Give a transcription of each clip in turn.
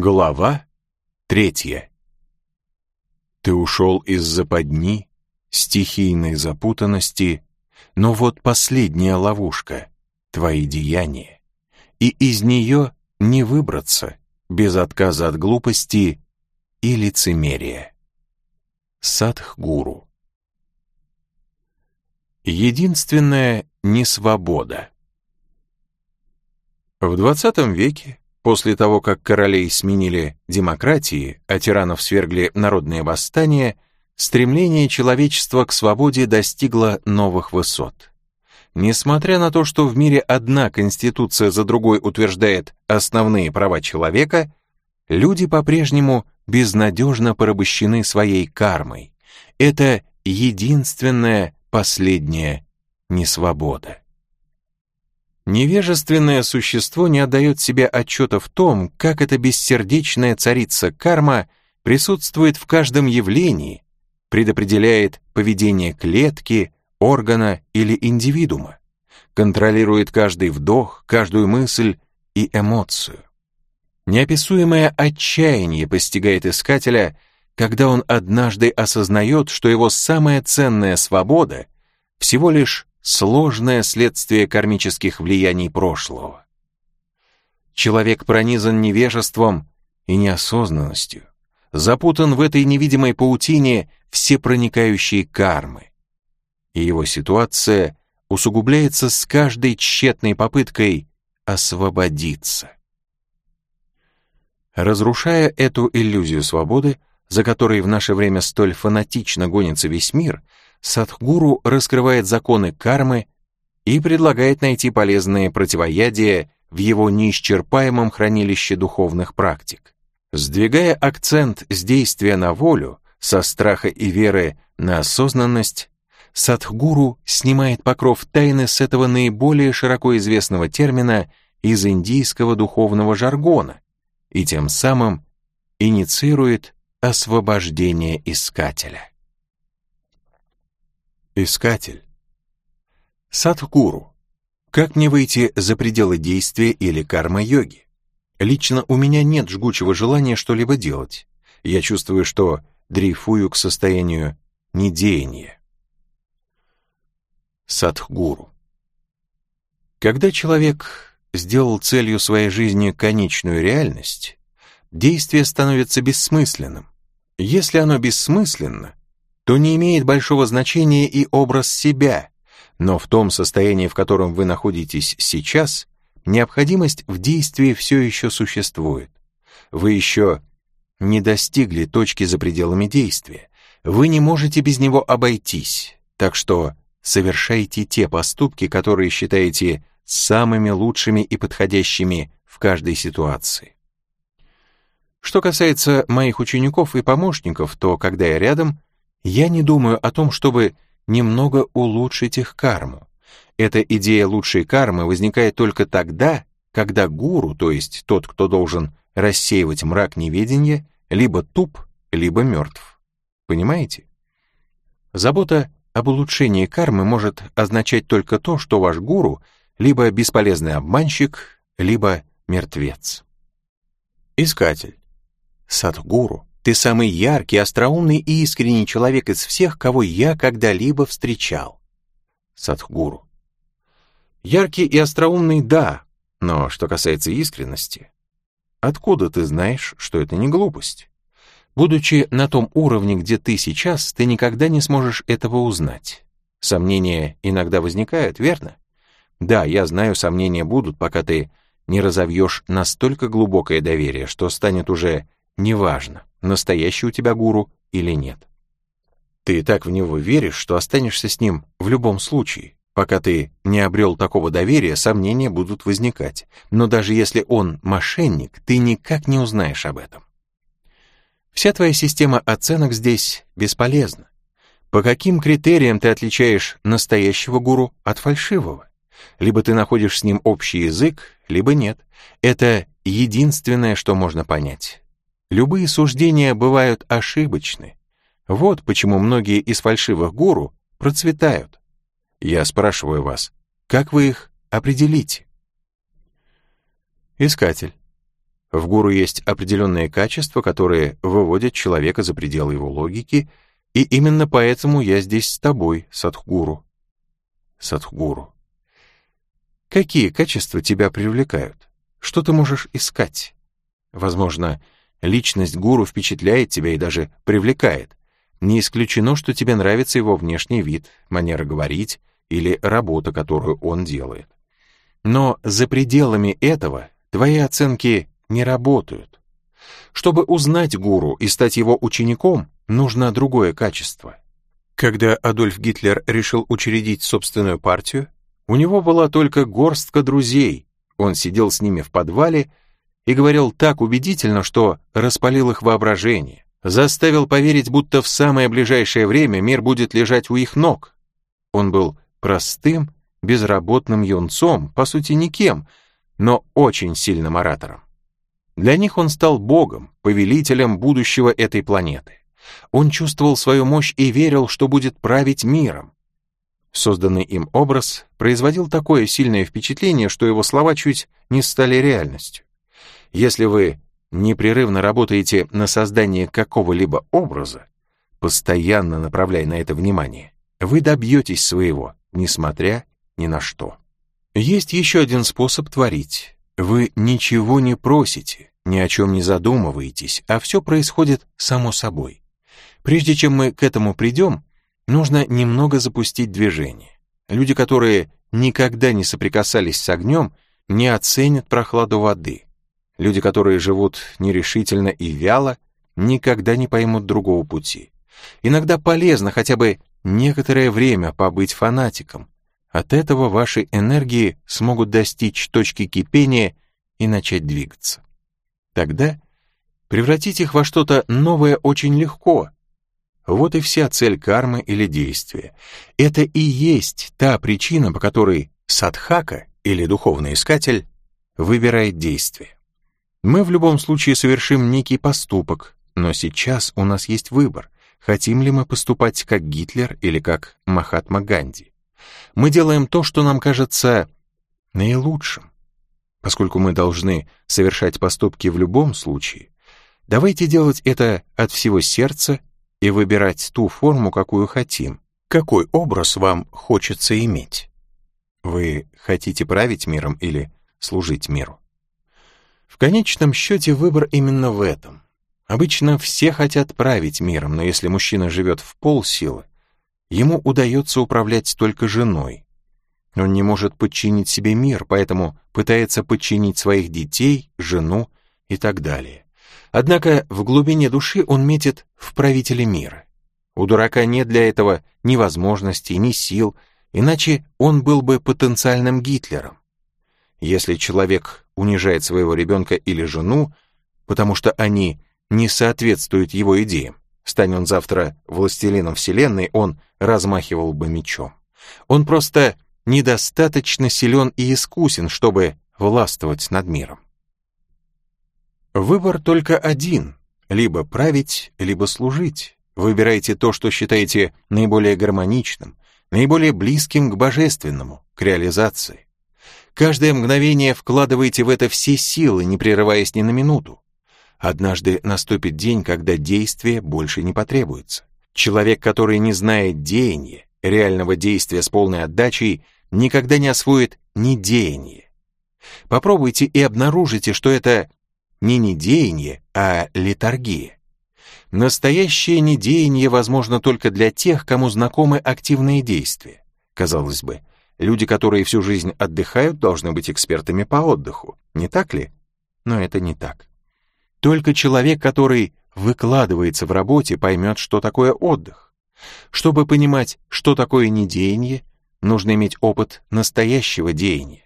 Глава третья. Ты ушел из западни, стихийной запутанности, но вот последняя ловушка — твои деяния, и из нее не выбраться без отказа от глупости и лицемерия. Садхгуру. Единственная несвобода. В XX веке После того, как королей сменили демократии, а тиранов свергли народные восстания, стремление человечества к свободе достигло новых высот. Несмотря на то, что в мире одна конституция за другой утверждает основные права человека, люди по-прежнему безнадежно порабощены своей кармой. Это единственная последняя несвобода. Невежественное существо не отдает себе отчета в том, как эта бессердечная царица карма присутствует в каждом явлении, предопределяет поведение клетки, органа или индивидуума, контролирует каждый вдох, каждую мысль и эмоцию. Неописуемое отчаяние постигает искателя, когда он однажды осознает, что его самая ценная свобода всего лишь сложное следствие кармических влияний прошлого. Человек пронизан невежеством и неосознанностью, запутан в этой невидимой паутине всепроникающей кармы. И его ситуация усугубляется с каждой тщетной попыткой освободиться. Разрушая эту иллюзию свободы, за которой в наше время столь фанатично гонится весь мир, Садхгуру раскрывает законы кармы и предлагает найти полезные противоядия в его неисчерпаемом хранилище духовных практик. Сдвигая акцент с действия на волю, со страха и веры на осознанность, Садхгуру снимает покров тайны с этого наиболее широко известного термина из индийского духовного жаргона и тем самым инициирует освобождение искателя. Искатель. Садхгуру. Как мне выйти за пределы действия или карма-йоги? Лично у меня нет жгучего желания что-либо делать. Я чувствую, что дрейфую к состоянию недеяния. Садхгуру. Когда человек сделал целью своей жизни конечную реальность, действие становится бессмысленным. Если оно бессмысленно, то не имеет большого значения и образ себя, но в том состоянии, в котором вы находитесь сейчас, необходимость в действии все еще существует. Вы еще не достигли точки за пределами действия. Вы не можете без него обойтись, так что совершайте те поступки, которые считаете самыми лучшими и подходящими в каждой ситуации. Что касается моих учеников и помощников, то, когда я рядом, я не думаю о том, чтобы немного улучшить их карму. Эта идея лучшей кармы возникает только тогда, когда гуру, то есть тот, кто должен рассеивать мрак неведения, либо туп, либо мертв. Понимаете? Забота об улучшении кармы может означать только то, что ваш гуру либо бесполезный обманщик, либо мертвец. Искатель. Садгуру ты самый яркий, остроумный и искренний человек из всех, кого я когда-либо встречал. Садхгуру. Яркий и остроумный — да, но что касается искренности, откуда ты знаешь, что это не глупость? Будучи на том уровне, где ты сейчас, ты никогда не сможешь этого узнать. Сомнения иногда возникают, верно? Да, я знаю, сомнения будут, пока ты не разовьешь настолько глубокое доверие, что станет уже неважно настоящий у тебя гуру или нет. Ты так в него веришь, что останешься с ним в любом случае. Пока ты не обрел такого доверия, сомнения будут возникать. Но даже если он мошенник, ты никак не узнаешь об этом. Вся твоя система оценок здесь бесполезна. По каким критериям ты отличаешь настоящего гуру от фальшивого? Либо ты находишь с ним общий язык, либо нет. Это единственное, что можно понять. Любые суждения бывают ошибочны. Вот почему многие из фальшивых гуру процветают. Я спрашиваю вас, как вы их определите? Искатель. В гуру есть определенные качества, которые выводят человека за пределы его логики, и именно поэтому я здесь с тобой, Садхгуру. Садхгуру. Какие качества тебя привлекают? Что ты можешь искать? Возможно, личность гуру впечатляет тебя и даже привлекает. Не исключено, что тебе нравится его внешний вид, манера говорить или работа, которую он делает. Но за пределами этого твои оценки не работают. Чтобы узнать гуру и стать его учеником, нужно другое качество. Когда Адольф Гитлер решил учредить собственную партию, у него была только горстка друзей. Он сидел с ними в подвале и говорил так убедительно, что распалил их воображение, заставил поверить, будто в самое ближайшее время мир будет лежать у их ног. Он был простым, безработным юнцом, по сути никем, но очень сильным оратором. Для них он стал богом, повелителем будущего этой планеты. Он чувствовал свою мощь и верил, что будет править миром. Созданный им образ производил такое сильное впечатление, что его слова чуть не стали реальностью. Если вы непрерывно работаете на создание какого-либо образа, постоянно направляя на это внимание, вы добьетесь своего, несмотря ни на что. Есть еще один способ творить. Вы ничего не просите, ни о чем не задумываетесь, а все происходит само собой. Прежде чем мы к этому придем, нужно немного запустить движение. Люди, которые никогда не соприкасались с огнем, не оценят прохладу воды. Люди, которые живут нерешительно и вяло, никогда не поймут другого пути. Иногда полезно хотя бы некоторое время побыть фанатиком, от этого ваши энергии смогут достичь точки кипения и начать двигаться. Тогда превратить их во что-то новое очень легко. Вот и вся цель кармы или действия. Это и есть та причина, по которой садхака или духовный искатель выбирает действие. Мы в любом случае совершим некий поступок, но сейчас у нас есть выбор, хотим ли мы поступать как Гитлер или как Махатма Ганди. Мы делаем то, что нам кажется наилучшим. Поскольку мы должны совершать поступки в любом случае, давайте делать это от всего сердца и выбирать ту форму, какую хотим. Какой образ вам хочется иметь? Вы хотите править миром или служить миру? В конечном счете выбор именно в этом. Обычно все хотят править миром, но если мужчина живет в полсилы, Ему удается управлять только женой. Он не может подчинить себе мир, поэтому пытается подчинить своих детей, жену и так далее. Однако в глубине души он метит в правителя мира. У дурака нет для этого ни возможностей, ни сил, иначе он был бы потенциальным Гитлером. Если человек унижает своего ребенка или жену, потому что они не соответствуют его идеям, Стань он завтра властелином вселенной, он размахивал бы мечом. Он просто недостаточно силен и искусен, чтобы властвовать над миром. Выбор только один — либо править, либо служить. Выбирайте то, что считаете наиболее гармоничным, наиболее близким к божественному, к реализации. Каждое мгновение вкладывайте в это все силы, не прерываясь ни на минуту. Однажды наступит день, когда действие больше не потребуется. Человек, который не знает деяния, реального действия с полной отдачей, никогда не освоит недеяние. Попробуйте и обнаружите, что это не недеяние, а литургия. Настоящее недеяние возможно только для тех, кому знакомы активные действия. Казалось бы, люди, которые всю жизнь отдыхают, должны быть экспертами по отдыху, не так ли? Но это не так. Только человек, который выкладывается в работе, поймет, что такое отдых. Чтобы понимать, что такое недеяние, нужно иметь опыт настоящего деяния.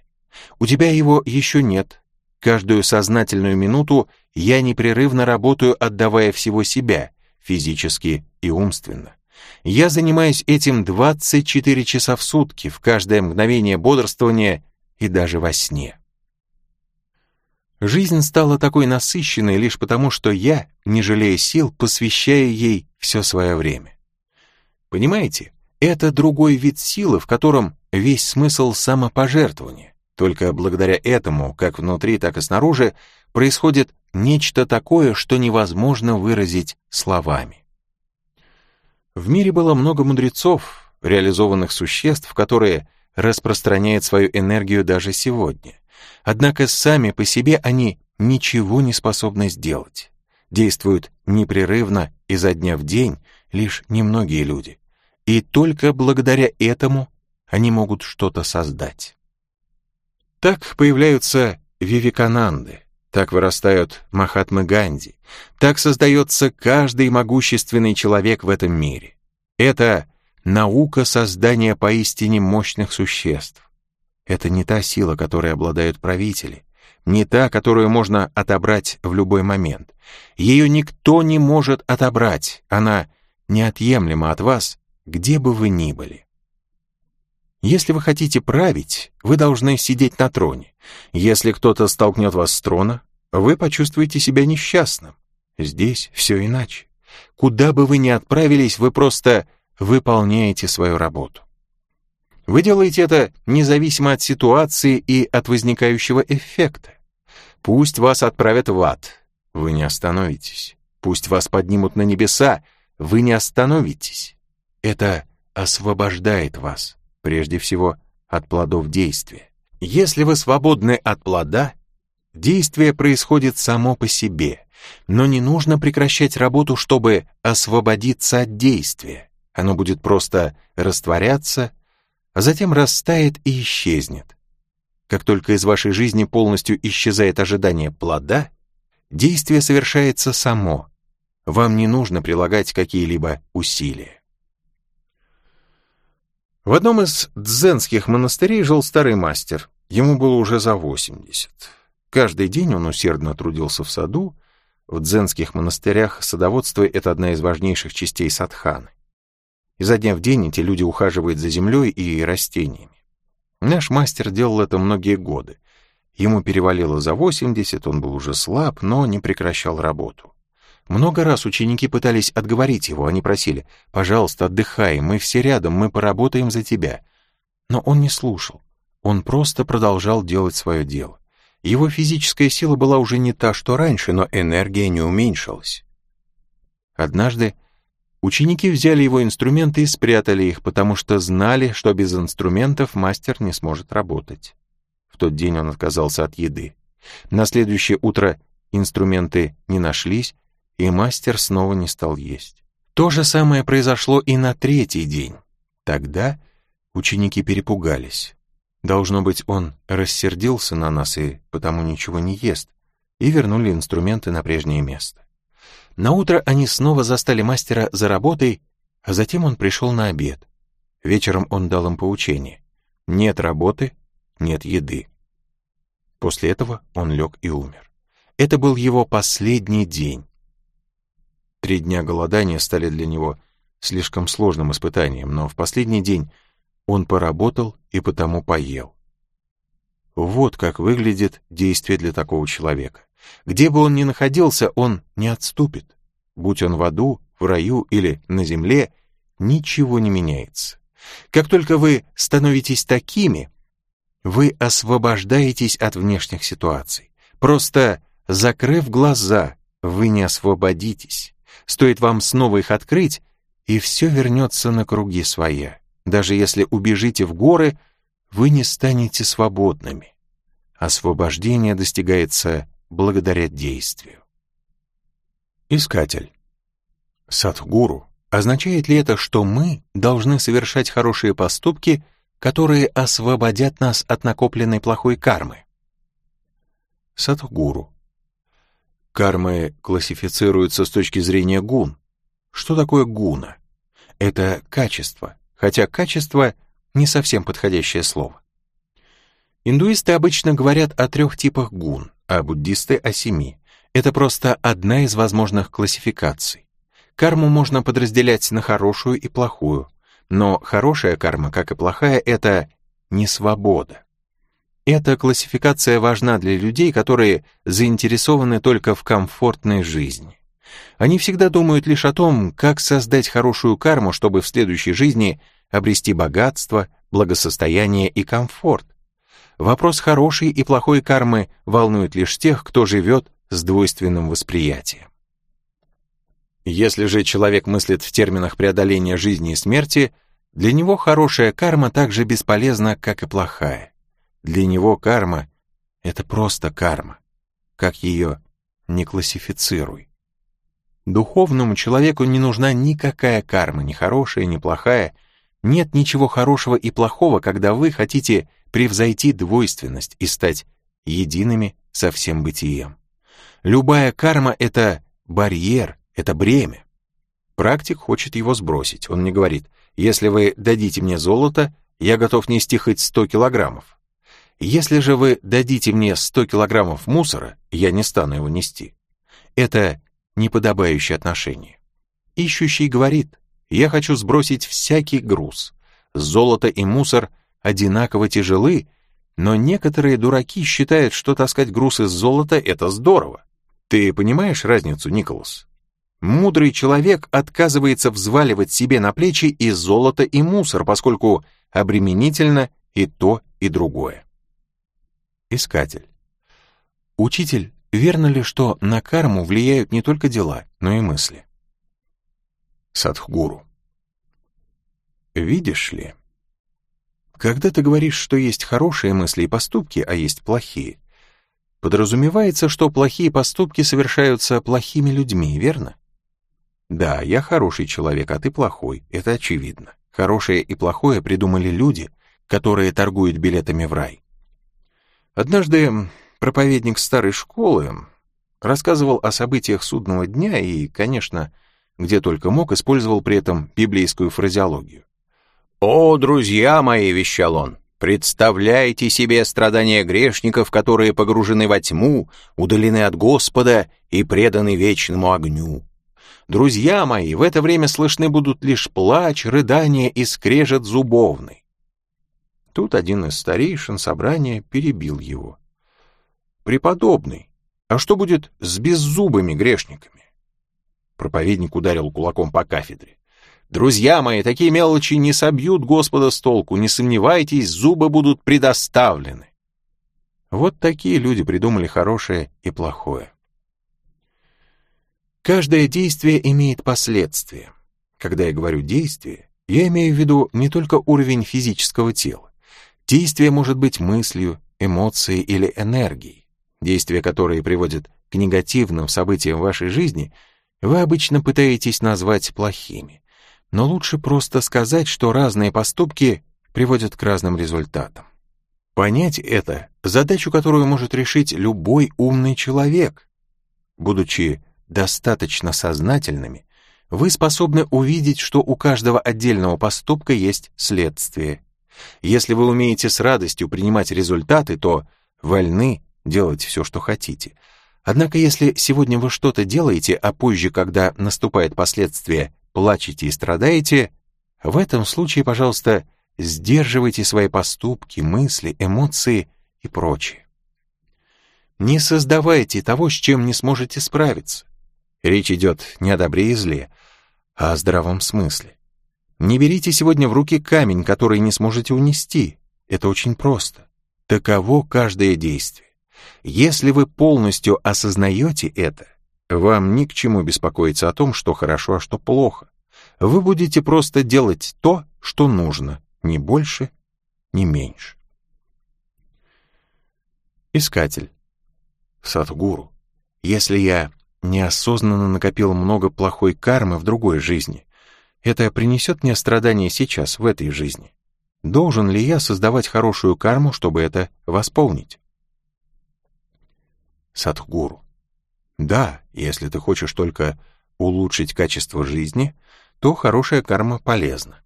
У тебя его еще нет. Каждую сознательную минуту я непрерывно работаю, отдавая всего себя, физически и умственно. Я занимаюсь этим 24 часа в сутки, в каждое мгновение бодрствования и даже во сне. Жизнь стала такой насыщенной лишь потому, что я, не жалея сил, посвящаю ей все свое время. Понимаете, это другой вид силы, в котором весь смысл самопожертвования. Только благодаря этому, как внутри, так и снаружи, происходит нечто такое, что невозможно выразить словами. В мире было много мудрецов, реализованных существ, которые распространяют свою энергию даже сегодня. Однако сами по себе они ничего не способны сделать. Действуют непрерывно изо дня в день лишь немногие люди. И только благодаря этому они могут что-то создать. Так появляются вивикананды, так вырастают Махатмы Ганди, так создается каждый могущественный человек в этом мире. Это наука создания поистине мощных существ. Это не та сила, которой обладают правители, не та, которую можно отобрать в любой момент. Ее никто не может отобрать, она неотъемлема от вас, где бы вы ни были. Если вы хотите править, вы должны сидеть на троне. Если кто-то столкнет вас с трона, вы почувствуете себя несчастным. Здесь все иначе. Куда бы вы ни отправились, вы просто выполняете свою работу. Вы делаете это независимо от ситуации и от возникающего эффекта. Пусть вас отправят в ад, вы не остановитесь. Пусть вас поднимут на небеса, вы не остановитесь. Это освобождает вас прежде всего от плодов действия. Если вы свободны от плода, действие происходит само по себе, но не нужно прекращать работу, чтобы освободиться от действия. Оно будет просто растворяться, а затем растает и исчезнет. Как только из вашей жизни полностью исчезает ожидание плода, действие совершается само. Вам не нужно прилагать какие-либо усилия. В одном из дзенских монастырей жил старый мастер. Ему было уже за 80. Каждый день он усердно трудился в саду. В дзенских монастырях садоводство — это одна из важнейших частей садханы. Изо дня в день эти люди ухаживают за землей и растениями. Наш мастер делал это многие годы. Ему перевалило за 80, он был уже слаб, но не прекращал работу. Много раз ученики пытались отговорить его, они просили, «Пожалуйста, отдыхай, мы все рядом, мы поработаем за тебя». Но он не слушал, он просто продолжал делать свое дело. Его физическая сила была уже не та, что раньше, но энергия не уменьшилась. Однажды ученики взяли его инструменты и спрятали их, потому что знали, что без инструментов мастер не сможет работать. В тот день он отказался от еды. На следующее утро инструменты не нашлись, и мастер снова не стал есть. То же самое произошло и на третий день. Тогда ученики перепугались. Должно быть, он рассердился на нас и потому ничего не ест, и вернули инструменты на прежнее место. На утро они снова застали мастера за работой, а затем он пришел на обед. Вечером он дал им поучение. Нет работы, нет еды. После этого он лег и умер. Это был его последний день. Три дня голодания стали для него слишком сложным испытанием, но в последний день он поработал и потому поел. Вот как выглядит действие для такого человека. Где бы он ни находился, он не отступит. Будь он в аду, в раю или на земле, ничего не меняется. Как только вы становитесь такими, вы освобождаетесь от внешних ситуаций. Просто закрыв глаза, вы не освободитесь. Стоит вам снова их открыть, и все вернется на круги своя. Даже если убежите в горы, вы не станете свободными. Освобождение достигается благодаря действию. Искатель. Садхгуру. Означает ли это, что мы должны совершать хорошие поступки, которые освободят нас от накопленной плохой кармы? Садхгуру. Кармы классифицируются с точки зрения гун. Что такое гуна? Это качество, хотя качество не совсем подходящее слово. Индуисты обычно говорят о трех типах гун, а буддисты о семи. Это просто одна из возможных классификаций. Карму можно подразделять на хорошую и плохую, но хорошая карма, как и плохая, это не свобода. Эта классификация важна для людей, которые заинтересованы только в комфортной жизни. Они всегда думают лишь о том, как создать хорошую карму, чтобы в следующей жизни обрести богатство, благосостояние и комфорт. Вопрос хорошей и плохой кармы волнует лишь тех, кто живет с двойственным восприятием. Если же человек мыслит в терминах преодоления жизни и смерти, для него хорошая карма так же бесполезна, как и плохая. Для него карма — это просто карма, как ее не классифицируй. Духовному человеку не нужна никакая карма, ни хорошая, ни плохая. Нет ничего хорошего и плохого, когда вы хотите превзойти двойственность и стать едиными со всем бытием. Любая карма — это барьер, это бремя. Практик хочет его сбросить. Он мне говорит, если вы дадите мне золото, я готов нести хоть 100 килограммов. Если же вы дадите мне 100 килограммов мусора, я не стану его нести. Это неподобающее отношение. Ищущий говорит, я хочу сбросить всякий груз. Золото и мусор одинаково тяжелы, но некоторые дураки считают, что таскать груз из золота — это здорово. Ты понимаешь разницу, Николас? Мудрый человек отказывается взваливать себе на плечи и золото, и мусор, поскольку обременительно и то, и другое. Искатель. Учитель, верно ли, что на карму влияют не только дела, но и мысли? Садхгуру. Видишь ли, когда ты говоришь, что есть хорошие мысли и поступки, а есть плохие, подразумевается, что плохие поступки совершаются плохими людьми, верно? Да, я хороший человек, а ты плохой, это очевидно. Хорошее и плохое придумали люди, которые торгуют билетами в рай. Однажды проповедник старой школы рассказывал о событиях судного дня и, конечно, где только мог, использовал при этом библейскую фразеологию. «О, друзья мои!» — вещал он. «Представляйте себе страдания грешников, которые погружены во тьму, удалены от Господа и преданы вечному огню. Друзья мои, в это время слышны будут лишь плач, рыдание и скрежет зубовный. Тут один из старейшин собрания перебил его. «Преподобный, а что будет с беззубыми грешниками?» Проповедник ударил кулаком по кафедре. «Друзья мои, такие мелочи не собьют Господа с толку, не сомневайтесь, зубы будут предоставлены». Вот такие люди придумали хорошее и плохое. Каждое действие имеет последствия. Когда я говорю «действие», я имею в виду не только уровень физического тела. Действие может быть мыслью, эмоцией или энергией. Действия, которые приводят к негативным событиям в вашей жизни, вы обычно пытаетесь назвать плохими. Но лучше просто сказать, что разные поступки приводят к разным результатам. Понять это — задачу, которую может решить любой умный человек. Будучи достаточно сознательными, вы способны увидеть, что у каждого отдельного поступка есть следствие. Если вы умеете с радостью принимать результаты, то вольны делать все, что хотите. Однако если сегодня вы что-то делаете, а позже, когда наступает последствие, плачете и страдаете, в этом случае, пожалуйста, сдерживайте свои поступки, мысли, эмоции и прочее. Не создавайте того, с чем не сможете справиться. Речь идет не о добре и зле, а о здравом смысле. Не берите сегодня в руки камень, который не сможете унести. Это очень просто. Таково каждое действие. Если вы полностью осознаете это, вам ни к чему беспокоиться о том, что хорошо, а что плохо. Вы будете просто делать то, что нужно, ни больше, ни меньше. Искатель. Садгуру. Если я неосознанно накопил много плохой кармы в другой жизни. Это принесет мне страдания сейчас, в этой жизни. Должен ли я создавать хорошую карму, чтобы это восполнить? Садхгуру. Да, если ты хочешь только улучшить качество жизни, то хорошая карма полезна.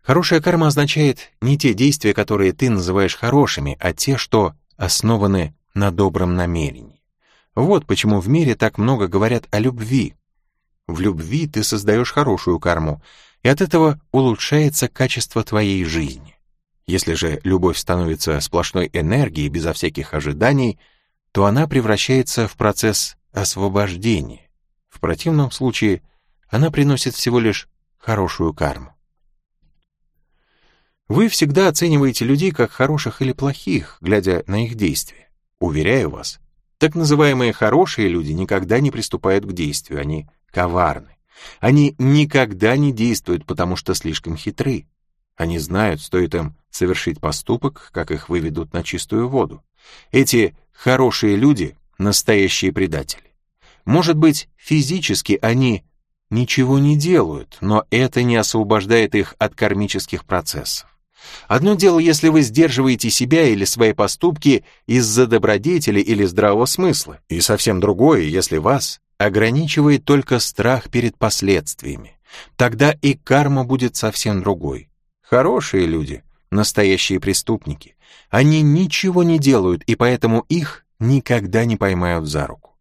Хорошая карма означает не те действия, которые ты называешь хорошими, а те, что основаны на добром намерении. Вот почему в мире так много говорят о любви. В любви ты создаешь хорошую карму, и от этого улучшается качество твоей жизни. Если же любовь становится сплошной энергией безо всяких ожиданий, то она превращается в процесс освобождения. В противном случае она приносит всего лишь хорошую карму. Вы всегда оцениваете людей как хороших или плохих, глядя на их действия. Уверяю вас, так называемые хорошие люди никогда не приступают к действию, они коварны. Они никогда не действуют, потому что слишком хитры. Они знают, стоит им совершить поступок, как их выведут на чистую воду. Эти хорошие люди — настоящие предатели. Может быть, физически они ничего не делают, но это не освобождает их от кармических процессов. Одно дело, если вы сдерживаете себя или свои поступки из-за добродетели или здравого смысла, и совсем другое, если вас ограничивает только страх перед последствиями. Тогда и карма будет совсем другой. Хорошие люди, настоящие преступники, они ничего не делают, и поэтому их никогда не поймают за руку.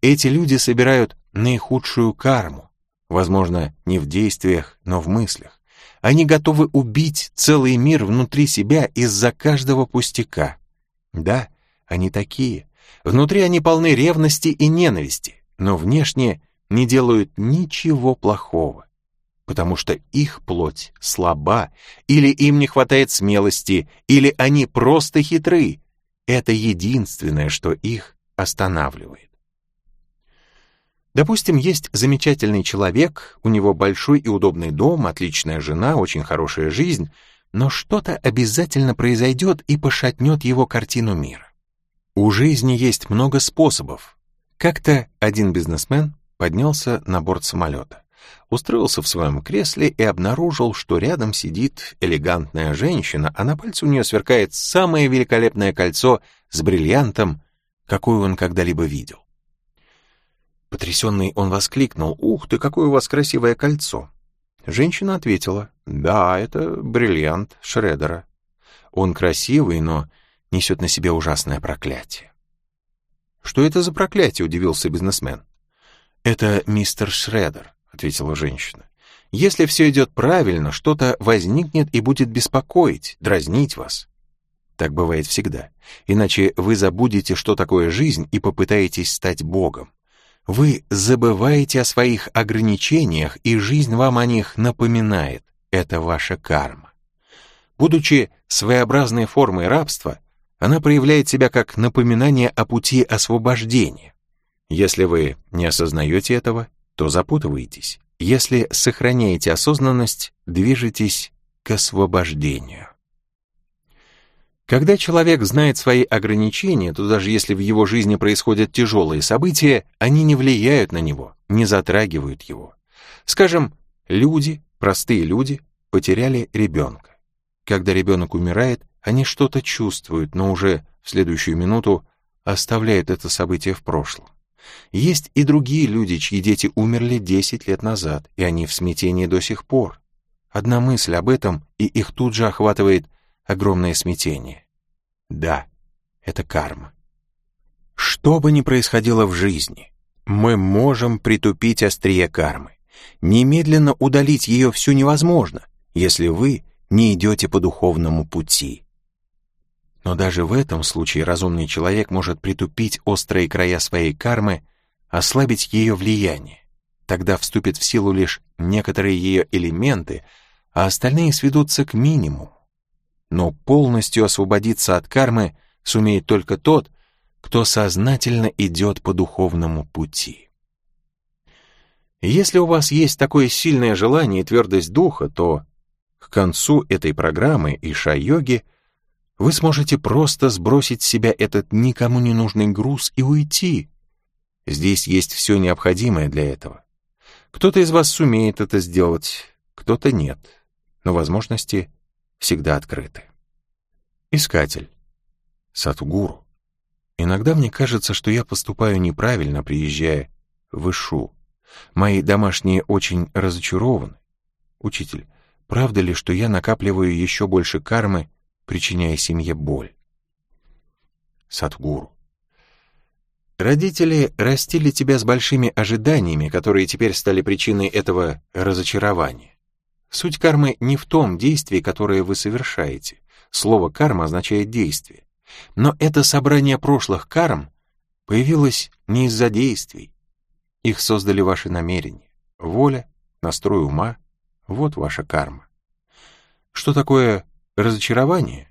Эти люди собирают наихудшую карму, возможно, не в действиях, но в мыслях. Они готовы убить целый мир внутри себя из-за каждого пустяка. Да, они такие. Внутри они полны ревности и ненависти, но внешне не делают ничего плохого, потому что их плоть слаба, или им не хватает смелости, или они просто хитры. Это единственное, что их останавливает. Допустим, есть замечательный человек, у него большой и удобный дом, отличная жена, очень хорошая жизнь, но что-то обязательно произойдет и пошатнет его картину мира. У жизни есть много способов. Как-то один бизнесмен поднялся на борт самолета, устроился в своем кресле и обнаружил, что рядом сидит элегантная женщина, а на пальце у нее сверкает самое великолепное кольцо с бриллиантом, какое он когда-либо видел. Потрясенный он воскликнул, «Ух ты, какое у вас красивое кольцо!» Женщина ответила, «Да, это бриллиант Шредера. Он красивый, но несет на себе ужасное проклятие». «Что это за проклятие?» — удивился бизнесмен. «Это мистер Шредер», — ответила женщина. «Если все идет правильно, что-то возникнет и будет беспокоить, дразнить вас». Так бывает всегда. Иначе вы забудете, что такое жизнь, и попытаетесь стать Богом. Вы забываете о своих ограничениях, и жизнь вам о них напоминает. Это ваша карма. Будучи своеобразной формой рабства, она проявляет себя как напоминание о пути освобождения. Если вы не осознаете этого, то запутываетесь. Если сохраняете осознанность, движетесь к освобождению. Когда человек знает свои ограничения, то даже если в его жизни происходят тяжелые события, они не влияют на него, не затрагивают его. Скажем, люди, простые люди, потеряли ребенка. Когда ребенок умирает, они что-то чувствуют, но уже в следующую минуту оставляют это событие в прошлом. Есть и другие люди, чьи дети умерли 10 лет назад, и они в смятении до сих пор. Одна мысль об этом, и их тут же охватывает огромное смятение. Да, это карма. Что бы ни происходило в жизни, мы можем притупить острие кармы. Немедленно удалить ее все невозможно, если вы не идете по духовному пути. Но даже в этом случае разумный человек может притупить острые края своей кармы, ослабить ее влияние. Тогда вступят в силу лишь некоторые ее элементы, а остальные сведутся к минимуму но полностью освободиться от кармы сумеет только тот, кто сознательно идет по духовному пути. Если у вас есть такое сильное желание и твердость духа, то к концу этой программы Иша-йоги вы сможете просто сбросить с себя этот никому не нужный груз и уйти. Здесь есть все необходимое для этого. Кто-то из вас сумеет это сделать, кто-то нет, но возможности всегда открыты. Искатель. Сатгуру. Иногда мне кажется, что я поступаю неправильно, приезжая в Ишу. Мои домашние очень разочарованы. Учитель, правда ли, что я накапливаю еще больше кармы, причиняя семье боль? Сатгуру. Родители растили тебя с большими ожиданиями, которые теперь стали причиной этого разочарования. Суть кармы не в том действии, которое вы совершаете. Слово «карма» означает «действие». Но это собрание прошлых карм появилось не из-за действий. Их создали ваши намерения. Воля, настрой ума — вот ваша карма. Что такое разочарование.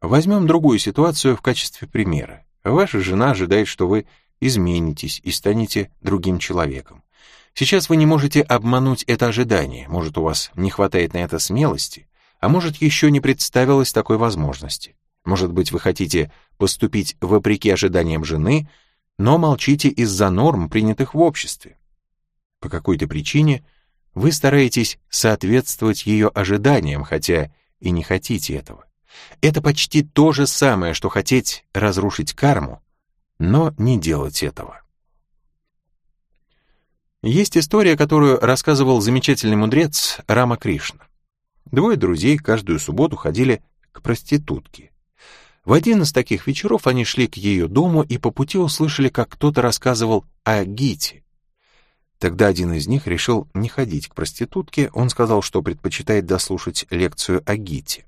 Возьмем другую ситуацию в качестве примера. Ваша жена ожидает, что вы изменитесь и станете другим человеком. Сейчас вы не можете обмануть это ожидание, может, у вас не хватает на это смелости, а может, еще не представилось такой возможности. Может быть, вы хотите поступить вопреки ожиданиям жены, но молчите из-за норм, принятых в обществе. По какой-то причине вы стараетесь соответствовать ее ожиданиям, хотя и не хотите этого. Это почти то же самое, что хотеть разрушить карму, но не делать этого. Есть история, которую рассказывал замечательный мудрец Рама Кришна. Двое друзей каждую субботу ходили к проститутке. В один из таких вечеров они шли к ее дому и по пути услышали, как кто-то рассказывал о Гите. Тогда один из них решил не ходить к проститутке, он сказал, что предпочитает дослушать лекцию о Гите.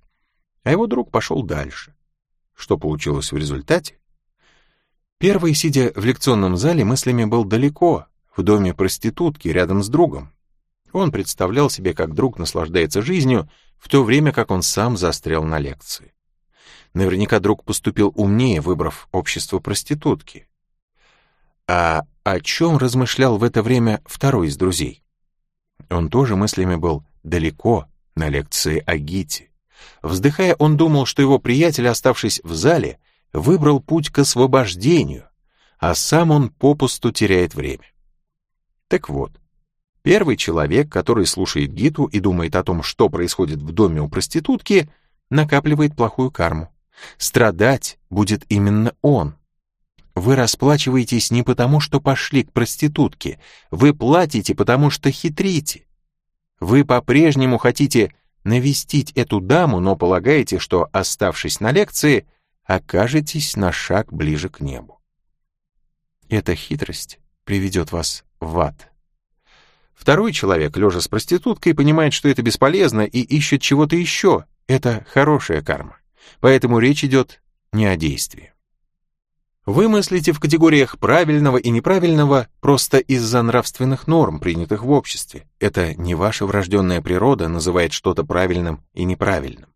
А его друг пошел дальше. Что получилось в результате? Первый, сидя в лекционном зале, мыслями был далеко, в доме проститутки, рядом с другом. Он представлял себе, как друг наслаждается жизнью, в то время как он сам застрял на лекции. Наверняка друг поступил умнее, выбрав общество проститутки. А о чем размышлял в это время второй из друзей? Он тоже мыслями был далеко, на лекции о Гите. Вздыхая, он думал, что его приятель, оставшись в зале, выбрал путь к освобождению, а сам он попусту теряет время. Так вот, первый человек, который слушает Гиту и думает о том, что происходит в доме у проститутки, накапливает плохую карму. Страдать будет именно он. Вы расплачиваетесь не потому, что пошли к проститутке, вы платите, потому что хитрите. Вы по-прежнему хотите навестить эту даму, но полагаете, что, оставшись на лекции, окажетесь на шаг ближе к небу. Эта хитрость приведет вас в ад. Второй человек, лежа с проституткой, понимает, что это бесполезно и ищет чего-то еще. Это хорошая карма. Поэтому речь идет не о действии. Вы мыслите в категориях правильного и неправильного просто из-за нравственных норм, принятых в обществе. Это не ваша врожденная природа называет что-то правильным и неправильным.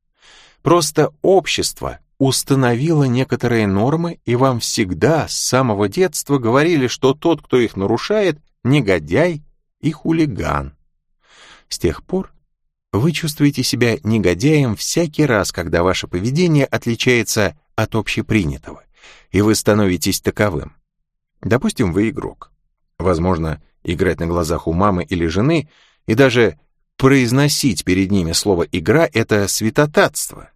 Просто общество установило некоторые нормы, и вам всегда с самого детства говорили, что тот, кто их нарушает, негодяй и хулиган. С тех пор вы чувствуете себя негодяем всякий раз, когда ваше поведение отличается от общепринятого и вы становитесь таковым. Допустим, вы игрок. Возможно, играть на глазах у мамы или жены и даже произносить перед ними слово «игра» — это святотатство.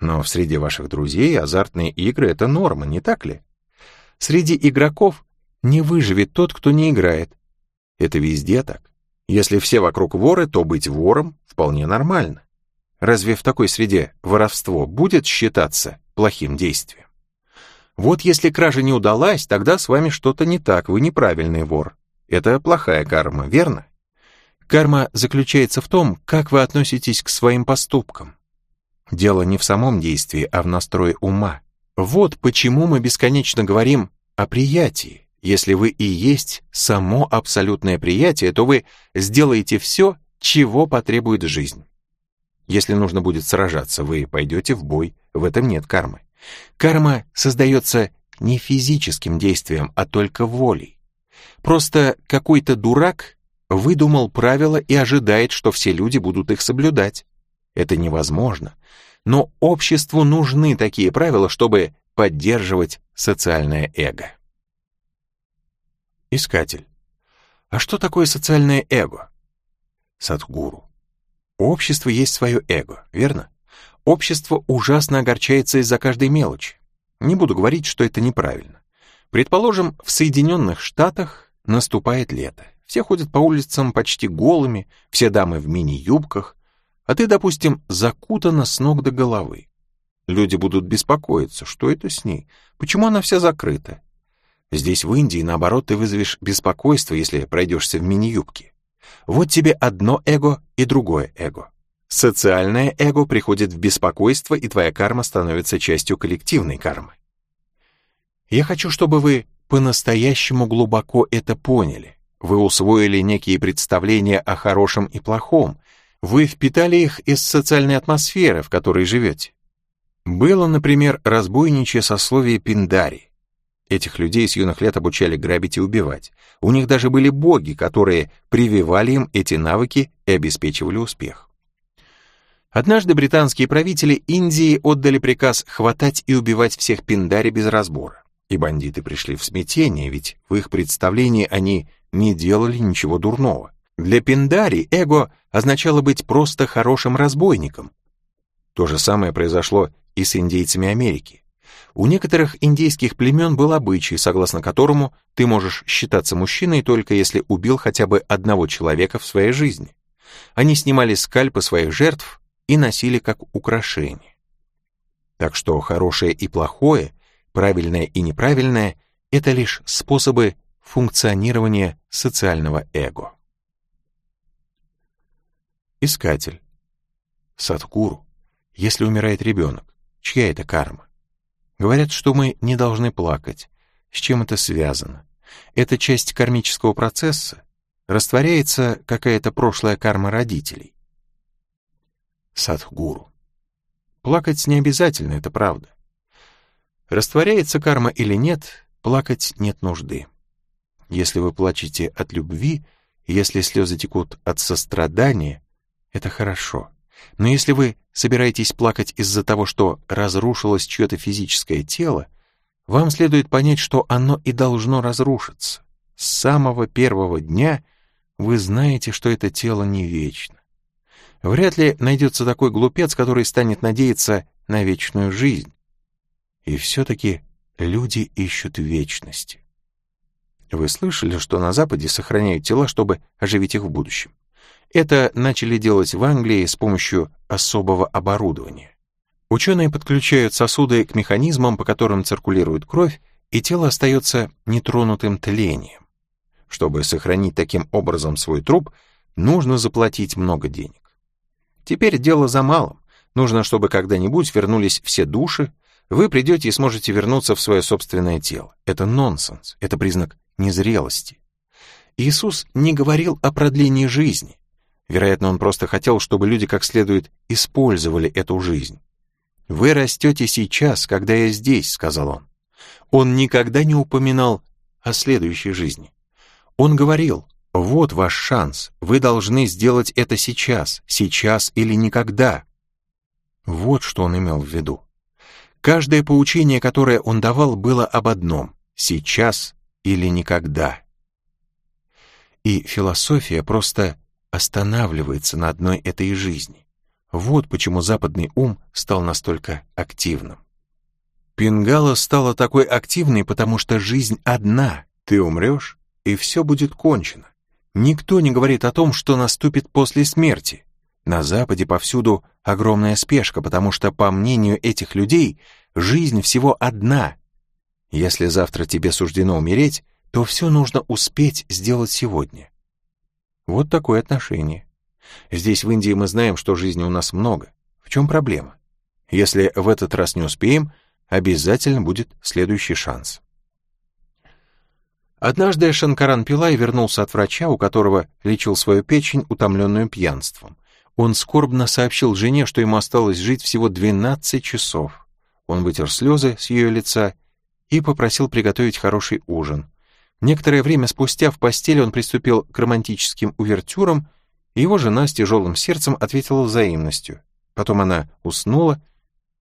Но в среде ваших друзей азартные игры — это норма, не так ли? Среди игроков не выживет тот, кто не играет. Это везде так. Если все вокруг воры, то быть вором вполне нормально. Разве в такой среде воровство будет считаться плохим действием? Вот если кража не удалась, тогда с вами что-то не так, вы неправильный вор. Это плохая карма, верно? Карма заключается в том, как вы относитесь к своим поступкам. Дело не в самом действии, а в настрое ума. Вот почему мы бесконечно говорим о приятии. Если вы и есть само абсолютное приятие, то вы сделаете все, чего потребует жизнь. Если нужно будет сражаться, вы пойдете в бой, в этом нет кармы. Карма создается не физическим действием, а только волей. Просто какой-то дурак выдумал правила и ожидает, что все люди будут их соблюдать. Это невозможно. Но обществу нужны такие правила, чтобы поддерживать социальное эго. Искатель. А что такое социальное эго? Садхгуру. У общества есть свое эго, верно? Общество ужасно огорчается из-за каждой мелочи. Не буду говорить, что это неправильно. Предположим, в Соединенных Штатах наступает лето. Все ходят по улицам почти голыми, все дамы в мини-юбках, а ты, допустим, закутана с ног до головы. Люди будут беспокоиться, что это с ней, почему она вся закрыта. Здесь, в Индии, наоборот, ты вызовешь беспокойство, если пройдешься в мини-юбке. Вот тебе одно эго и другое эго. Социальное эго приходит в беспокойство, и твоя карма становится частью коллективной кармы. Я хочу, чтобы вы по-настоящему глубоко это поняли. Вы усвоили некие представления о хорошем и плохом. Вы впитали их из социальной атмосферы, в которой живете. Было, например, разбойничье сословие Пиндари. Этих людей с юных лет обучали грабить и убивать. У них даже были боги, которые прививали им эти навыки и обеспечивали успех. Однажды британские правители Индии отдали приказ хватать и убивать всех пиндари без разбора. И бандиты пришли в смятение, ведь в их представлении они не делали ничего дурного. Для пиндари эго означало быть просто хорошим разбойником. То же самое произошло и с индейцами Америки. У некоторых индейских племен был обычай, согласно которому ты можешь считаться мужчиной только если убил хотя бы одного человека в своей жизни. Они снимали скальпы своих жертв и носили как украшение. Так что хорошее и плохое, правильное и неправильное — это лишь способы функционирования социального эго. Искатель. Садхгуру. Если умирает ребенок, чья это карма? Говорят, что мы не должны плакать. С чем это связано? Это часть кармического процесса? Растворяется какая-то прошлая карма родителей? Садхгуру. Плакать не обязательно, это правда. Растворяется карма или нет, плакать нет нужды. Если вы плачете от любви, если слезы текут от сострадания, это хорошо. Но если вы собираетесь плакать из-за того, что разрушилось чье-то физическое тело, вам следует понять, что оно и должно разрушиться. С самого первого дня вы знаете, что это тело не вечно. Вряд ли найдется такой глупец, который станет надеяться на вечную жизнь. И все-таки люди ищут вечности. Вы слышали, что на Западе сохраняют тела, чтобы оживить их в будущем? Это начали делать в Англии с помощью особого оборудования. Ученые подключают сосуды к механизмам, по которым циркулирует кровь, и тело остается нетронутым тлением. Чтобы сохранить таким образом свой труп, нужно заплатить много денег. Теперь дело за малым. Нужно, чтобы когда-нибудь вернулись все души, вы придете и сможете вернуться в свое собственное тело. Это нонсенс, это признак незрелости. Иисус не говорил о продлении жизни. Вероятно, он просто хотел, чтобы люди как следует использовали эту жизнь. «Вы растете сейчас, когда я здесь», — сказал он. Он никогда не упоминал о следующей жизни. Он говорил, вот ваш шанс, вы должны сделать это сейчас, сейчас или никогда. Вот что он имел в виду. Каждое поучение, которое он давал, было об одном — сейчас или никогда. И философия просто останавливается на одной этой жизни. Вот почему западный ум стал настолько активным. Пингала стала такой активной, потому что жизнь одна. Ты умрешь, и все будет кончено. Никто не говорит о том, что наступит после смерти. На Западе повсюду огромная спешка, потому что, по мнению этих людей, жизнь всего одна. Если завтра тебе суждено умереть, то все нужно успеть сделать сегодня. Вот такое отношение. Здесь, в Индии, мы знаем, что жизни у нас много. В чем проблема? Если в этот раз не успеем, обязательно будет следующий шанс. Однажды Шанкаран Пилай вернулся от врача, у которого лечил свою печень, утомленную пьянством. Он скорбно сообщил жене, что ему осталось жить всего 12 часов. Он вытер слезы с ее лица и попросил приготовить хороший ужин. Некоторое время спустя в постели он приступил к романтическим увертюрам, и его жена с тяжелым сердцем ответила взаимностью. Потом она уснула,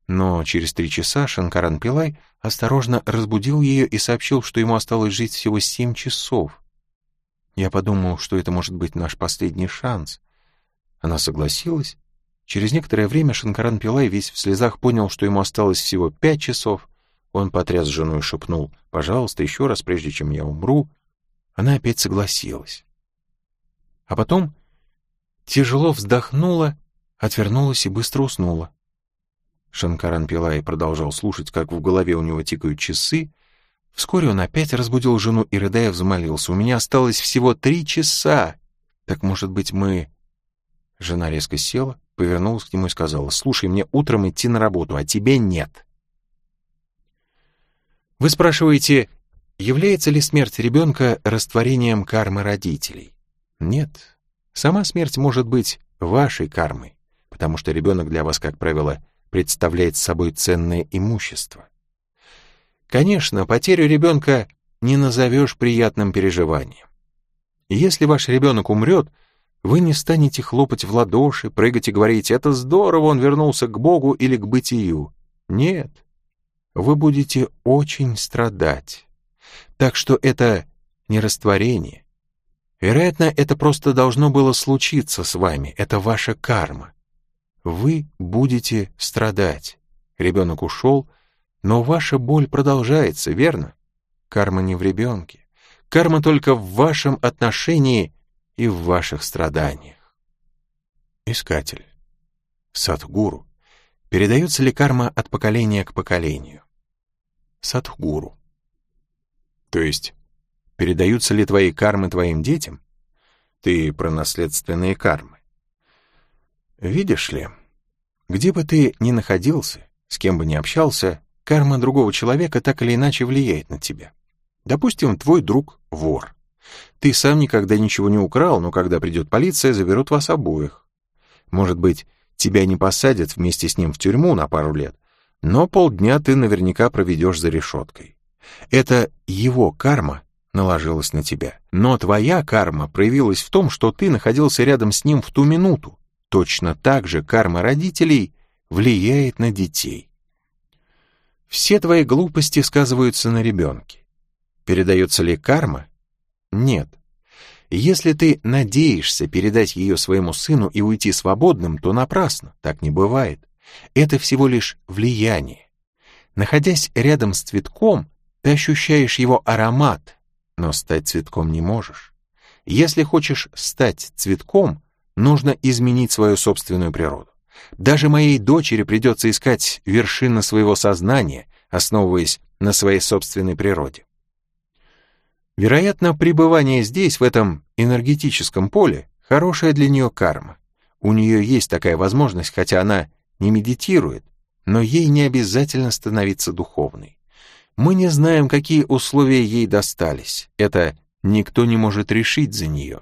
но через три часа Шанкаран Пилай осторожно разбудил ее и сообщил, что ему осталось жить всего семь часов. Я подумал, что это может быть наш последний шанс. Она согласилась. Через некоторое время Шанкаран Пилай весь в слезах понял, что ему осталось всего пять часов, он потряс жену и шепнул, «Пожалуйста, еще раз, прежде чем я умру». Она опять согласилась. А потом тяжело вздохнула, отвернулась и быстро уснула. Шанкаран Пилай продолжал слушать, как в голове у него тикают часы. Вскоре он опять разбудил жену и, рыдая, взмолился. «У меня осталось всего три часа. Так, может быть, мы...» Жена резко села, повернулась к нему и сказала, «Слушай, мне утром идти на работу, а тебе нет». Вы спрашиваете, является ли смерть ребенка растворением кармы родителей? Нет. Сама смерть может быть вашей кармой, потому что ребенок для вас, как правило, представляет собой ценное имущество. Конечно, потерю ребенка не назовешь приятным переживанием. Если ваш ребенок умрет, вы не станете хлопать в ладоши, прыгать и говорить «это здорово, он вернулся к Богу или к бытию». Нет, вы будете очень страдать. Так что это не растворение. Вероятно, это просто должно было случиться с вами, это ваша карма. Вы будете страдать. Ребенок ушел, но ваша боль продолжается, верно? Карма не в ребенке. Карма только в вашем отношении и в ваших страданиях. Искатель. Садхгуру. Передается ли карма от поколения к поколению? Садхгуру. То есть, передаются ли твои кармы твоим детям? Ты про наследственные кармы. Видишь ли, где бы ты ни находился, с кем бы ни общался, карма другого человека так или иначе влияет на тебя. Допустим, твой друг — вор. Ты сам никогда ничего не украл, но когда придет полиция, заберут вас обоих. Может быть, тебя не посадят вместе с ним в тюрьму на пару лет, но полдня ты наверняка проведешь за решеткой. Это его карма наложилась на тебя. Но твоя карма проявилась в том, что ты находился рядом с ним в ту минуту. Точно так же карма родителей влияет на детей. Все твои глупости сказываются на ребенке. Передается ли карма? Нет. Если ты надеешься передать ее своему сыну и уйти свободным, то напрасно, так не бывает. Это всего лишь влияние. Находясь рядом с цветком, ты ощущаешь его аромат, но стать цветком не можешь. Если хочешь стать цветком, нужно изменить свою собственную природу. Даже моей дочери придется искать вершины своего сознания, основываясь на своей собственной природе. Вероятно, пребывание здесь, в этом энергетическом поле, хорошая для нее карма. У нее есть такая возможность, хотя она не медитирует, но ей не обязательно становиться духовной. Мы не знаем, какие условия ей достались. Это никто не может решить за нее.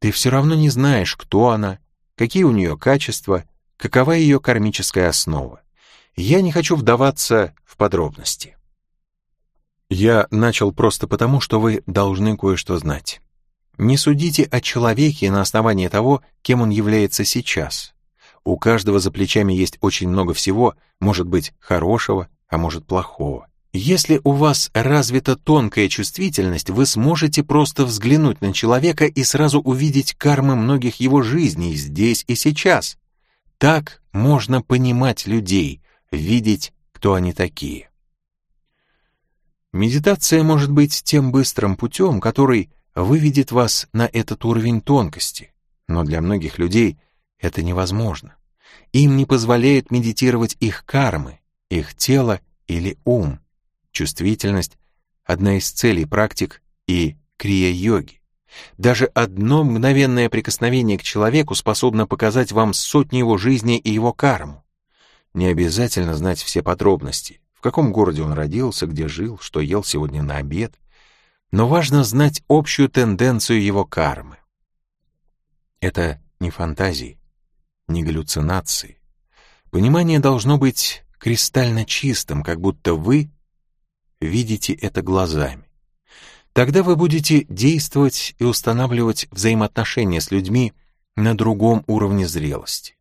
Ты все равно не знаешь, кто она, какие у нее качества, какова ее кармическая основа. Я не хочу вдаваться в подробности. Я начал просто потому, что вы должны кое-что знать. Не судите о человеке на основании того, кем он является сейчас. У каждого за плечами есть очень много всего, может быть, хорошего, а может, плохого. Если у вас развита тонкая чувствительность, вы сможете просто взглянуть на человека и сразу увидеть кармы многих его жизней здесь и сейчас. Так можно понимать людей, видеть, кто они такие. Медитация может быть тем быстрым путем, который выведет вас на этот уровень тонкости, но для многих людей это невозможно. Им не позволяет медитировать их кармы, их тело или ум. Чувствительность — одна из целей практик и крия-йоги. Даже одно мгновенное прикосновение к человеку способно показать вам сотни его жизни и его карму. Не обязательно знать все подробности, в каком городе он родился, где жил, что ел сегодня на обед. Но важно знать общую тенденцию его кармы. Это не фантазии, не галлюцинации. Понимание должно быть кристально чистым, как будто вы видите это глазами. Тогда вы будете действовать и устанавливать взаимоотношения с людьми на другом уровне зрелости.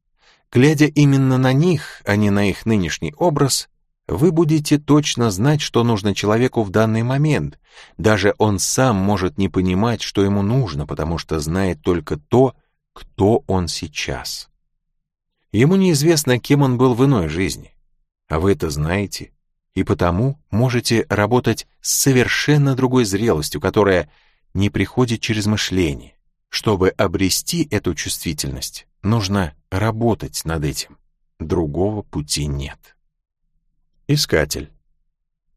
Глядя именно на них, а не на их нынешний образ, вы будете точно знать, что нужно человеку в данный момент. Даже он сам может не понимать, что ему нужно, потому что знает только то, кто он сейчас. Ему неизвестно, кем он был в иной жизни. А вы это знаете, и потому можете работать с совершенно другой зрелостью, которая не приходит через мышление. Чтобы обрести эту чувствительность, нужно работать над этим. Другого пути нет. Искатель.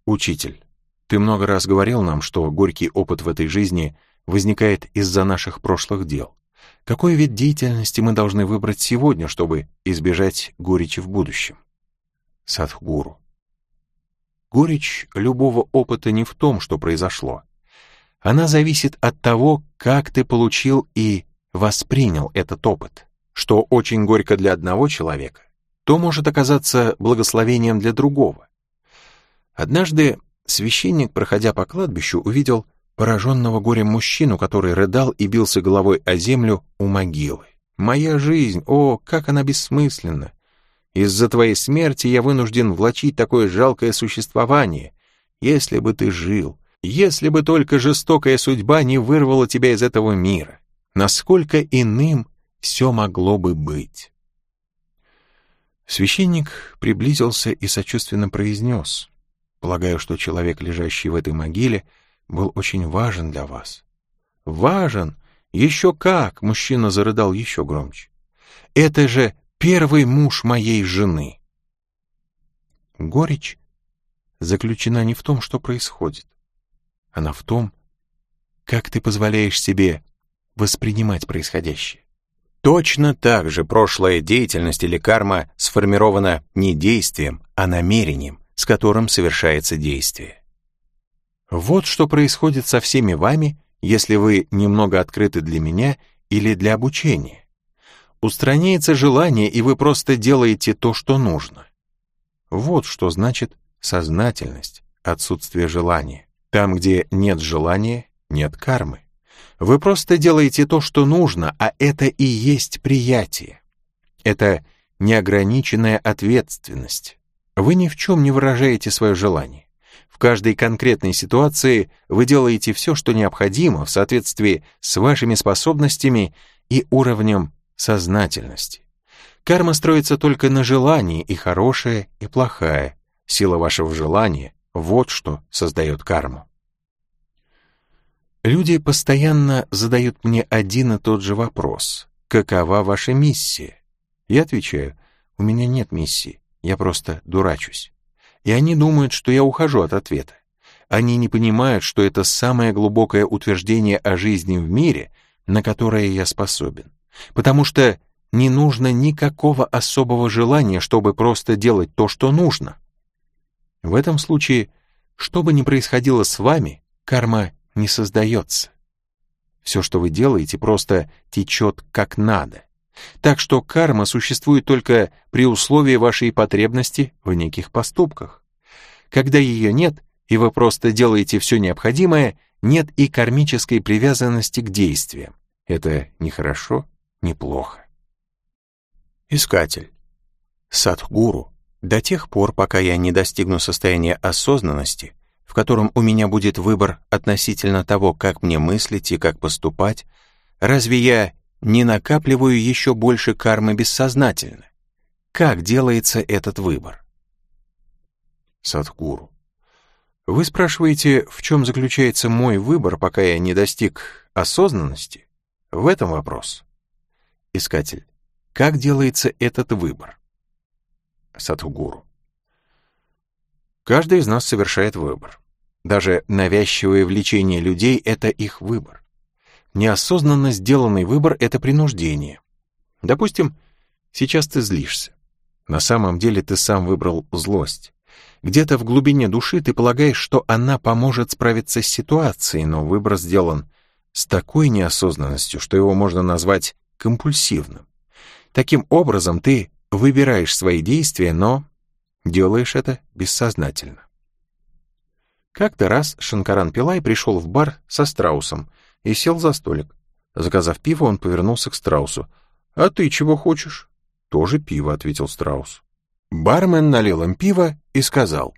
Учитель. Ты много раз говорил нам, что горький опыт в этой жизни возникает из-за наших прошлых дел. Какой вид деятельности мы должны выбрать сегодня, чтобы избежать горечи в будущем? Садхгуру. Горечь любого опыта не в том, что произошло. Она зависит от того, как ты получил и воспринял этот опыт, что очень горько для одного человека, то может оказаться благословением для другого. Однажды священник, проходя по кладбищу, увидел пораженного горем мужчину, который рыдал и бился головой о землю у могилы. «Моя жизнь, о, как она бессмысленна! Из-за твоей смерти я вынужден влачить такое жалкое существование. Если бы ты жил, если бы только жестокая судьба не вырвала тебя из этого мира, насколько иным все могло бы быть?» Священник приблизился и сочувственно произнес, «Полагаю, что человек, лежащий в этой могиле, был очень важен для вас». «Важен? Еще как!» — мужчина зарыдал еще громче. «Это же первый муж моей жены». Горечь заключена не в том, что происходит. Она в том, как ты позволяешь себе воспринимать происходящее. Точно так же прошлая деятельность или карма сформирована не действием, а намерением, с которым совершается действие. Вот что происходит со всеми вами, если вы немного открыты для меня или для обучения. Устраняется желание, и вы просто делаете то, что нужно. Вот что значит сознательность, отсутствие желания. Там, где нет желания, нет кармы. Вы просто делаете то, что нужно, а это и есть приятие. Это неограниченная ответственность. Вы ни в чем не выражаете свое желание. В каждой конкретной ситуации вы делаете все, что необходимо в соответствии с вашими способностями и уровнем сознательности. Карма строится только на желании, и хорошая, и плохая. Сила вашего желания — вот что создает карму. Люди постоянно задают мне один и тот же вопрос. Какова ваша миссия? Я отвечаю, у меня нет миссии, я просто дурачусь. И они думают, что я ухожу от ответа. Они не понимают, что это самое глубокое утверждение о жизни в мире, на которое я способен. Потому что не нужно никакого особого желания, чтобы просто делать то, что нужно. В этом случае, что бы ни происходило с вами, карма не создается. Все, что вы делаете, просто течет как надо. Так что карма существует только при условии вашей потребности в неких поступках. Когда ее нет, и вы просто делаете все необходимое, нет и кармической привязанности к действиям. Это не хорошо, не плохо. Искатель. Садхгуру. До тех пор, пока я не достигну состояния осознанности, в котором у меня будет выбор относительно того, как мне мыслить и как поступать, разве я не накапливаю еще больше кармы бессознательно? Как делается этот выбор? Садхгуру. Вы спрашиваете, в чем заключается мой выбор, пока я не достиг осознанности? В этом вопрос. Искатель. Как делается этот выбор? Садхгуру. Каждый из нас совершает выбор. Даже навязчивое влечение людей — это их выбор. Неосознанно сделанный выбор — это принуждение. Допустим, сейчас ты злишься. На самом деле ты сам выбрал злость. Где-то в глубине души ты полагаешь, что она поможет справиться с ситуацией, но выбор сделан с такой неосознанностью, что его можно назвать компульсивным. Таким образом, ты выбираешь свои действия, но делаешь это бессознательно. Как-то раз Шанкаран Пилай пришел в бар со страусом и сел за столик. Заказав пиво, он повернулся к страусу. «А ты чего хочешь?» «Тоже пиво», — ответил страус. Бармен налил им пиво и сказал.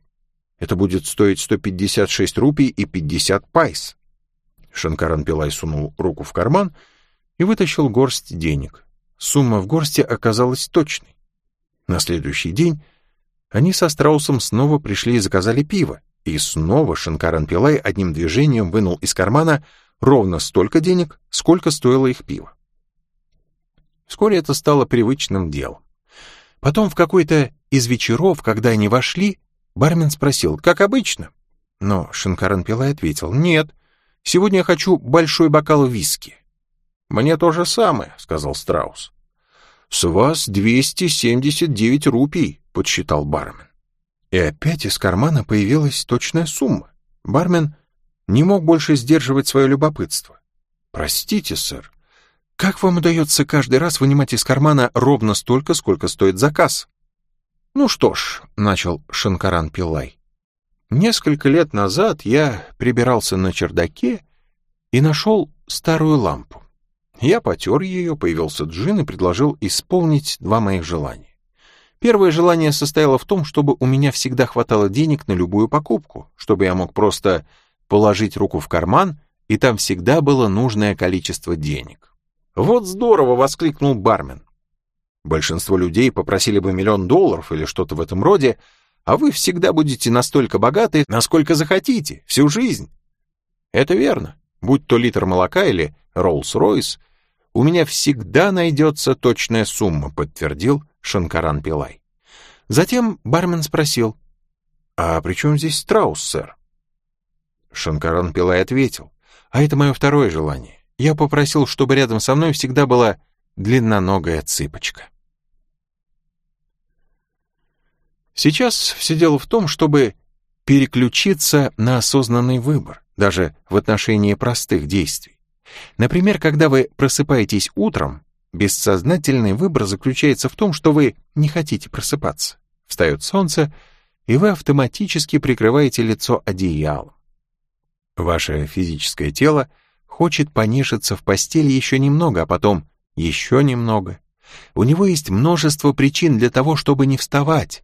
«Это будет стоить 156 рупий и 50 пайс». Шанкаран Пилай сунул руку в карман и вытащил горсть денег. Сумма в горсти оказалась точной. На следующий день они со страусом снова пришли и заказали пиво. И снова Шанкаран Пилай одним движением вынул из кармана ровно столько денег, сколько стоило их пиво. Вскоре это стало привычным делом. Потом в какой-то из вечеров, когда они вошли, бармен спросил, как обычно. Но Шанкаран Пилай ответил, нет, сегодня я хочу большой бокал виски. «Мне то же самое», — сказал Страус. «С вас 279 рупий», — подсчитал бармен. И опять из кармана появилась точная сумма. Бармен не мог больше сдерживать свое любопытство. «Простите, сэр, Как вам удается каждый раз вынимать из кармана ровно столько, сколько стоит заказ? Ну что ж, начал Шанкаран Пиллай. Несколько лет назад я прибирался на чердаке и нашел старую лампу. Я потер ее, появился Джин и предложил исполнить два моих желания. Первое желание состояло в том, чтобы у меня всегда хватало денег на любую покупку, чтобы я мог просто положить руку в карман, и там всегда было нужное количество денег. «Вот здорово!» — воскликнул бармен. Большинство людей попросили бы миллион долларов или что-то в этом роде, а вы всегда будете настолько богаты, насколько захотите, всю жизнь. Это верно. Будь то литр молока или Роллс-Ройс, у меня всегда найдется точная сумма, подтвердил Шанкаран Пилай. Затем бармен спросил, «А при чем здесь страус, сэр?» Шанкаран Пилай ответил, «А это мое второе желание. Я попросил, чтобы рядом со мной всегда была длинноногая цыпочка». Сейчас все дело в том, чтобы переключиться на осознанный выбор, даже в отношении простых действий. Например, когда вы просыпаетесь утром, Бессознательный выбор заключается в том, что вы не хотите просыпаться. Встает солнце, и вы автоматически прикрываете лицо одеялом. Ваше физическое тело хочет понежиться в постели еще немного, а потом еще немного. У него есть множество причин для того, чтобы не вставать.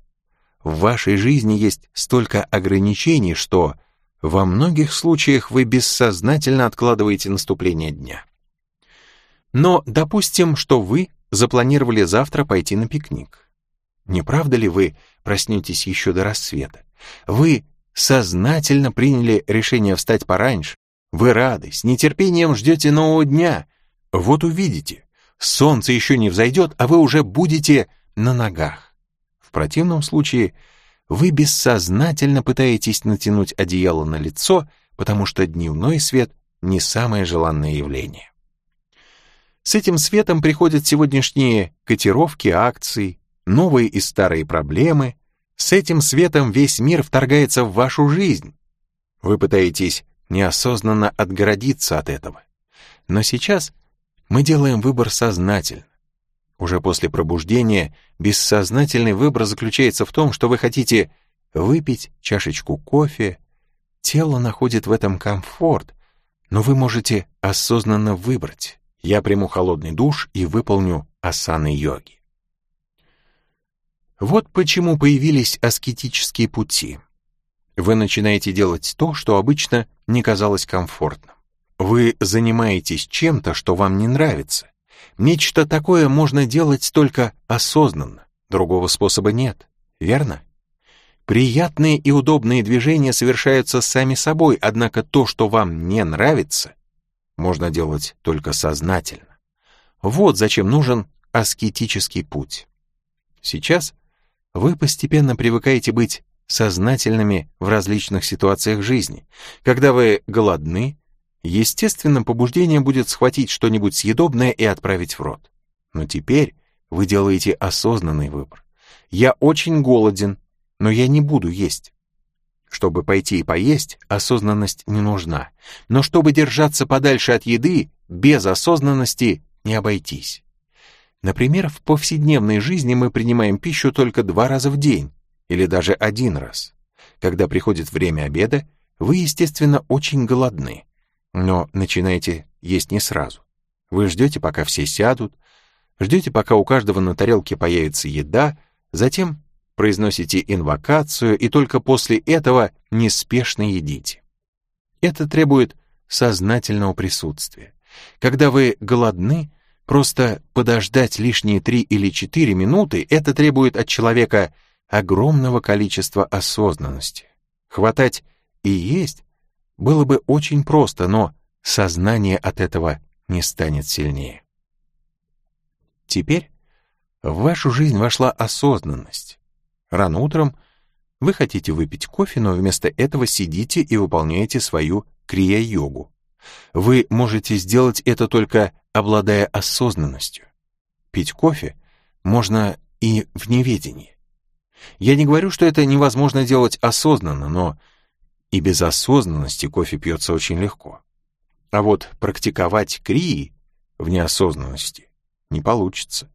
В вашей жизни есть столько ограничений, что во многих случаях вы бессознательно откладываете наступление дня. Но допустим, что вы запланировали завтра пойти на пикник. Не правда ли вы проснетесь еще до рассвета? Вы сознательно приняли решение встать пораньше. Вы рады, с нетерпением ждете нового дня. Вот увидите, солнце еще не взойдет, а вы уже будете на ногах. В противном случае вы бессознательно пытаетесь натянуть одеяло на лицо, потому что дневной свет не самое желанное явление. С этим светом приходят сегодняшние котировки акций, новые и старые проблемы. С этим светом весь мир вторгается в вашу жизнь. Вы пытаетесь неосознанно отгородиться от этого. Но сейчас мы делаем выбор сознательно. Уже после пробуждения бессознательный выбор заключается в том, что вы хотите выпить чашечку кофе. Тело находит в этом комфорт, но вы можете осознанно выбрать я приму холодный душ и выполню асаны йоги. Вот почему появились аскетические пути. Вы начинаете делать то, что обычно не казалось комфортным. Вы занимаетесь чем-то, что вам не нравится. Нечто такое можно делать только осознанно, другого способа нет, верно? Приятные и удобные движения совершаются сами собой, однако то, что вам не нравится, можно делать только сознательно. Вот зачем нужен аскетический путь. Сейчас вы постепенно привыкаете быть сознательными в различных ситуациях жизни. Когда вы голодны, естественным побуждением будет схватить что-нибудь съедобное и отправить в рот. Но теперь вы делаете осознанный выбор. Я очень голоден, но я не буду есть. Чтобы пойти и поесть, осознанность не нужна. Но чтобы держаться подальше от еды, без осознанности не обойтись. Например, в повседневной жизни мы принимаем пищу только два раза в день, или даже один раз. Когда приходит время обеда, вы, естественно, очень голодны, но начинаете есть не сразу. Вы ждете, пока все сядут, ждете, пока у каждого на тарелке появится еда, затем произносите инвокацию и только после этого неспешно едите. Это требует сознательного присутствия. Когда вы голодны, просто подождать лишние три или четыре минуты, это требует от человека огромного количества осознанности. Хватать и есть было бы очень просто, но сознание от этого не станет сильнее. Теперь в вашу жизнь вошла осознанность. Рано утром вы хотите выпить кофе, но вместо этого сидите и выполняете свою крия-йогу. Вы можете сделать это только обладая осознанностью. Пить кофе можно и в неведении. Я не говорю, что это невозможно делать осознанно, но и без осознанности кофе пьется очень легко. А вот практиковать крии в неосознанности? Не получится.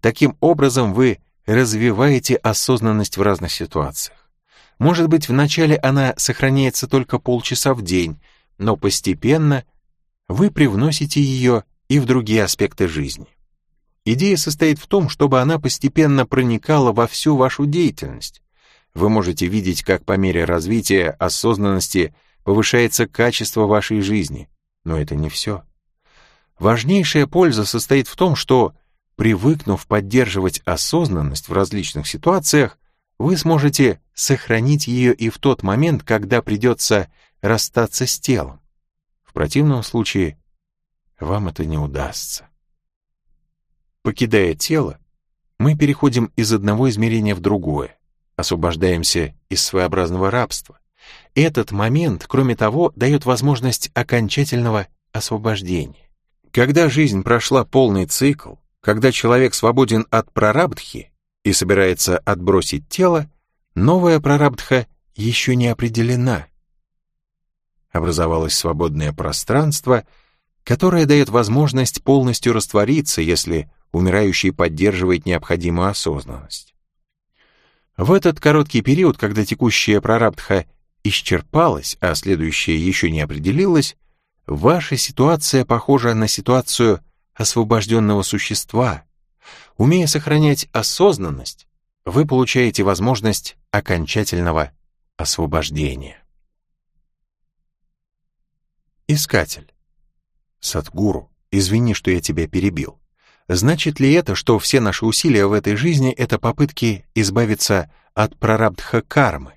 Таким образом вы развиваете осознанность в разных ситуациях. Может быть, вначале она сохраняется только полчаса в день, но постепенно вы привносите ее и в другие аспекты жизни. Идея состоит в том, чтобы она постепенно проникала во всю вашу деятельность. Вы можете видеть, как по мере развития осознанности повышается качество вашей жизни, но это не все. Важнейшая польза состоит в том, что, привыкнув поддерживать осознанность в различных ситуациях, вы сможете сохранить ее и в тот момент, когда придется расстаться с телом. В противном случае вам это не удастся. Покидая тело, мы переходим из одного измерения в другое, освобождаемся из своеобразного рабства. Этот момент, кроме того, дает возможность окончательного освобождения. Когда жизнь прошла полный цикл, когда человек свободен от прарабдхи, и собирается отбросить тело, новая прарабдха еще не определена. Образовалось свободное пространство, которое дает возможность полностью раствориться, если умирающий поддерживает необходимую осознанность. В этот короткий период, когда текущая прарабдха исчерпалась, а следующая еще не определилась, ваша ситуация похожа на ситуацию освобожденного существа, Умея сохранять осознанность, вы получаете возможность окончательного освобождения. Искатель. Садгуру, извини, что я тебя перебил. Значит ли это, что все наши усилия в этой жизни — это попытки избавиться от прарабдха кармы?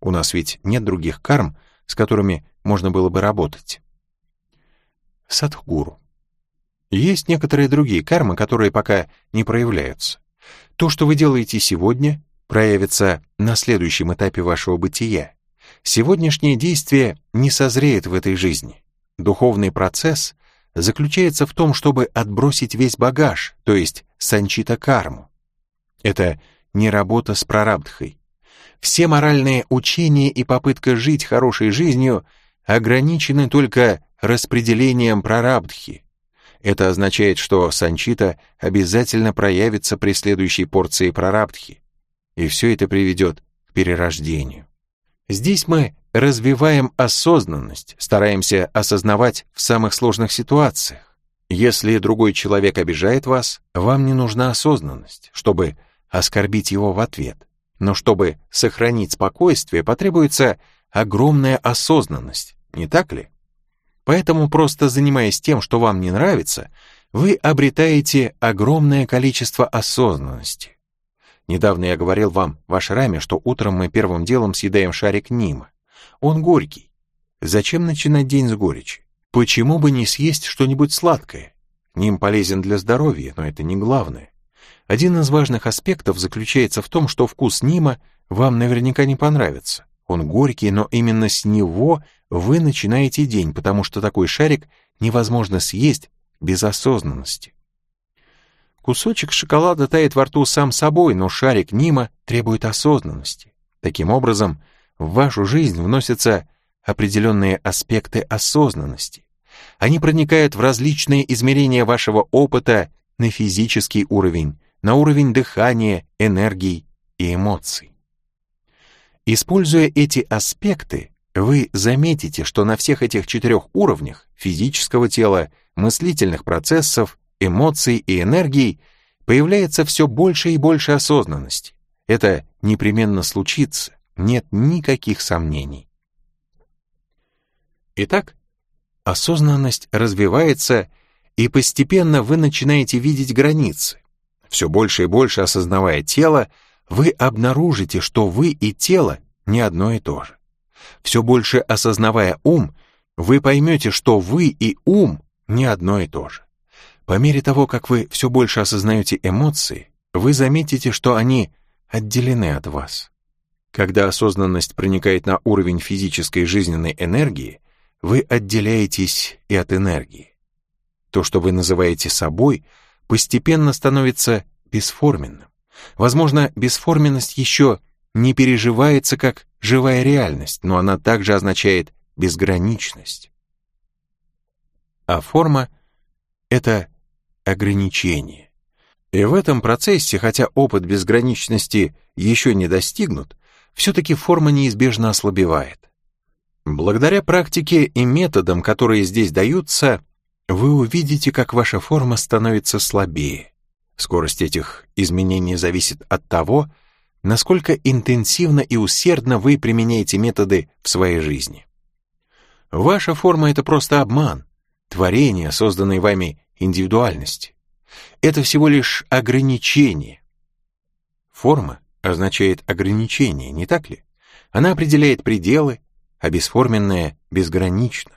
У нас ведь нет других карм, с которыми можно было бы работать. Садхгуру. Есть некоторые другие кармы, которые пока не проявляются. То, что вы делаете сегодня, проявится на следующем этапе вашего бытия. Сегодняшнее действие не созреет в этой жизни. Духовный процесс заключается в том, чтобы отбросить весь багаж, то есть санчита карму. Это не работа с прарабдхой. Все моральные учения и попытка жить хорошей жизнью ограничены только распределением прарабдхи, это означает, что санчита обязательно проявится при следующей порции прарабдхи, и все это приведет к перерождению. Здесь мы развиваем осознанность, стараемся осознавать в самых сложных ситуациях. Если другой человек обижает вас, вам не нужна осознанность, чтобы оскорбить его в ответ. Но чтобы сохранить спокойствие, потребуется огромная осознанность, не так ли? Поэтому просто занимаясь тем, что вам не нравится, вы обретаете огромное количество осознанности. Недавно я говорил вам в ашраме, что утром мы первым делом съедаем шарик Нима. Он горький. Зачем начинать день с горечи? Почему бы не съесть что-нибудь сладкое? Ним полезен для здоровья, но это не главное. Один из важных аспектов заключается в том, что вкус Нима вам наверняка не понравится. Он горький, но именно с него вы начинаете день, потому что такой шарик невозможно съесть без осознанности. Кусочек шоколада тает во рту сам собой, но шарик Нима требует осознанности. Таким образом, в вашу жизнь вносятся определенные аспекты осознанности. Они проникают в различные измерения вашего опыта на физический уровень, на уровень дыхания, энергии и эмоций. Используя эти аспекты, вы заметите, что на всех этих четырех уровнях физического тела, мыслительных процессов, эмоций и энергий появляется все больше и больше осознанности. Это непременно случится, нет никаких сомнений. Итак, осознанность развивается, и постепенно вы начинаете видеть границы. Все больше и больше осознавая тело, вы обнаружите, что вы и тело не одно и то же. Все больше осознавая ум, вы поймете, что вы и ум не одно и то же. По мере того, как вы все больше осознаете эмоции, вы заметите, что они отделены от вас. Когда осознанность проникает на уровень физической жизненной энергии, вы отделяетесь и от энергии. То, что вы называете собой, постепенно становится бесформенным. Возможно, бесформенность еще не переживается как живая реальность, но она также означает безграничность. А форма — это ограничение. И в этом процессе, хотя опыт безграничности еще не достигнут, все-таки форма неизбежно ослабевает. Благодаря практике и методам, которые здесь даются, вы увидите, как ваша форма становится слабее. Скорость этих изменений зависит от того, насколько интенсивно и усердно вы применяете методы в своей жизни. Ваша форма — это просто обман, творение, созданной вами индивидуальности. Это всего лишь ограничение. Форма означает ограничение, не так ли? Она определяет пределы, а бесформенное — безгранично.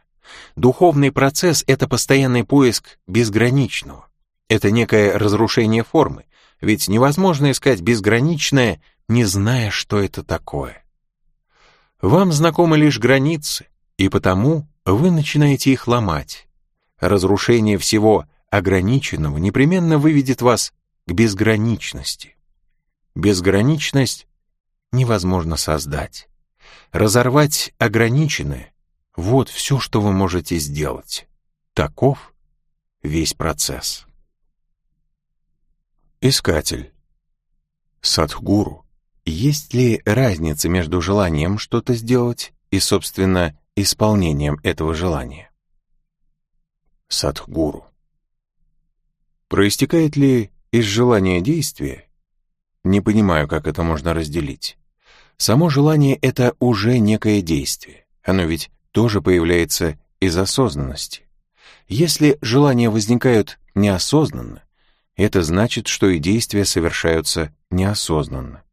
Духовный процесс — это постоянный поиск безграничного. Это некое разрушение формы, ведь невозможно искать безграничное, не зная, что это такое. Вам знакомы лишь границы, и потому вы начинаете их ломать. Разрушение всего ограниченного непременно выведет вас к безграничности. Безграничность невозможно создать. Разорвать ограниченное — вот все, что вы можете сделать. Таков весь процесс. Искатель. Садхгуру. Есть ли разница между желанием что-то сделать и, собственно, исполнением этого желания? Садхгуру. Проистекает ли из желания действия? Не понимаю, как это можно разделить. Само желание — это уже некое действие. Оно ведь тоже появляется из осознанности. Если желания возникают неосознанно, это значит, что и действия совершаются неосознанно.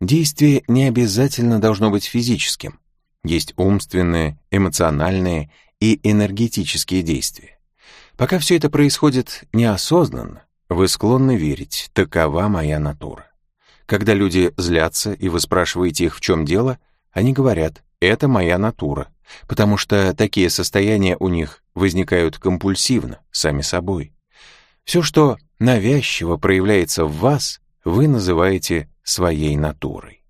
Действие не обязательно должно быть физическим. Есть умственные, эмоциональные и энергетические действия. Пока все это происходит неосознанно, вы склонны верить, такова моя натура. Когда люди злятся, и вы спрашиваете их, в чем дело, они говорят, это моя натура, потому что такие состояния у них возникают компульсивно, сами собой. Все, что навязчиво проявляется в вас, вы называете своей натурой.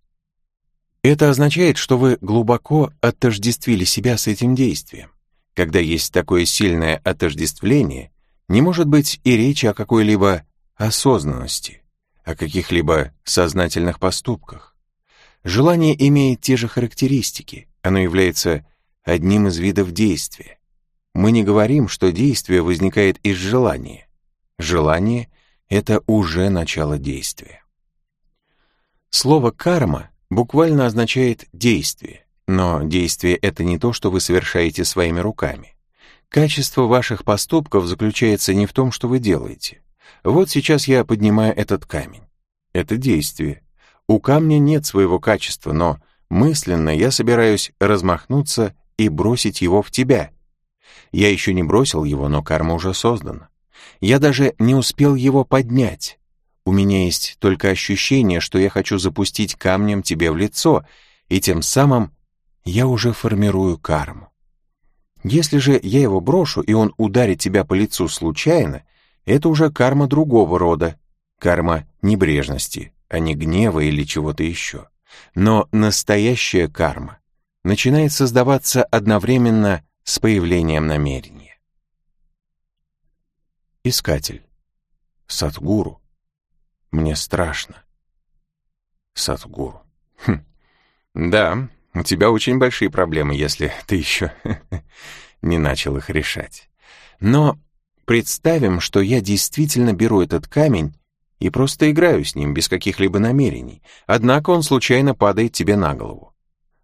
Это означает, что вы глубоко отождествили себя с этим действием. Когда есть такое сильное отождествление, не может быть и речи о какой-либо осознанности о каких-либо сознательных поступках. Желание имеет те же характеристики, оно является одним из видов действия. Мы не говорим, что действие возникает из желания. Желание — это уже начало действия. Слово «карма» буквально означает «действие», но действие — это не то, что вы совершаете своими руками. Качество ваших поступков заключается не в том, что вы делаете. Вот сейчас я поднимаю этот камень. Это действие. У камня нет своего качества, но мысленно я собираюсь размахнуться и бросить его в тебя. Я еще не бросил его, но карма уже создана. Я даже не успел его поднять. У меня есть только ощущение, что я хочу запустить камнем тебе в лицо, и тем самым я уже формирую карму. Если же я его брошу, и он ударит тебя по лицу случайно, это уже карма другого рода, карма небрежности, а не гнева или чего-то еще. Но настоящая карма начинает создаваться одновременно с появлением намерения. Искатель. Садгуру. Мне страшно. Садгуру. Хм. Да, у тебя очень большие проблемы, если ты еще не начал их решать. Но Представим, что я действительно беру этот камень и просто играю с ним без каких-либо намерений, однако он случайно падает тебе на голову.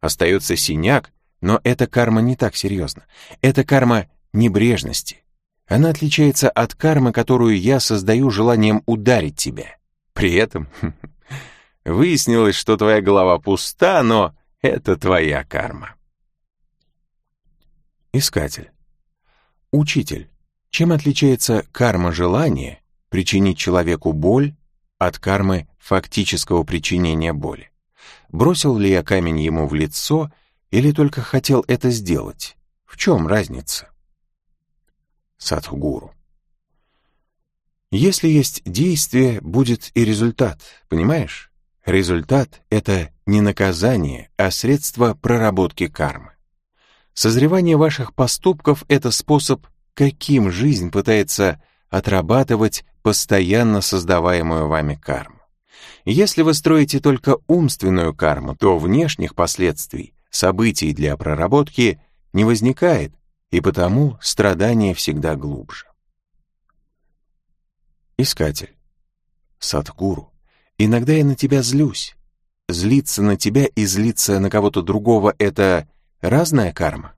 Остается синяк, но эта карма не так серьезна. Это карма небрежности. Она отличается от кармы, которую я создаю желанием ударить тебя. При этом выяснилось, что твоя голова пуста, но это твоя карма. Искатель. Учитель. Чем отличается карма желания причинить человеку боль от кармы фактического причинения боли? Бросил ли я камень ему в лицо или только хотел это сделать? В чем разница? Садхгуру. Если есть действие, будет и результат, понимаешь? Результат — это не наказание, а средство проработки кармы. Созревание ваших поступков — это способ каким жизнь пытается отрабатывать постоянно создаваемую вами карму. Если вы строите только умственную карму, то внешних последствий, событий для проработки не возникает, и потому страдание всегда глубже. Искатель. Садхгуру. Иногда я на тебя злюсь. Злиться на тебя и злиться на кого-то другого — это разная карма?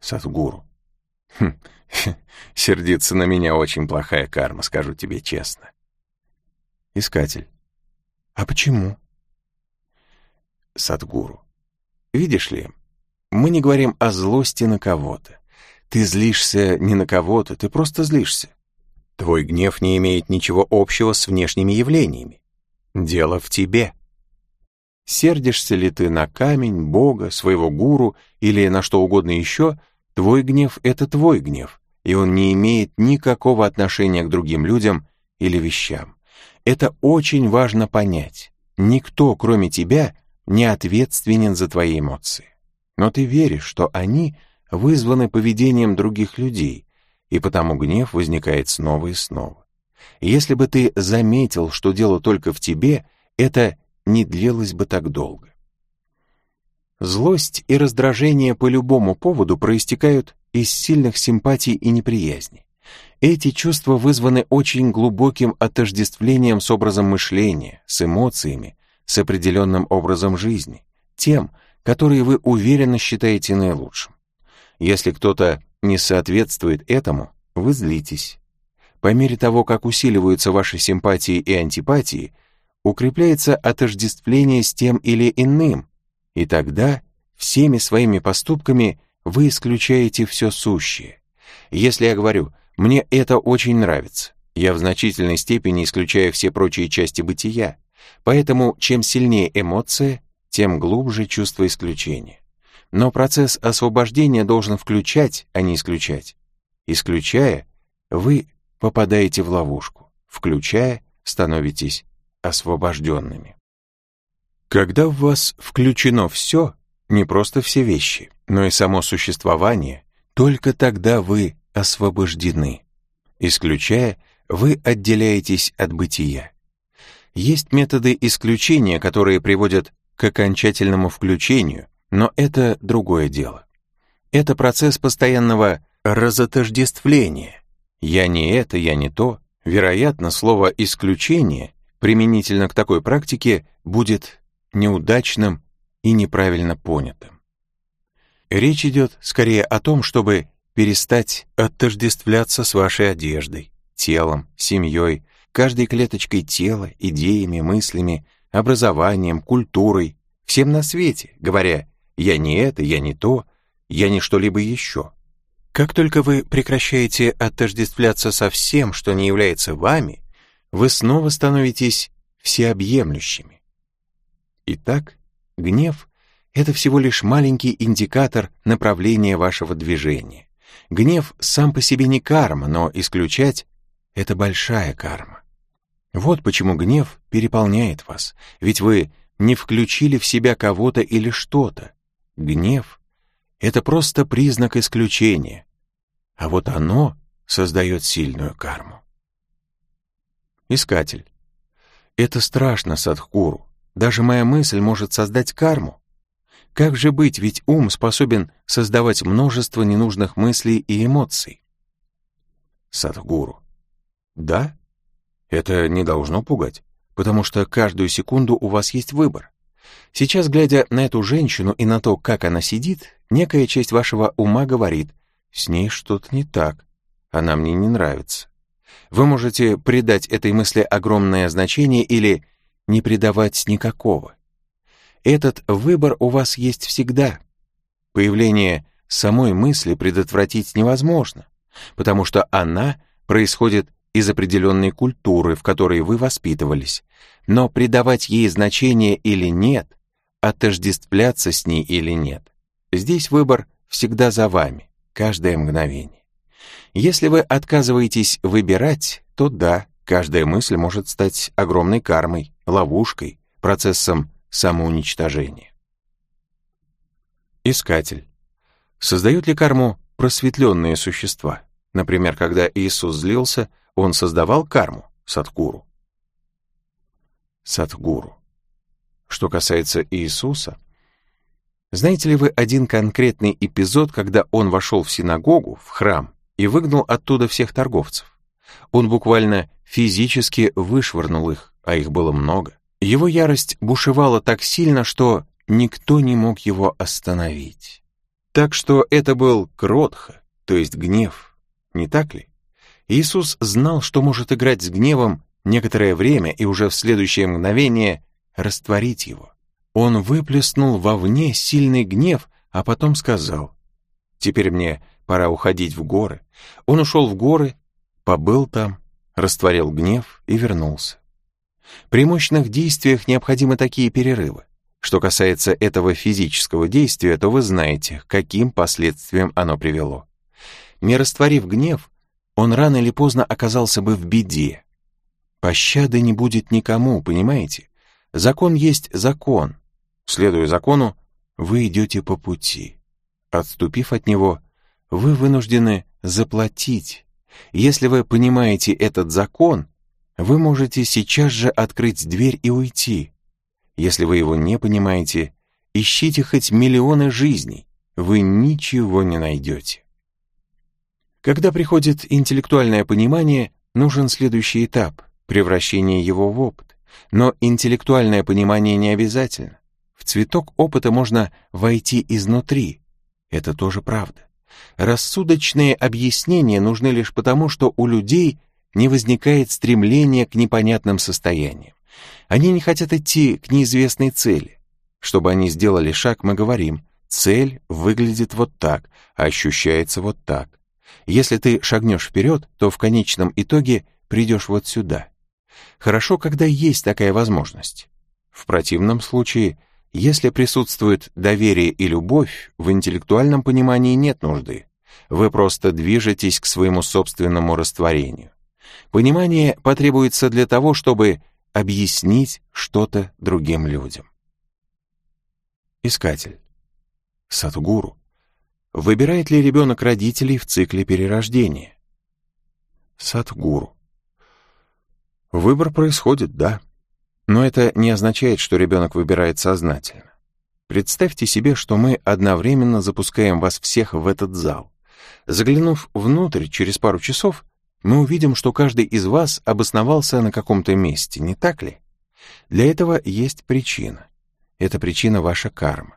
Садхгуру. Хм, сердиться на меня очень плохая карма, скажу тебе честно. Искатель. А почему? Садхгуру. Видишь ли, мы не говорим о злости на кого-то. Ты злишься не на кого-то, ты просто злишься. Твой гнев не имеет ничего общего с внешними явлениями. Дело в тебе. Сердишься ли ты на камень, Бога, своего гуру или на что угодно еще, твой гнев — это твой гнев, и он не имеет никакого отношения к другим людям или вещам. Это очень важно понять. Никто, кроме тебя, не ответственен за твои эмоции но ты веришь, что они вызваны поведением других людей, и потому гнев возникает снова и снова. Если бы ты заметил, что дело только в тебе, это не длилось бы так долго. Злость и раздражение по любому поводу проистекают из сильных симпатий и неприязни. Эти чувства вызваны очень глубоким отождествлением с образом мышления, с эмоциями, с определенным образом жизни, тем, которые вы уверенно считаете наилучшим. Если кто-то не соответствует этому, вы злитесь. По мере того, как усиливаются ваши симпатии и антипатии, укрепляется отождествление с тем или иным, и тогда всеми своими поступками вы исключаете все сущее. Если я говорю «мне это очень нравится», я в значительной степени исключаю все прочие части бытия, поэтому чем сильнее эмоция, тем глубже чувство исключения. Но процесс освобождения должен включать, а не исключать. Исключая, вы попадаете в ловушку. Включая, становитесь освобожденными. Когда в вас включено все, не просто все вещи, но и само существование, только тогда вы освобождены. Исключая, вы отделяетесь от бытия. Есть методы исключения, которые приводят к окончательному включению, но это другое дело. Это процесс постоянного разотождествления. Я не это, я не то. Вероятно, слово «исключение» применительно к такой практике будет неудачным и неправильно понятым. Речь идет скорее о том, чтобы перестать отождествляться с вашей одеждой, телом, семьей, каждой клеточкой тела, идеями, мыслями, образованием, культурой, всем на свете, говоря «я не это, я не то, я не что-либо еще». Как только вы прекращаете отождествляться со всем, что не является вами, вы снова становитесь всеобъемлющими. Итак, гнев — это всего лишь маленький индикатор направления вашего движения. Гнев сам по себе не карма, но исключать — это большая карма. Вот почему гнев переполняет вас, ведь вы не включили в себя кого-то или что-то. Гнев — это просто признак исключения, а вот оно создает сильную карму. Искатель. Это страшно, Садхгуру. Даже моя мысль может создать карму. Как же быть, ведь ум способен создавать множество ненужных мыслей и эмоций? Садхгуру. Да, это не должно пугать, потому что каждую секунду у вас есть выбор. Сейчас, глядя на эту женщину и на то, как она сидит, некая часть вашего ума говорит, с ней что-то не так, она мне не нравится. Вы можете придать этой мысли огромное значение или не придавать никакого. Этот выбор у вас есть всегда. Появление самой мысли предотвратить невозможно, потому что она происходит из определенной культуры, в которой вы воспитывались, но придавать ей значение или нет, отождествляться с ней или нет, здесь выбор всегда за вами, каждое мгновение. Если вы отказываетесь выбирать, то да, каждая мысль может стать огромной кармой, ловушкой, процессом самоуничтожения. Искатель. Создают ли карму просветленные существа? Например, когда Иисус злился, он создавал карму, садхгуру. Садхгуру. Что касается Иисуса, знаете ли вы один конкретный эпизод, когда он вошел в синагогу, в храм, и выгнал оттуда всех торговцев? Он буквально физически вышвырнул их, а их было много. Его ярость бушевала так сильно, что никто не мог его остановить. Так что это был кротха, то есть гнев, не так ли? Иисус знал, что может играть с гневом некоторое время и уже в следующее мгновение растворить его. Он выплеснул вовне сильный гнев, а потом сказал, «Теперь мне пора уходить в горы». Он ушел в горы, побыл там, растворил гнев и вернулся. При мощных действиях необходимы такие перерывы. Что касается этого физического действия, то вы знаете, каким последствиям оно привело. Не растворив гнев, он рано или поздно оказался бы в беде. Пощады не будет никому, понимаете? Закон есть закон. Следуя закону, вы идете по пути. Отступив от него, вы вынуждены заплатить. Если вы понимаете этот закон, вы можете сейчас же открыть дверь и уйти. Если вы его не понимаете, ищите хоть миллионы жизней, вы ничего не найдете. Когда приходит интеллектуальное понимание, нужен следующий этап — превращение его в опыт. Но интеллектуальное понимание не обязательно. В цветок опыта можно войти изнутри. Это тоже правда. Рассудочные объяснения нужны лишь потому, что у людей не возникает стремления к непонятным состояниям. Они не хотят идти к неизвестной цели. Чтобы они сделали шаг, мы говорим, цель выглядит вот так, а ощущается вот так. Если ты шагнешь вперед, то в конечном итоге придешь вот сюда. Хорошо, когда есть такая возможность. В противном случае, если присутствует доверие и любовь, в интеллектуальном понимании нет нужды. Вы просто движетесь к своему собственному растворению. Понимание потребуется для того, чтобы объяснить что-то другим людям. Искатель. Садгуру. Выбирает ли ребенок родителей в цикле перерождения? Садгуру. Выбор происходит, да. Но это не означает, что ребенок выбирает сознательно. Представьте себе, что мы одновременно запускаем вас всех в этот зал. Заглянув внутрь через пару часов, мы увидим, что каждый из вас обосновался на каком-то месте, не так ли? Для этого есть причина. Эта причина ваша карма.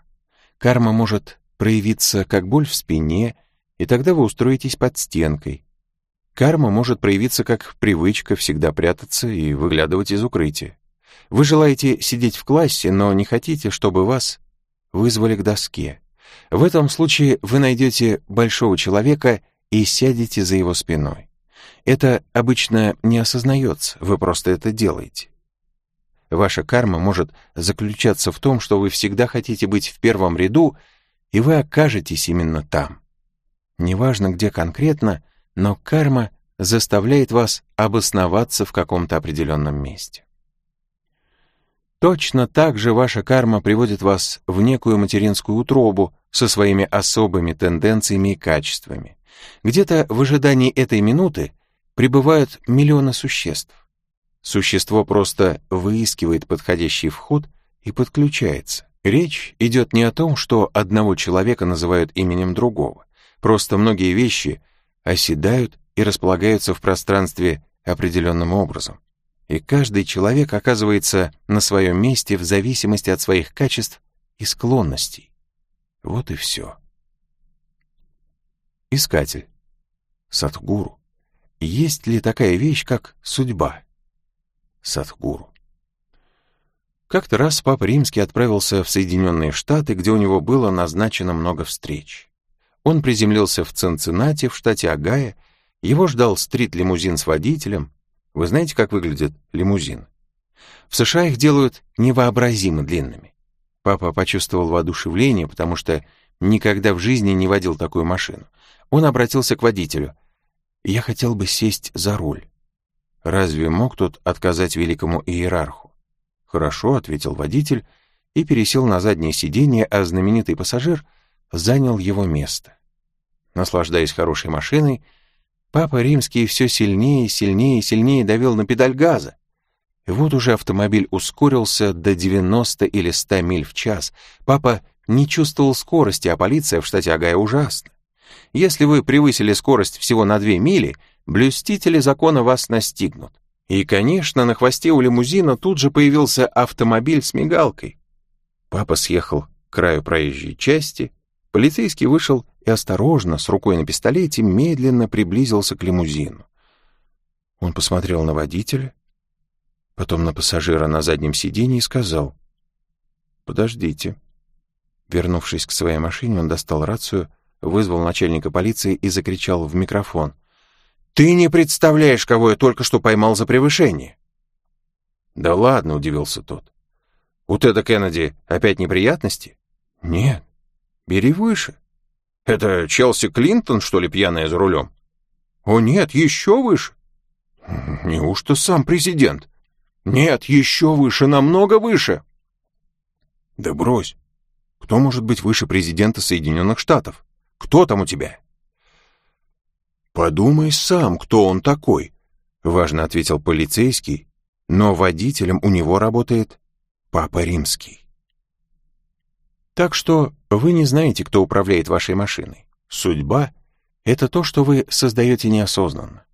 Карма может проявиться как боль в спине, и тогда вы устроитесь под стенкой. Карма может проявиться как привычка всегда прятаться и выглядывать из укрытия. Вы желаете сидеть в классе, но не хотите, чтобы вас вызвали к доске. В этом случае вы найдете большого человека и сядете за его спиной. Это обычно не осознается, вы просто это делаете. Ваша карма может заключаться в том, что вы всегда хотите быть в первом ряду, и вы окажетесь именно там. Неважно, где конкретно, но карма заставляет вас обосноваться в каком-то определенном месте. Точно так же ваша карма приводит вас в некую материнскую утробу со своими особыми тенденциями и качествами. Где-то в ожидании этой минуты прибывают миллионы существ. Существо просто выискивает подходящий вход и подключается. Речь идет не о том, что одного человека называют именем другого. Просто многие вещи оседают и располагаются в пространстве определенным образом. И каждый человек оказывается на своем месте в зависимости от своих качеств и склонностей. Вот и все. Искатель. Садхгуру. Есть ли такая вещь, как судьба? Садхгуру. Как-то раз Папа Римский отправился в Соединенные Штаты, где у него было назначено много встреч. Он приземлился в Цинциннати, в штате Огайо, его ждал стрит-лимузин с водителем. Вы знаете, как выглядит лимузин? В США их делают невообразимо длинными. Папа почувствовал воодушевление, потому что никогда в жизни не водил такую машину. Он обратился к водителю. Я хотел бы сесть за руль. Разве мог тот отказать великому иерарху? Хорошо, ответил водитель и пересел на заднее сиденье, а знаменитый пассажир занял его место. Наслаждаясь хорошей машиной, Папа Римский все сильнее, сильнее, сильнее давил на педаль газа. И вот уже автомобиль ускорился до 90 или 100 миль в час. Папа не чувствовал скорости, а полиция в штате Агая ужасна. Если вы превысили скорость всего на 2 мили, блюстители закона вас настигнут. И, конечно, на хвосте у лимузина тут же появился автомобиль с мигалкой. Папа съехал к краю проезжей части, полицейский вышел и осторожно, с рукой на пистолете, медленно приблизился к лимузину. Он посмотрел на водителя, потом на пассажира на заднем сиденье и сказал «Подождите». Вернувшись к своей машине, он достал рацию, вызвал начальника полиции и закричал в микрофон. «Ты не представляешь, кого я только что поймал за превышение!» «Да ладно», — удивился тот. «У Теда Кеннеди опять неприятности?» «Нет, бери выше». «Это Челси Клинтон, что ли, пьяная за рулем?» «О нет, еще выше». «Неужто сам президент?» «Нет, еще выше, намного выше!» «Да брось! Кто может быть выше президента Соединенных Штатов? Кто там у тебя?» «Подумай сам, кто он такой», — важно ответил полицейский, но водителем у него работает Папа Римский. Так что вы не знаете, кто управляет вашей машиной. Судьба — это то, что вы создаете неосознанно.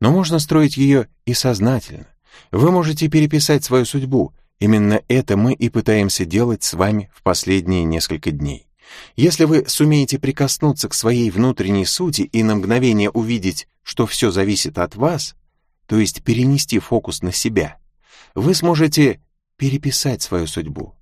Но можно строить ее и сознательно. Вы можете переписать свою судьбу. Именно это мы и пытаемся делать с вами в последние несколько дней. Если вы сумеете прикоснуться к своей внутренней сути и на мгновение увидеть, что все зависит от вас, то есть перенести фокус на себя, вы сможете переписать свою судьбу.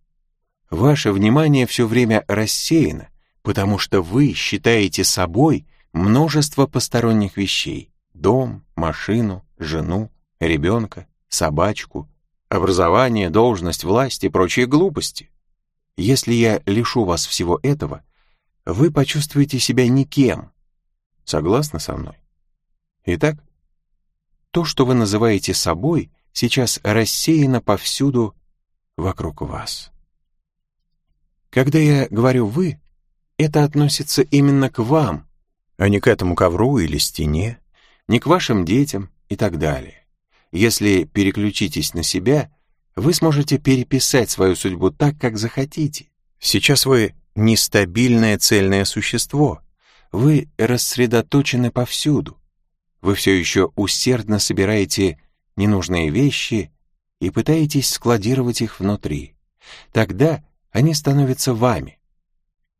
Ваше внимание все время рассеяно, потому что вы считаете собой множество посторонних вещей — дом, машину, жену, ребенка, собачку, образование, должность, власть и прочие глупости. Если я лишу вас всего этого, вы почувствуете себя никем. Согласны со мной? Итак, то, что вы называете собой, сейчас рассеяно повсюду вокруг вас. Когда я говорю «вы», это относится именно к вам, а не к этому ковру или стене, не к вашим детям и так далее. Если переключитесь на себя, вы сможете переписать свою судьбу так, как захотите. Сейчас вы нестабильное цельное существо. Вы рассредоточены повсюду. Вы все еще усердно собираете ненужные вещи и пытаетесь складировать их внутри. Тогда они становятся вами.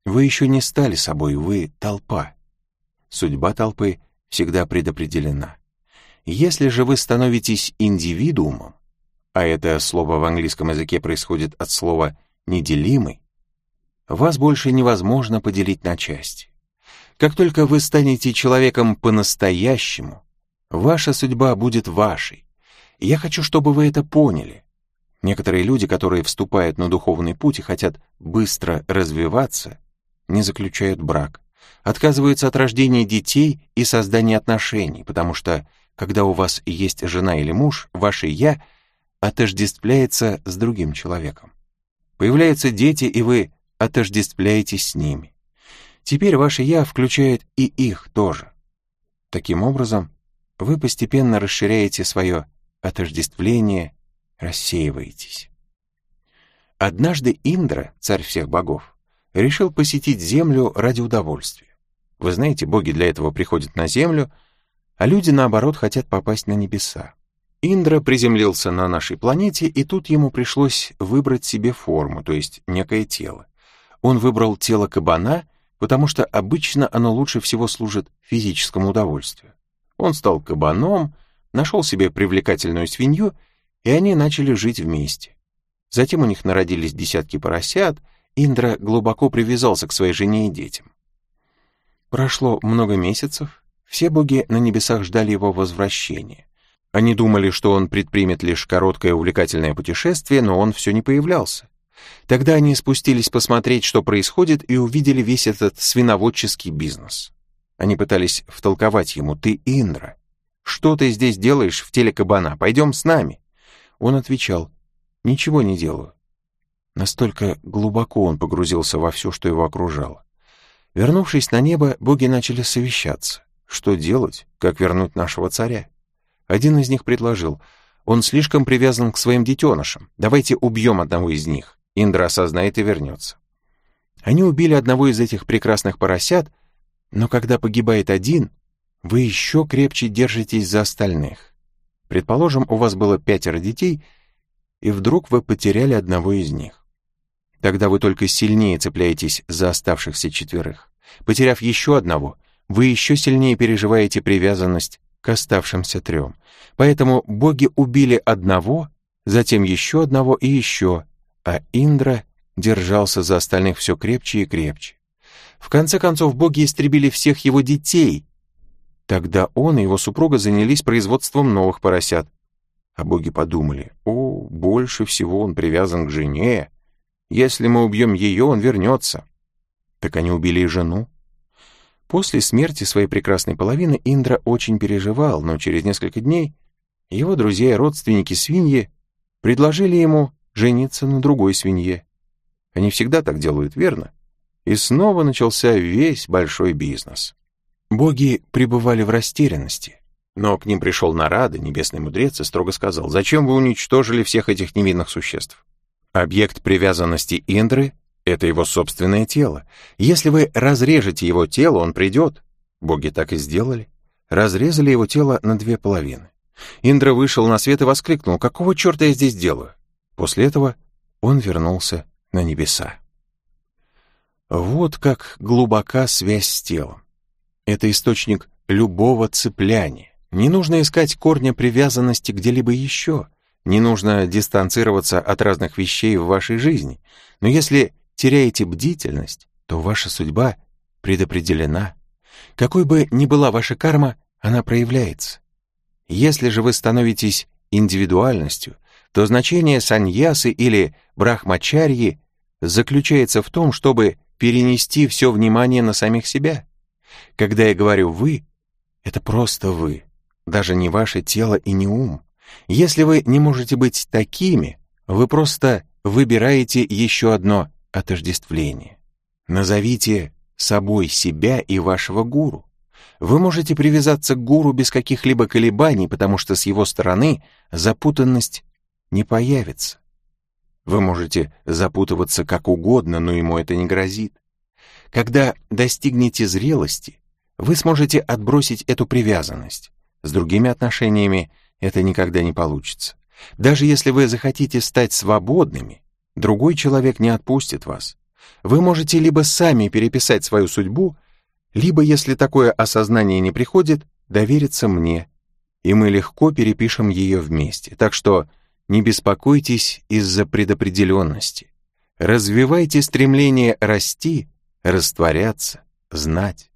Вы еще не стали собой, вы толпа. Судьба толпы всегда предопределена. Если же вы становитесь индивидуумом, а это слово в английском языке происходит от слова «неделимый», вас больше невозможно поделить на части. Как только вы станете человеком по-настоящему, ваша судьба будет вашей. Я хочу, чтобы вы это поняли. Некоторые люди, которые вступают на духовный путь и хотят быстро развиваться, не заключают брак, отказываются от рождения детей и создания отношений, потому что когда у вас есть жена или муж, ваше «я» отождествляется с другим человеком. Появляются дети, и вы отождествляетесь с ними. Теперь ваше «я» включает и их тоже. Таким образом, вы постепенно расширяете свое отождествление, рассеиваетесь. Однажды Индра, царь всех богов, решил посетить Землю ради удовольствия. Вы знаете, боги для этого приходят на Землю — а люди, наоборот, хотят попасть на небеса. Индра приземлился на нашей планете, и тут ему пришлось выбрать себе форму, то есть некое тело. Он выбрал тело кабана, потому что обычно оно лучше всего служит физическому удовольствию. Он стал кабаном, нашел себе привлекательную свинью, и они начали жить вместе. Затем у них народились десятки поросят, Индра глубоко привязался к своей жене и детям. Прошло много месяцев, все боги на небесах ждали его возвращения. Они думали, что он предпримет лишь короткое увлекательное путешествие, но он все не появлялся. Тогда они спустились посмотреть, что происходит, и увидели весь этот свиноводческий бизнес. Они пытались втолковать ему, «Ты Индра. Что ты здесь делаешь в теле кабана? Пойдем с нами». Он отвечал, «Ничего не делаю». Настолько глубоко он погрузился во все, что его окружало. Вернувшись на небо, боги начали совещаться. что делать, как вернуть нашего царя. Один из них предложил, он слишком привязан к своим детенышам, давайте убьем одного из них, Индра осознает и вернется. Они убили одного из этих прекрасных поросят, но когда погибает один, вы еще крепче держитесь за остальных. Предположим, у вас было пятеро детей, и вдруг вы потеряли одного из них. Тогда вы только сильнее цепляетесь за оставшихся четверых. Потеряв еще одного, вы еще сильнее переживаете привязанность к оставшимся трем. Поэтому боги убили одного, затем еще одного и еще, а Индра держался за остальных все крепче и крепче. В конце концов, боги истребили всех его детей. Тогда он и его супруга занялись производством новых поросят. А боги подумали, о, больше всего он привязан к жене. Если мы убьем ее, он вернется. Так они убили и жену. После смерти своей прекрасной половины Индра очень переживал, но через несколько дней его друзья и родственники свиньи предложили ему жениться на другой свинье. Они всегда так делают, верно? И снова начался весь большой бизнес. Боги пребывали в растерянности, но к ним пришел Нарада, небесный мудрец, и строго сказал, «Зачем вы уничтожили всех этих невинных существ? Объект привязанности Индры это его собственное тело. Если вы разрежете его тело, он придет. Боги так и сделали. Разрезали его тело на две половины. Индра вышел на свет и воскликнул, «Какого черта я здесь делаю?» После этого он вернулся на небеса. Вот как глубока связь с телом. Это источник любого цепляния. Не нужно искать корня привязанности где-либо еще. Не нужно дистанцироваться от разных вещей в вашей жизни. Но если теряете бдительность, то ваша судьба предопределена. Какой бы ни была ваша карма, она проявляется. Если же вы становитесь индивидуальностью, то значение саньясы или брахмачарьи заключается в том, чтобы перенести все внимание на самих себя. Когда я говорю «вы», это просто вы, даже не ваше тело и не ум. Если вы не можете быть такими, вы просто выбираете еще одно отождествление. Назовите собой себя и вашего гуру. Вы можете привязаться к гуру без каких-либо колебаний, потому что с его стороны запутанность не появится. Вы можете запутываться как угодно, но ему это не грозит. Когда достигнете зрелости, вы сможете отбросить эту привязанность. С другими отношениями это никогда не получится. Даже если вы захотите стать свободными, Другой человек не отпустит вас. Вы можете либо сами переписать свою судьбу, либо, если такое осознание не приходит, довериться мне, и мы легко перепишем ее вместе. Так что не беспокойтесь из-за предопределенности. Развивайте стремление расти, растворяться, знать.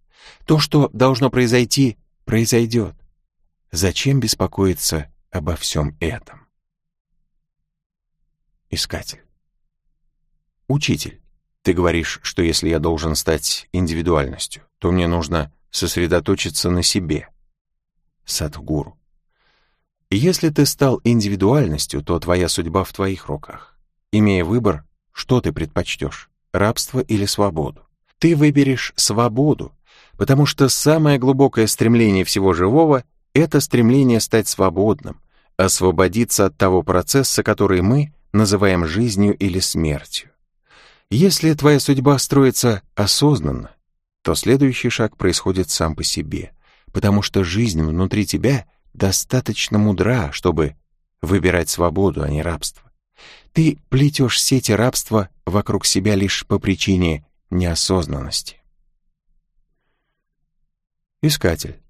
То, что должно произойти, произойдет. Зачем беспокоиться обо всем этом? Искатель. «Учитель, ты говоришь, что если я должен стать индивидуальностью, то мне нужно сосредоточиться на себе». Садхгуру. Если ты стал индивидуальностью, то твоя судьба в твоих руках. Имея выбор, что ты предпочтешь, рабство или свободу? Ты выберешь свободу, потому что самое глубокое стремление всего живого — это стремление стать свободным, освободиться от того процесса, который мы называем жизнью или смертью. Если твоя судьба строится осознанно, то следующий шаг происходит сам по себе, потому что жизнь внутри тебя достаточно мудра, чтобы выбирать свободу, а не рабство. Ты плетешь сети рабства вокруг себя лишь по причине неосознанности. Искатель.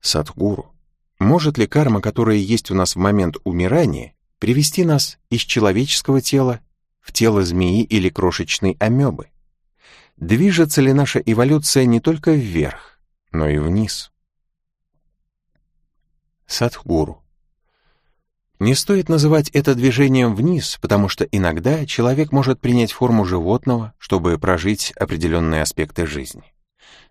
Садхгуру. Может ли карма, которая есть у нас в момент умирания, привести нас из человеческого тела в тело змеи или крошечной амебы? Движется ли наша эволюция не только вверх, но и вниз? Садхгуру. Не стоит называть это движением вниз, потому что иногда человек может принять форму животного, чтобы прожить определенные аспекты жизни.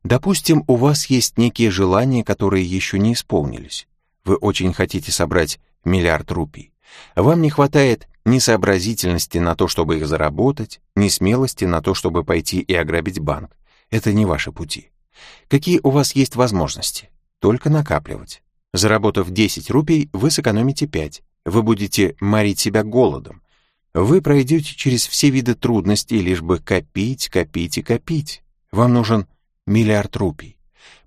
Допустим, у вас есть некие желания, которые еще не исполнились. Вы очень хотите собрать миллиард рупий. Вам не хватает ни сообразительности на то, чтобы их заработать, ни смелости на то, чтобы пойти и ограбить банк. Это не ваши пути. Какие у вас есть возможности? Только накапливать. Заработав 10 рупий, вы сэкономите 5. Вы будете морить себя голодом. Вы пройдете через все виды трудностей, лишь бы копить, копить и копить. Вам нужен миллиард рупий.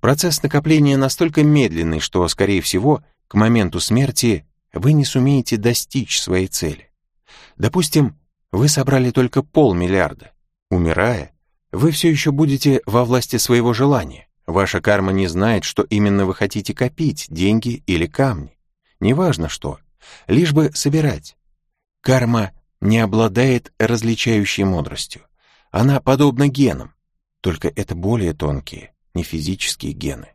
Процесс накопления настолько медленный, что, скорее всего, к моменту смерти вы не сумеете достичь своей цели. Допустим, вы собрали только полмиллиарда. Умирая, вы все еще будете во власти своего желания. Ваша карма не знает, что именно вы хотите копить, деньги или камни. Неважно что, лишь бы собирать. Карма не обладает различающей мудростью. Она подобна генам, только это более тонкие, не физические гены.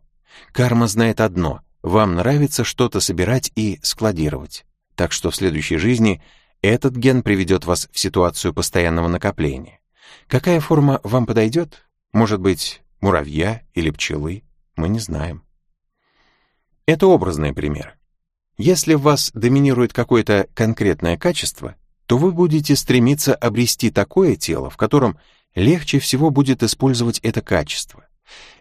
Карма знает одно — вам нравится что-то собирать и складировать. Так что в следующей жизни этот ген приведет вас в ситуацию постоянного накопления. Какая форма вам подойдет? Может быть, муравья или пчелы? Мы не знаем. Это образный пример. Если в вас доминирует какое-то конкретное качество, то вы будете стремиться обрести такое тело, в котором легче всего будет использовать это качество.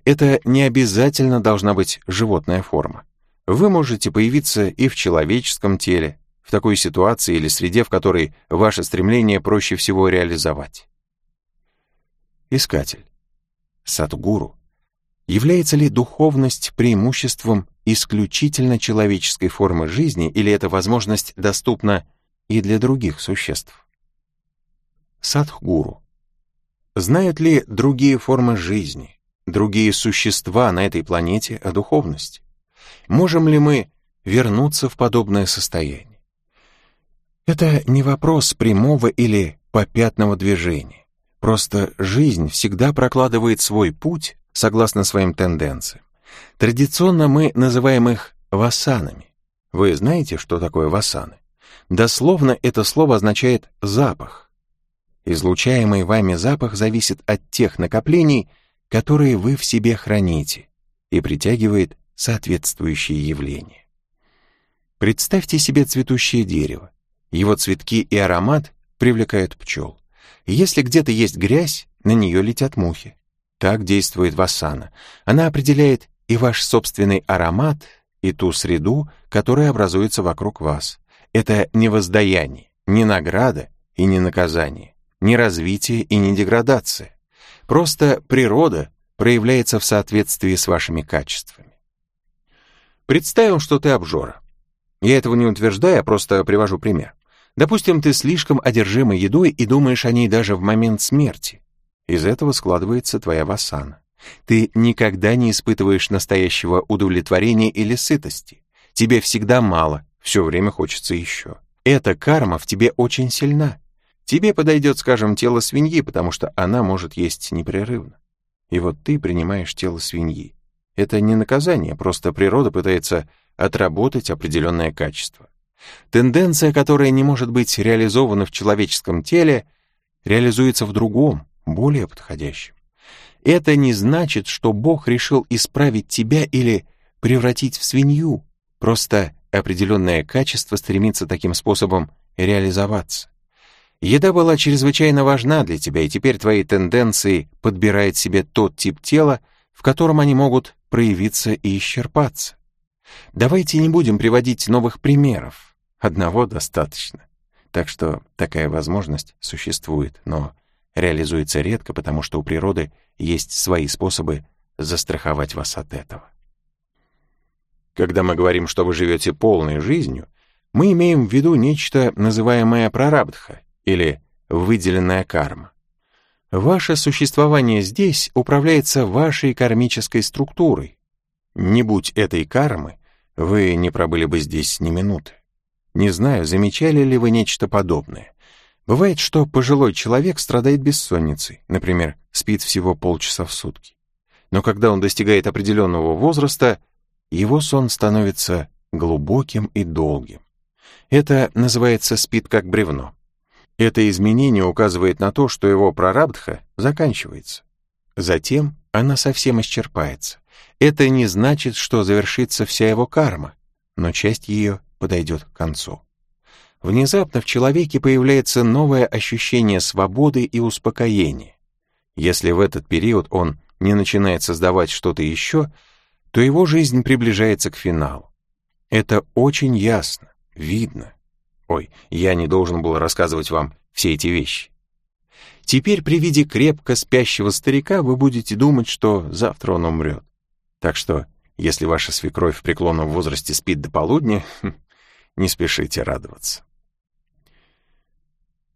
Это не обязательно должна быть животная форма. Вы можете появиться и в человеческом теле, в такой ситуации или среде, в которой ваше стремление проще всего реализовать. Искатель. Садгуру. Является ли духовность преимуществом исключительно человеческой формы жизни или эта возможность доступна и для других существ? Садхгуру. Знают ли другие формы жизни, другие существа на этой планете о духовности? Можем ли мы вернуться в подобное состояние? Это не вопрос прямого или попятного движения. Просто жизнь всегда прокладывает свой путь согласно своим тенденциям. Традиционно мы называем их васанами. Вы знаете, что такое васаны? Дословно это слово означает «запах». Излучаемый вами запах зависит от тех накоплений, которые вы в себе храните, и притягивает соответствующие явления. Представьте себе цветущее дерево. Его цветки и аромат привлекают пчел. Если где-то есть грязь, на нее летят мухи. Так действует васана. Она определяет и ваш собственный аромат, и ту среду, которая образуется вокруг вас. Это не воздаяние, не награда и не наказание, не развитие и не деградация. Просто природа проявляется в соответствии с вашими качествами. Представим, что ты обжора. Я этого не утверждаю, а просто привожу пример. Допустим, ты слишком одержима едой и думаешь о ней даже в момент смерти. Из этого складывается твоя васана. Ты никогда не испытываешь настоящего удовлетворения или сытости. Тебе всегда мало, все время хочется еще. Эта карма в тебе очень сильна. Тебе подойдет, скажем, тело свиньи, потому что она может есть непрерывно. И вот ты принимаешь тело свиньи. Это не наказание, просто природа пытается отработать определенное качество. Тенденция, которая не может быть реализована в человеческом теле, реализуется в другом, более подходящем. Это не значит, что Бог решил исправить тебя или превратить в свинью. Просто определенное качество стремится таким способом реализоваться. Еда была чрезвычайно важна для тебя, и теперь твои тенденции подбирают себе тот тип тела, в котором они могут проявиться и исчерпаться. Давайте не будем приводить новых примеров. Одного достаточно. Так что такая возможность существует, но реализуется редко, потому что у природы есть свои способы застраховать вас от этого. Когда мы говорим, что вы живете полной жизнью, мы имеем в виду нечто, называемое прарабдха или выделенная карма. Ваше существование здесь управляется вашей кармической структурой. Не будь этой кармы, вы не пробыли бы здесь ни минуты. Не знаю, замечали ли вы нечто подобное. Бывает, что пожилой человек страдает бессонницей, например, спит всего полчаса в сутки. Но когда он достигает определенного возраста, его сон становится глубоким и долгим. Это называется спит как бревно. Это изменение указывает на то, что его прарабдха заканчивается. Затем она совсем исчерпается. Это не значит, что завершится вся его карма, но часть ее подойдет к концу. Внезапно в человеке появляется новое ощущение свободы и успокоения. Если в этот период он не начинает создавать что-то еще, то его жизнь приближается к финалу. Это очень ясно, видно. Ой, я не должен был рассказывать вам все эти вещи. Теперь при виде крепко спящего старика вы будете думать, что завтра он умрет. Так что, если ваша свекровь в преклонном возрасте спит до полудня, не спешите радоваться.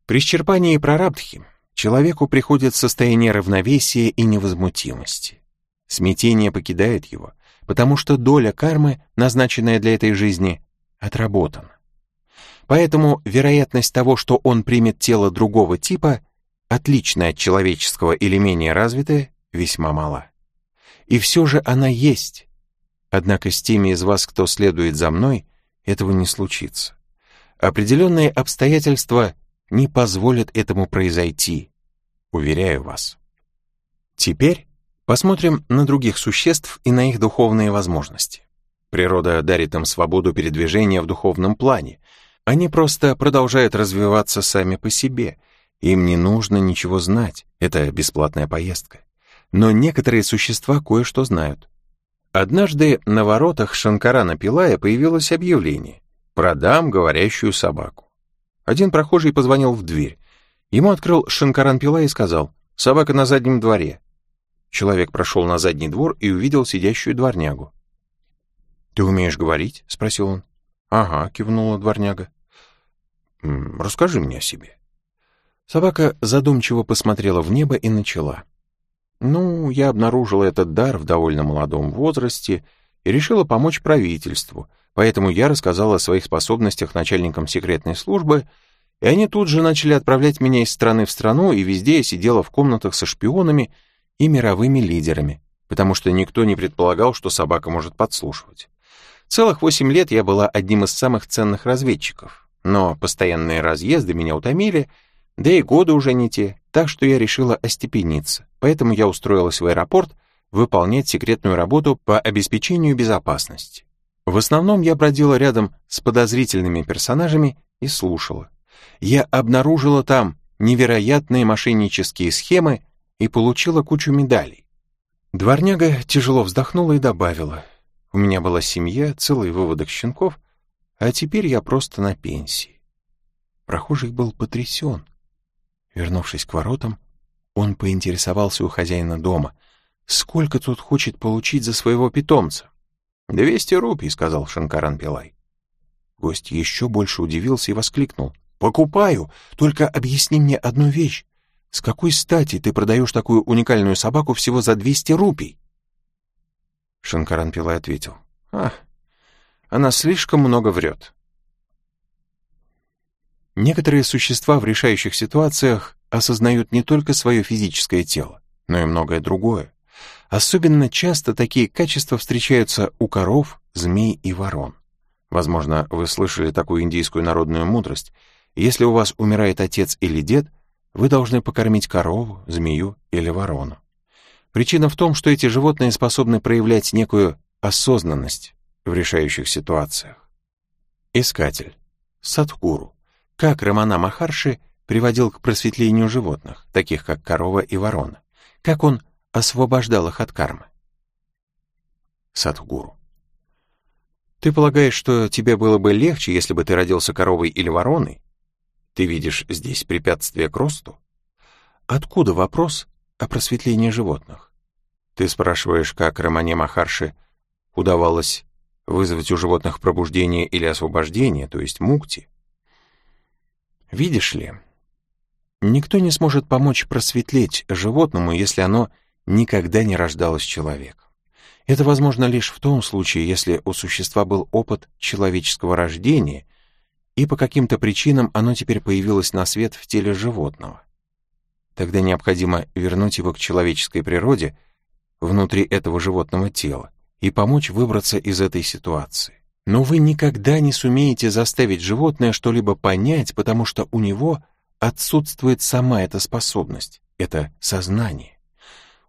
При исчерпании прарабдхи человеку приходит состояние равновесия и невозмутимости. Смятение покидает его, потому что доля кармы, назначенная для этой жизни, отработана. Поэтому вероятность того, что он примет тело другого типа, отличное от человеческого или менее развитое, весьма мала. И все же она есть. Однако с теми из вас, кто следует за мной, этого не случится. Определенные обстоятельства не позволят этому произойти, уверяю вас. Теперь посмотрим на других существ и на их духовные возможности. Природа дарит им свободу передвижения в духовном плане. Они просто продолжают развиваться сами по себе. Им не нужно ничего знать, это бесплатная поездка. Но некоторые существа кое-что знают. Однажды на воротах Шанкарана Пилая появилось объявление «Продам говорящую собаку». Один прохожий позвонил в дверь. Ему открыл Шанкаран Пила и сказал «Собака на заднем дворе». Человек прошел на задний двор и увидел сидящую дворнягу. «Ты умеешь говорить?» — спросил он. «Ага», — кивнула дворняга. «Расскажи мне о себе». Собака задумчиво посмотрела в небо и начала. «Ну, я обнаружила этот дар в довольно молодом возрасте и решила помочь правительству — Поэтому я рассказал о своих способностях начальникам секретной службы, и они тут же начали отправлять меня из страны в страну, и везде я сидела в комнатах со шпионами и мировыми лидерами, потому что никто не предполагал, что собака может подслушивать. Целых восемь лет я была одним из самых ценных разведчиков, но постоянные разъезды меня утомили, да и годы уже не те, так что я решила остепениться, поэтому я устроилась в аэропорт выполнять секретную работу по обеспечению безопасности. В основном я бродила рядом с подозрительными персонажами и слушала. Я обнаружила там невероятные мошеннические схемы и получила кучу медалей. Дворняга тяжело вздохнула и добавила. У меня была семья, целый выводок щенков, а теперь я просто на пенсии. Прохожий был потрясен. Вернувшись к воротам, он поинтересовался у хозяина дома, сколько тот хочет получить за своего питомца. «Двести рупий», — сказал Шанкаран Пилай. Гость еще больше удивился и воскликнул. «Покупаю, только объясни мне одну вещь. С какой стати ты продаешь такую уникальную собаку всего за двести рупий?» Шанкаран Пилай ответил. «А, она слишком много врет». Некоторые существа в решающих ситуациях осознают не только свое физическое тело, но и многое другое. Особенно часто такие качества встречаются у коров, змей и ворон. Возможно, вы слышали такую индийскую народную мудрость. Если у вас умирает отец или дед, вы должны покормить корову, змею или ворону. Причина в том, что эти животные способны проявлять некую осознанность в решающих ситуациях. Искатель. Садхгуру. Как Рамана Махарши приводил к просветлению животных, таких как корова и ворона. Как он освобождал их от кармы. Садхгуру. Ты полагаешь, что тебе было бы легче, если бы ты родился коровой или вороной? Ты видишь здесь препятствие к росту? Откуда вопрос о просветлении животных? Ты спрашиваешь, как Романе Махарши удавалось вызвать у животных пробуждение или освобождение, то есть мукти? Видишь ли, никто не сможет помочь просветлеть животному, если оно никогда не рождалось человеком. Это возможно лишь в том случае, если у существа был опыт человеческого рождения, и по каким-то причинам оно теперь появилось на свет в теле животного. Тогда необходимо вернуть его к человеческой природе внутри этого животного тела и помочь выбраться из этой ситуации. Но вы никогда не сумеете заставить животное что-либо понять, потому что у него отсутствует сама эта способность, это сознание.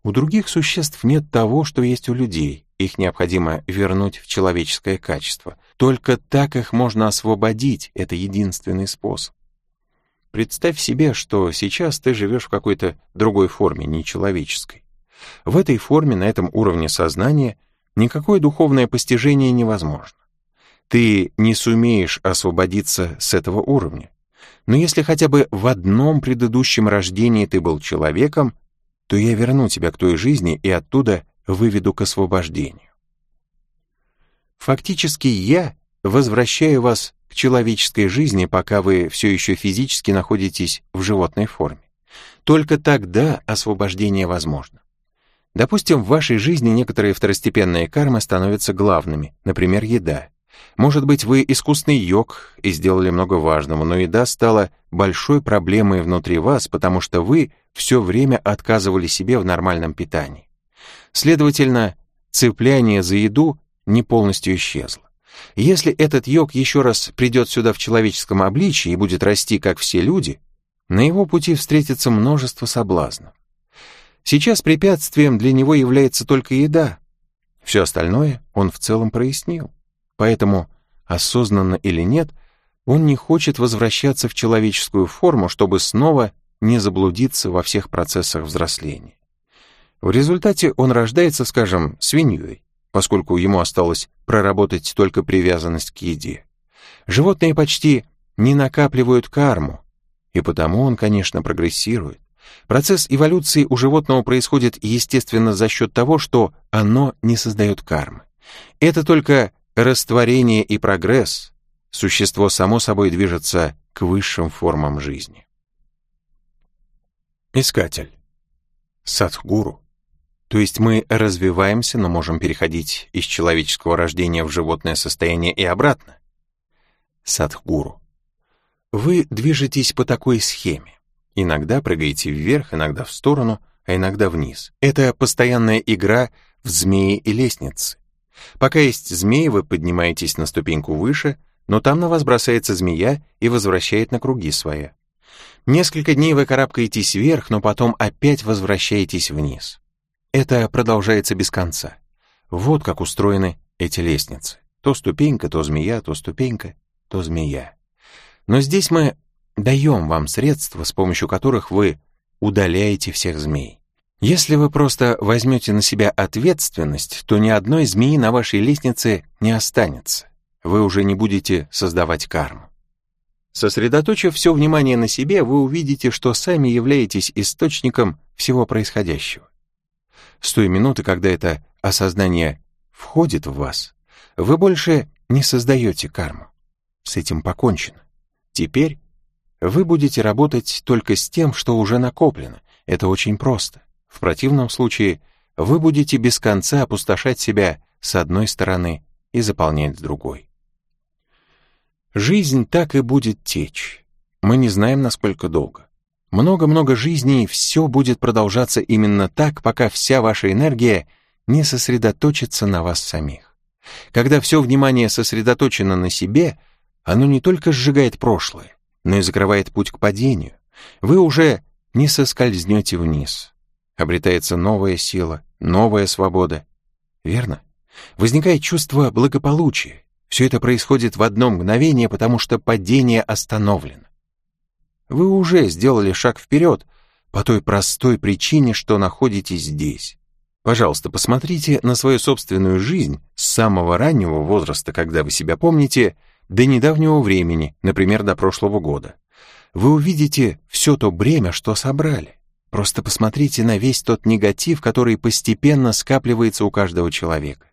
У других существ нет того, что есть у людей. Их необходимо вернуть в человеческое качество. Только так их можно освободить, это единственный способ. Представь себе, что сейчас ты живешь в какой-то другой форме, нечеловеческой. В этой форме, на этом уровне сознания, никакое духовное постижение невозможно. Ты не сумеешь освободиться с этого уровня. Но если хотя бы в одном предыдущем рождении ты был человеком, то я верну тебя к той жизни и оттуда выведу к освобождению. Фактически я возвращаю вас к человеческой жизни, пока вы все еще физически находитесь в животной форме. Только тогда освобождение возможно. Допустим, в вашей жизни некоторые второстепенные кармы становятся главными, например, еда. Может быть, вы искусный йог и сделали много важного, но еда стала большой проблемой внутри вас, потому что вы все время отказывали себе в нормальном питании. Следовательно, цепляние за еду не полностью исчезло. Если этот йог еще раз придет сюда в человеческом обличии и будет расти, как все люди, на его пути встретится множество соблазнов. Сейчас препятствием для него является только еда. Все остальное он в целом прояснил. Поэтому, осознанно или нет, он не хочет возвращаться в человеческую форму, чтобы снова не заблудиться во всех процессах взросления. В результате он рождается, скажем, свиньей, поскольку ему осталось проработать только привязанность к еде. Животные почти не накапливают карму, и потому он, конечно, прогрессирует. Процесс эволюции у животного происходит естественно за счет того, что оно не создает кармы. Это только растворение и прогресс. Существо само собой движется к высшим формам жизни. Искатель. Садхгуру. То есть мы развиваемся, но можем переходить из человеческого рождения в животное состояние и обратно. Садхгуру. Вы движетесь по такой схеме. Иногда прыгаете вверх, иногда в сторону, а иногда вниз. Это постоянная игра в змеи и лестницы. Пока есть змеи, вы поднимаетесь на ступеньку выше, но там на вас бросается змея и возвращает на круги свои. Несколько дней вы карабкаетесь вверх, но потом опять возвращаетесь вниз. Это продолжается без конца. Вот как устроены эти лестницы. То ступенька, то змея, то ступенька, то змея. Но здесь мы даем вам средства, с помощью которых вы удаляете всех змей. Если вы просто возьмете на себя ответственность, то ни одной змеи на вашей лестнице не останется. Вы уже не будете создавать карму. Сосредоточив все внимание на себе, вы увидите, что сами являетесь источником всего происходящего. С той минуты, когда это осознание входит в вас, вы больше не создаете карму. С этим покончено. Теперь вы будете работать только с тем, что уже накоплено. Это очень просто. В противном случае вы будете без конца опустошать себя с одной стороны и заполнять с другой. Жизнь так и будет течь. Мы не знаем, насколько долго. Много-много жизней, все будет продолжаться именно так, пока вся ваша энергия не сосредоточится на вас самих. Когда все внимание сосредоточено на себе, оно не только сжигает прошлое, но и закрывает путь к падению. Вы уже не соскользнете вниз. Обретается новая сила, новая свобода. Верно? Возникает чувство благополучия. Все это происходит в одно мгновение, потому что падение остановлено. Вы уже сделали шаг вперед по той простой причине, что находитесь здесь. Пожалуйста, посмотрите на свою собственную жизнь с самого раннего возраста, когда вы себя помните, до недавнего времени, например, до прошлого года. Вы увидите все то бремя, что собрали. Просто посмотрите на весь тот негатив, который постепенно скапливается у каждого человека.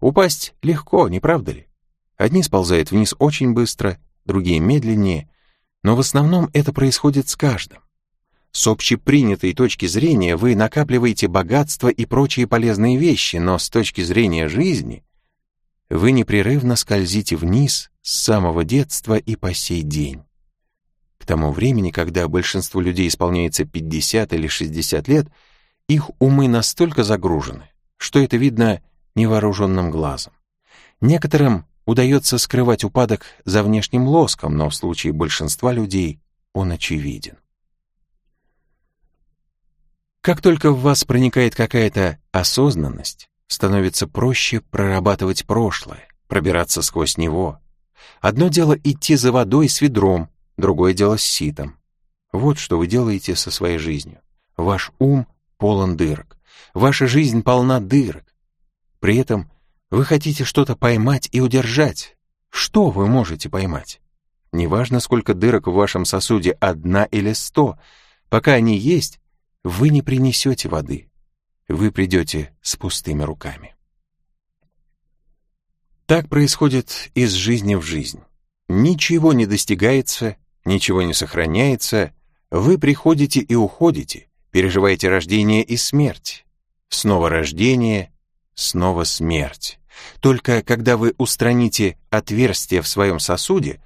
Упасть легко, не правда ли? Одни сползают вниз очень быстро, другие медленнее, но в основном это происходит с каждым. С общепринятой точки зрения вы накапливаете богатство и прочие полезные вещи, но с точки зрения жизни вы непрерывно скользите вниз с самого детства и по сей день. Тому времени, когда большинству людей исполняется 50 или 60 лет, их умы настолько загружены, что это видно невооруженным глазом. Некоторым удается скрывать упадок за внешним лоском, но в случае большинства людей он очевиден. Как только в вас проникает какая-то осознанность, становится проще прорабатывать прошлое, пробираться сквозь него. Одно дело идти за водой с ведром, другое дело с ситом. Вот что вы делаете со своей жизнью. Ваш ум полон дырок. Ваша жизнь полна дырок. При этом вы хотите что-то поймать и удержать. Что вы можете поймать? Неважно, сколько дырок в вашем сосуде, одна или сто, пока они есть, вы не принесете воды. Вы придете с пустыми руками. Так происходит из жизни в жизнь. Ничего не достигается, ничего не сохраняется, вы приходите и уходите, переживаете рождение и смерть. Снова рождение, снова смерть. Только когда вы устраните отверстие в своем сосуде,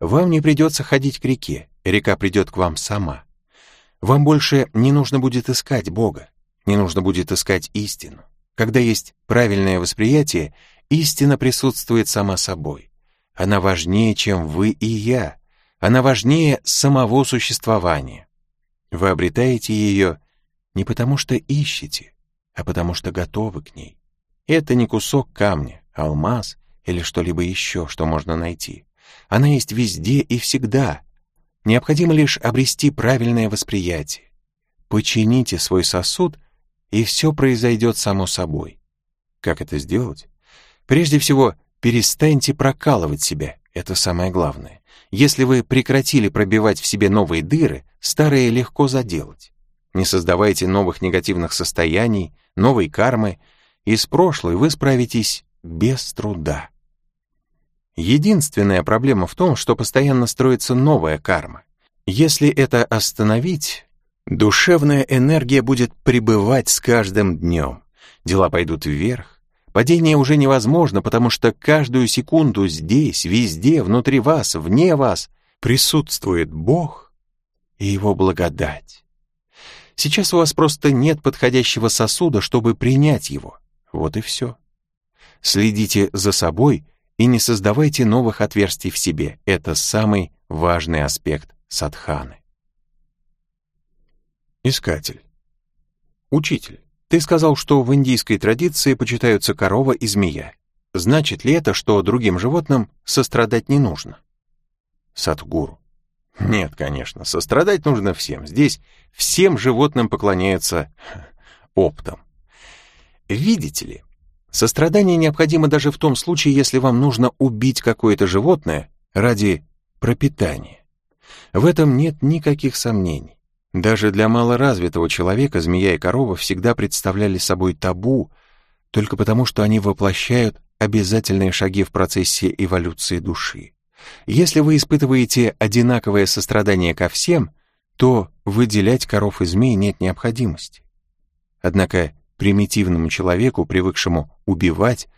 вам не придется ходить к реке, река придет к вам сама. Вам больше не нужно будет искать Бога, не нужно будет искать истину. Когда есть правильное восприятие, истина присутствует сама собой. Она важнее, чем вы и я. Она важнее самого существования. Вы обретаете ее не потому что ищете, а потому что готовы к ней. Это не кусок камня, алмаз или что-либо еще, что можно найти. Она есть везде и всегда. Необходимо лишь обрести правильное восприятие. Почините свой сосуд, и все произойдет само собой. Как это сделать? Прежде всего, перестаньте прокалывать себя, это самое главное. Если вы прекратили пробивать в себе новые дыры, старые легко заделать. Не создавайте новых негативных состояний, новой кармы. Из прошлой вы справитесь без труда. Единственная проблема в том, что постоянно строится новая карма. Если это остановить, душевная энергия будет пребывать с каждым днем. Дела пойдут вверх, Падение уже невозможно, потому что каждую секунду здесь, везде, внутри вас, вне вас присутствует Бог и Его благодать. Сейчас у вас просто нет подходящего сосуда, чтобы принять его. Вот и все. Следите за собой и не создавайте новых отверстий в себе. Это самый важный аспект садханы. Искатель. Учитель. Ты сказал, что в индийской традиции почитаются корова и змея. Значит ли это, что другим животным сострадать не нужно? Садхгуру. Нет, конечно, сострадать нужно всем. Здесь всем животным поклоняются оптом. Видите ли, сострадание необходимо даже в том случае, если вам нужно убить какое-то животное ради пропитания. В этом нет никаких сомнений. Даже для малоразвитого человека змея и корова всегда представляли собой табу, только потому что они воплощают обязательные шаги в процессе эволюции души. Если вы испытываете одинаковое сострадание ко всем, то выделять коров и змей нет необходимости. Однако примитивному человеку, привыкшему убивать,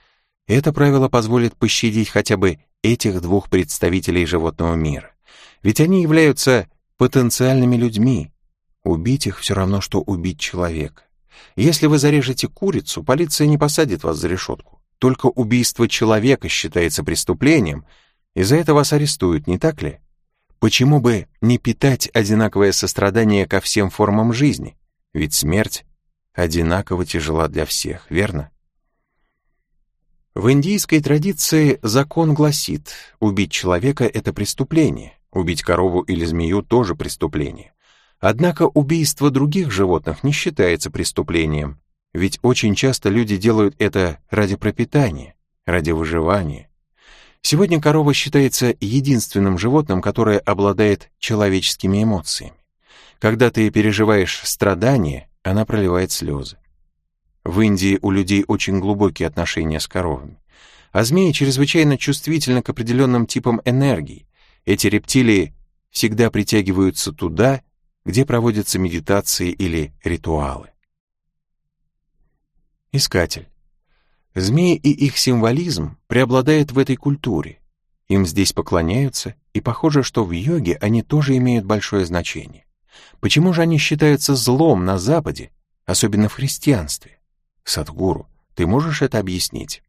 это правило позволит пощадить хотя бы этих двух представителей животного мира. Ведь они являются потенциальными людьми, Убить их все равно, что убить человека. Если вы зарежете курицу, полиция не посадит вас за решетку. Только убийство человека считается преступлением, и за это вас арестуют, не так ли? Почему бы не питать одинаковое сострадание ко всем формам жизни? Ведь смерть одинаково тяжела для всех, верно? В индийской традиции закон гласит, убить человека — это преступление, убить корову или змею — тоже преступление. Однако убийство других животных не считается преступлением, ведь очень часто люди делают это ради пропитания, ради выживания. Сегодня корова считается единственным животным, которое обладает человеческими эмоциями. Когда ты переживаешь страдания, она проливает слезы. В Индии у людей очень глубокие отношения с коровами. А змеи чрезвычайно чувствительны к определенным типам энергии. Эти рептилии всегда притягиваются туда, где проводятся медитации или ритуалы. Искатель. Змеи и их символизм преобладает в этой культуре. Им здесь поклоняются, и похоже, что в йоге они тоже имеют большое значение. Почему же они считаются злом на Западе, особенно в христианстве? Садхгуру, ты можешь это объяснить?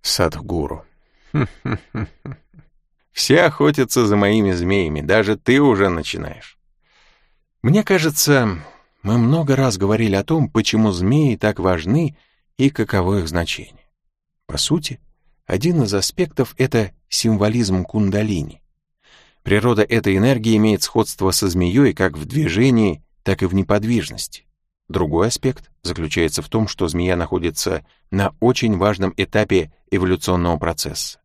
Садхгуру. Все охотятся за моими змеями, даже ты уже начинаешь. Мне кажется, мы много раз говорили о том, почему змеи так важны и каково их значение. По сути, один из аспектов — это символизм кундалини. Природа этой энергии имеет сходство со змеей как в движении, так и в неподвижности. Другой аспект заключается в том, что змея находится на очень важном этапе эволюционного процесса.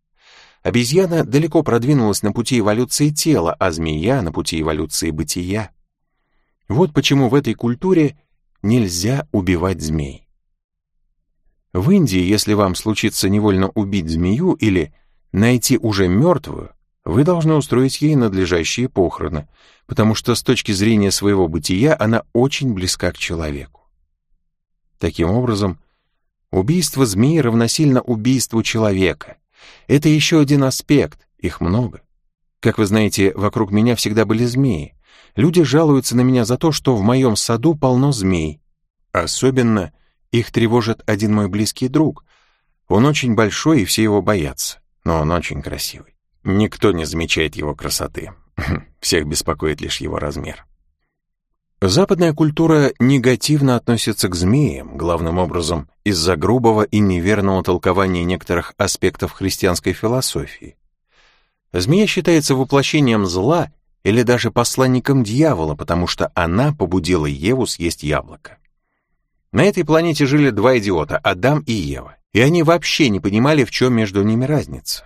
Обезьяна далеко продвинулась на пути эволюции тела, а змея на пути эволюции бытия. Вот почему в этой культуре нельзя убивать змей. В Индии, если вам случится невольно убить змею или найти уже мертвую, вы должны устроить ей надлежащие похороны, потому что с точки зрения своего бытия она очень близка к человеку. Таким образом, убийство змеи равносильно убийству человека. Это еще один аспект, их много. Как вы знаете, вокруг меня всегда были змеи. Люди жалуются на меня за то, что в моем саду полно змей. Особенно их тревожит один мой близкий друг. Он очень большой, и все его боятся, но он очень красивый. Никто не замечает его красоты. Всех беспокоит лишь его размер. Западная культура негативно относится к змеям, главным образом из-за грубого и неверного толкования некоторых аспектов христианской философии. Змея считается воплощением зла или даже посланником дьявола, потому что она побудила Еву съесть яблоко. На этой планете жили два идиота, Адам и Ева, и они вообще не понимали, в чем между ними разница.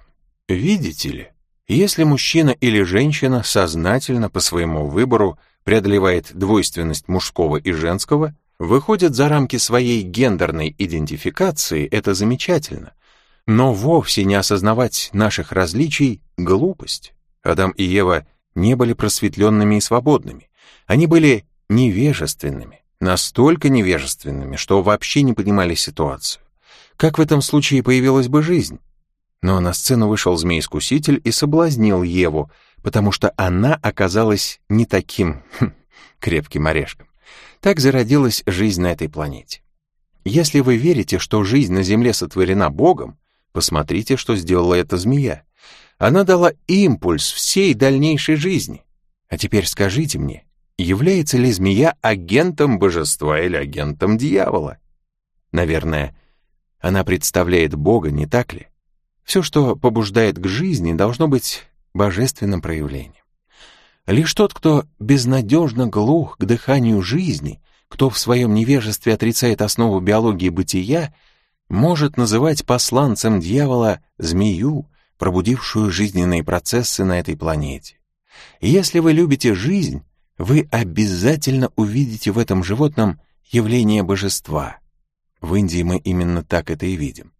Видите ли, если мужчина или женщина сознательно по своему выбору преодолевает двойственность мужского и женского, выходит за рамки своей гендерной идентификации, это замечательно. Но вовсе не осознавать наших различий — глупость. Адам и Ева не были просветленными и свободными. Они были невежественными, настолько невежественными, что вообще не понимали ситуацию. Как в этом случае появилась бы жизнь? Но на сцену вышел змей-искуситель и соблазнил Еву, потому что она оказалась не таким хм, крепким орешком. Так зародилась жизнь на этой планете. Если вы верите, что жизнь на Земле сотворена Богом, посмотрите, что сделала эта змея. Она дала импульс всей дальнейшей жизни. А теперь скажите мне, является ли змея агентом божества или агентом дьявола? Наверное, она представляет Бога, не так ли? Все, что побуждает к жизни, должно быть божественным проявлением. Лишь тот, кто безнадежно глух к дыханию жизни, кто в своем невежестве отрицает основу биологии бытия, может называть посланцем дьявола змею, пробудившую жизненные процессы на этой планете. И если вы любите жизнь, вы обязательно увидите в этом животном явление божества. В Индии мы именно так это и видим.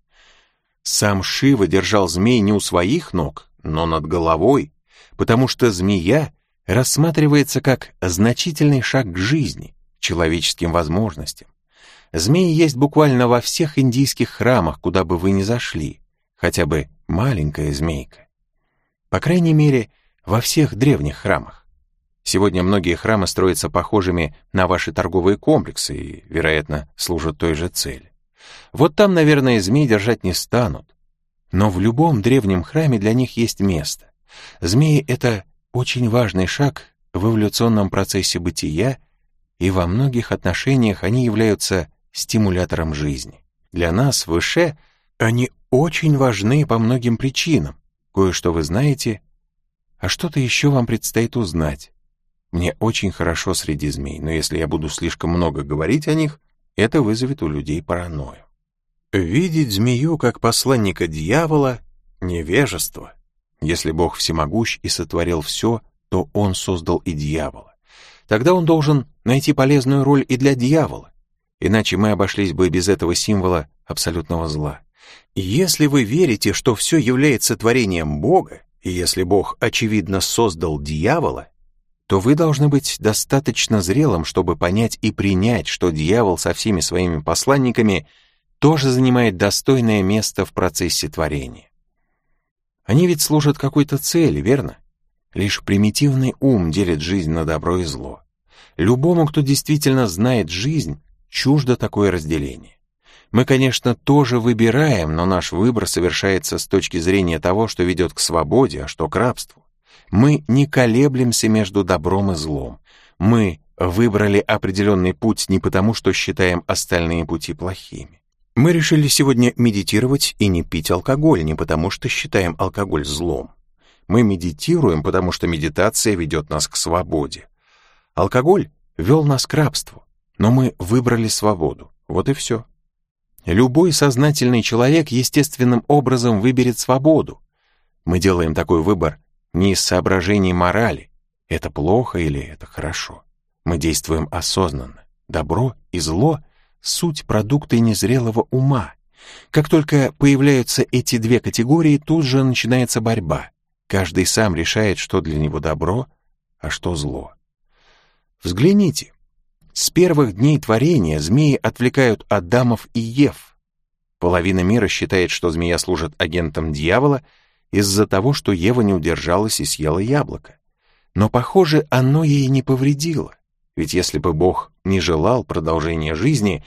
Сам Шива держал змей не у своих ног, но над головой, потому что змея рассматривается как значительный шаг к жизни, человеческим возможностям. Змеи есть буквально во всех индийских храмах, куда бы вы ни зашли, хотя бы маленькая змейка. По крайней мере, во всех древних храмах. Сегодня многие храмы строятся похожими на ваши торговые комплексы и, вероятно, служат той же цели. Вот там, наверное, змей держать не станут. Но в любом древнем храме для них есть место. Змеи — это очень важный шаг в эволюционном процессе бытия, и во многих отношениях они являются стимулятором жизни. Для нас, выше, они очень важны по многим причинам. Кое-что вы знаете, а что-то еще вам предстоит узнать. Мне очень хорошо среди змей, но если я буду слишком много говорить о них, это вызовет у людей паранойю. Видеть змею как посланника дьявола — невежество. Если Бог всемогущ и сотворил все, то Он создал и дьявола. Тогда Он должен найти полезную роль и для дьявола, иначе мы обошлись бы без этого символа абсолютного зла. Если вы верите, что все является творением Бога, и если Бог, очевидно, создал дьявола, то вы должны быть достаточно зрелым, чтобы понять и принять, что дьявол со всеми своими посланниками — тоже занимает достойное место в процессе творения. Они ведь служат какой-то цели, верно? Лишь примитивный ум делит жизнь на добро и зло. Любому, кто действительно знает жизнь, чуждо такое разделение. Мы, конечно, тоже выбираем, но наш выбор совершается с точки зрения того, что ведет к свободе, а что к рабству. Мы не колеблемся между добром и злом. Мы выбрали определенный путь не потому, что считаем остальные пути плохими. Мы решили сегодня медитировать и не пить алкоголь, не потому что считаем алкоголь злом. Мы медитируем, потому что медитация ведет нас к свободе. Алкоголь вел нас к рабству, но мы выбрали свободу. Вот и все. Любой сознательный человек естественным образом выберет свободу. Мы делаем такой выбор не из соображений морали, это плохо или это хорошо. Мы действуем осознанно. Добро и зло — суть продукты незрелого ума. Как только появляются эти две категории, тут же начинается борьба. Каждый сам решает, что для него добро, а что зло. Взгляните, с первых дней творения змеи отвлекают Адамов и Ев. Половина мира считает, что змея служит агентом дьявола из-за того, что Ева не удержалась и съела яблоко. Но, похоже, оно ей не повредило. Ведь если бы Бог не желал продолжения жизни,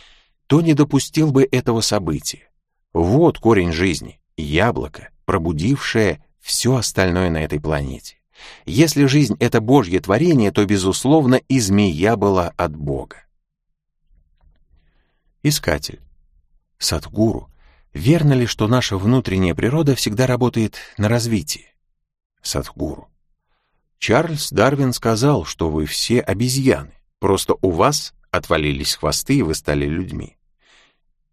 то не допустил бы этого события. Вот корень жизни — яблоко, пробудившее все остальное на этой планете. Если жизнь — это Божье творение, то, безусловно, и змея была от Бога. Искатель. Садгуру. Верно ли, что наша внутренняя природа всегда работает на развитие? Садгуру. Чарльз Дарвин сказал, что вы все обезьяны, просто у вас отвалились хвосты, и вы стали людьми.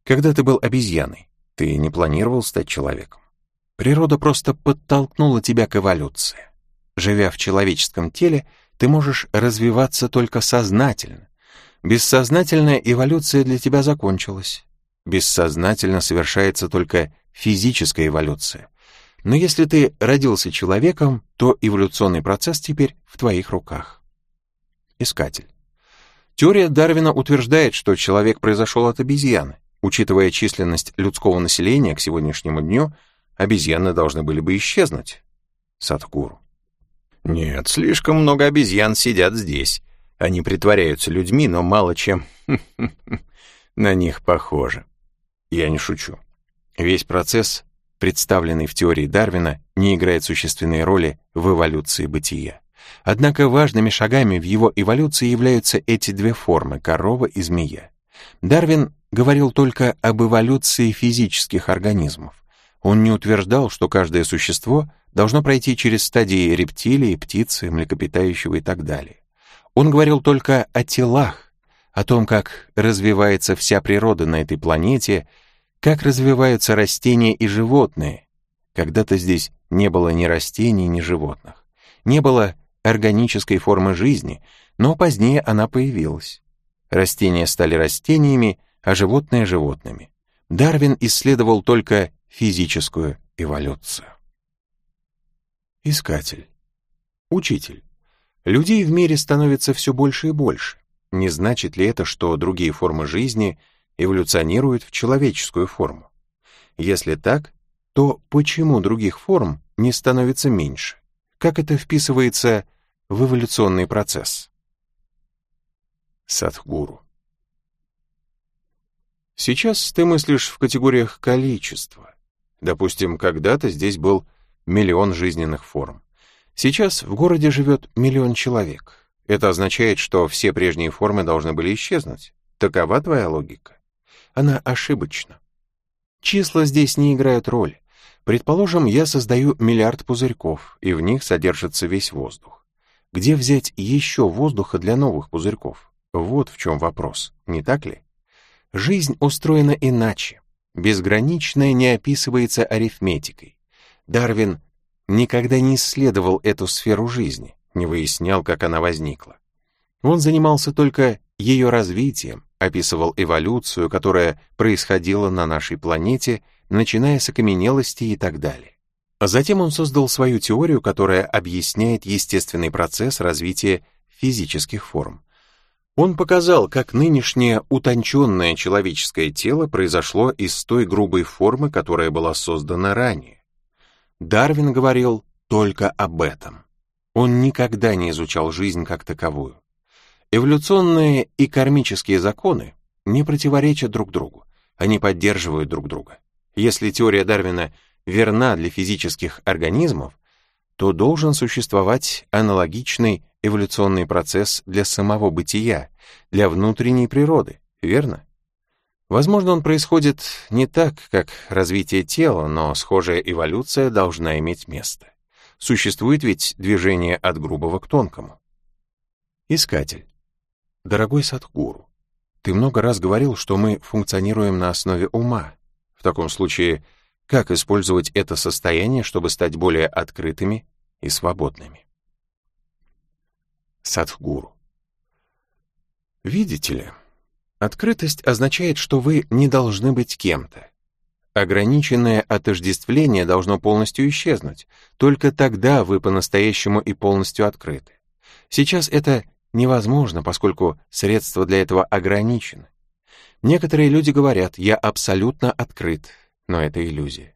Когда ты был обезьяной, ты не планировал стать человеком. Природа просто подтолкнула тебя к эволюции. Живя в человеческом теле, ты можешь развиваться только сознательно. Бессознательная эволюция для тебя закончилась. Бессознательно совершается только физическая эволюция. Но если ты родился человеком, то эволюционный процесс теперь в твоих руках. Искатель. Теория Дарвина утверждает, что человек произошел от обезьяны. Учитывая численность людского населения к сегодняшнему дню, обезьяны должны были бы исчезнуть. Садхгуру. Нет, слишком много обезьян сидят здесь. Они притворяются людьми, но мало чем на них похоже. Я не шучу. Весь процесс, представленный в теории Дарвина, не играет существенной роли в эволюции бытия. Однако важными шагами в его эволюции являются эти две формы — корова и змея. Дарвин говорил только об эволюции физических организмов. Он не утверждал, что каждое существо должно пройти через стадии рептилии, птицы, млекопитающего и так далее. Он говорил только о телах, о том, как развивается вся природа на этой планете, как развиваются растения и животные. Когда-то здесь не было ни растений, ни животных. Не было органической формы жизни, но позднее она появилась. Растения стали растениями, а животные — животными. Дарвин исследовал только физическую эволюцию. Искатель. Учитель. Людей в мире становится все больше и больше. Не значит ли это, что другие формы жизни эволюционируют в человеческую форму? Если так, то почему других форм не становится меньше? Как это вписывается в эволюционный процесс? Садхгуру. Сейчас ты мыслишь в категориях количества. Допустим, когда-то здесь был миллион жизненных форм. Сейчас в городе живет миллион человек. Это означает, что все прежние формы должны были исчезнуть. Такова твоя логика? Она ошибочна. Числа здесь не играют роли. Предположим, я создаю миллиард пузырьков, и в них содержится весь воздух. Где взять еще воздуха для новых пузырьков? Вот в чем вопрос, не так ли? Жизнь устроена иначе. Безграничное не описывается арифметикой. Дарвин никогда не исследовал эту сферу жизни, не выяснял, как она возникла. Он занимался только ее развитием, описывал эволюцию, которая происходила на нашей планете, начиная с окаменелости и так далее. А затем он создал свою теорию, которая объясняет естественный процесс развития физических форм. Он показал, как нынешнее утонченное человеческое тело произошло из той грубой формы, которая была создана ранее. Дарвин говорил только об этом. Он никогда не изучал жизнь как таковую. Эволюционные и кармические законы не противоречат друг другу, они поддерживают друг друга. Если теория Дарвина верна для физических организмов, то должен существовать аналогичный эволюционный процесс для самого бытия, для внутренней природы, верно? Возможно, он происходит не так, как развитие тела, но схожая эволюция должна иметь место. Существует ведь движение от грубого к тонкому. Искатель. Дорогой Садхгуру, Ты много раз говорил, что мы функционируем на основе ума. В таком случае, как использовать это состояние, чтобы стать более открытыми и свободными? Садхгуру. Видите ли, открытость означает, что вы не должны быть кем-то. Ограниченное отождествление должно полностью исчезнуть. Только тогда вы по-настоящему и полностью открыты. Сейчас это невозможно, поскольку средства для этого ограничены. Некоторые люди говорят, я абсолютно открыт, но это иллюзия.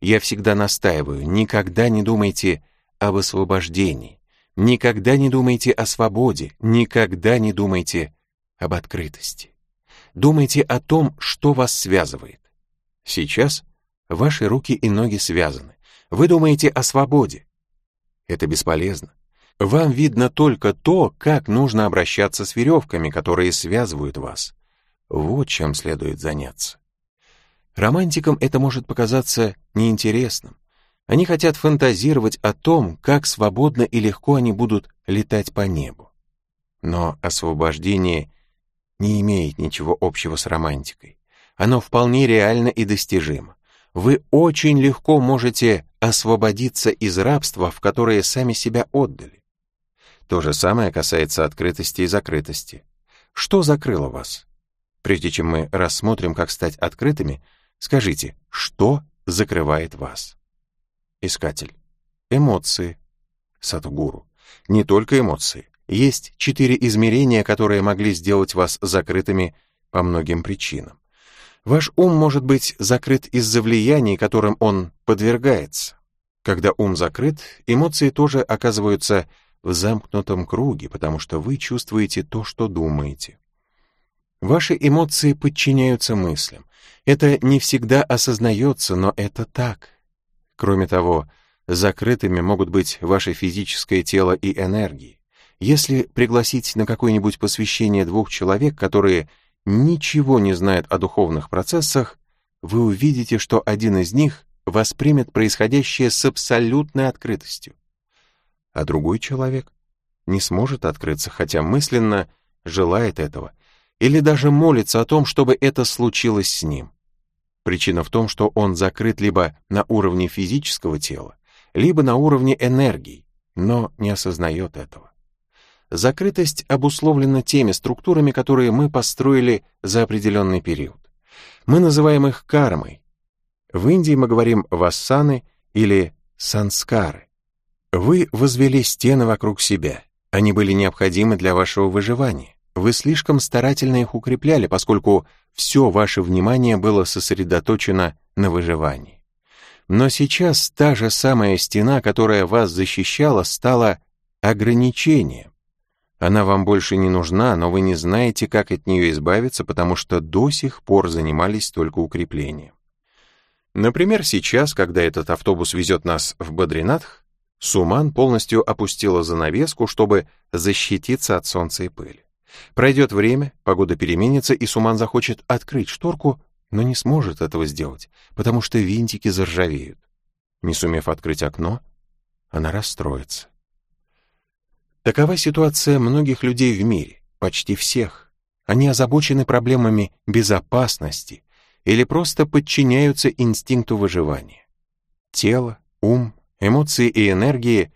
Я всегда настаиваю, никогда не думайте об освобождении, никогда не думайте о свободе, никогда не думайте об открытости. Думайте о том, что вас связывает. Сейчас ваши руки и ноги связаны. Вы думаете о свободе. Это бесполезно. Вам видно только то, как нужно обращаться с веревками, которые связывают вас. Вот чем следует заняться. Романтикам это может показаться неинтересным. Они хотят фантазировать о том, как свободно и легко они будут летать по небу. Но освобождение не имеет ничего общего с романтикой. Оно вполне реально и достижимо. Вы очень легко можете освободиться из рабства, в которое сами себя отдали. То же самое касается открытости и закрытости. Что закрыло вас? Прежде чем мы рассмотрим, как стать открытыми, скажите, что закрывает вас? Искатель. Эмоции. Сатугуру. Не только эмоции. Есть четыре измерения, которые могли сделать вас закрытыми по многим причинам. Ваш ум может быть закрыт из-за влияний, которым он подвергается. Когда ум закрыт, эмоции тоже оказываются в замкнутом круге, потому что вы чувствуете то, что думаете. Ваши эмоции подчиняются мыслям. Это не всегда осознается, но это так. Кроме того, закрытыми могут быть ваше физическое тело и энергии. Если пригласить на какое-нибудь посвящение двух человек, которые ничего не знают о духовных процессах, вы увидите, что один из них воспримет происходящее с абсолютной открытостью а другой человек не сможет открыться, хотя мысленно желает этого, или даже молится о том, чтобы это случилось с ним. Причина в том, что он закрыт либо на уровне физического тела, либо на уровне энергии, но не осознает этого. Закрытость обусловлена теми структурами, которые мы построили за определенный период. Мы называем их кармой. В Индии мы говорим вассаны или санскары. Вы возвели стены вокруг себя. Они были необходимы для вашего выживания. Вы слишком старательно их укрепляли, поскольку все ваше внимание было сосредоточено на выживании. Но сейчас та же самая стена, которая вас защищала, стала ограничением. Она вам больше не нужна, но вы не знаете, как от нее избавиться, потому что до сих пор занимались только укреплением. Например, сейчас, когда этот автобус везет нас в Бадринатх, Суман полностью опустила занавеску, чтобы защититься от солнца и пыли. Пройдет время, погода переменится, и Суман захочет открыть шторку, но не сможет этого сделать, потому что винтики заржавеют. Не сумев открыть окно, она расстроится. Такова ситуация многих людей в мире, почти всех. Они озабочены проблемами безопасности или просто подчиняются инстинкту выживания. Тело, ум, эмоции и энергии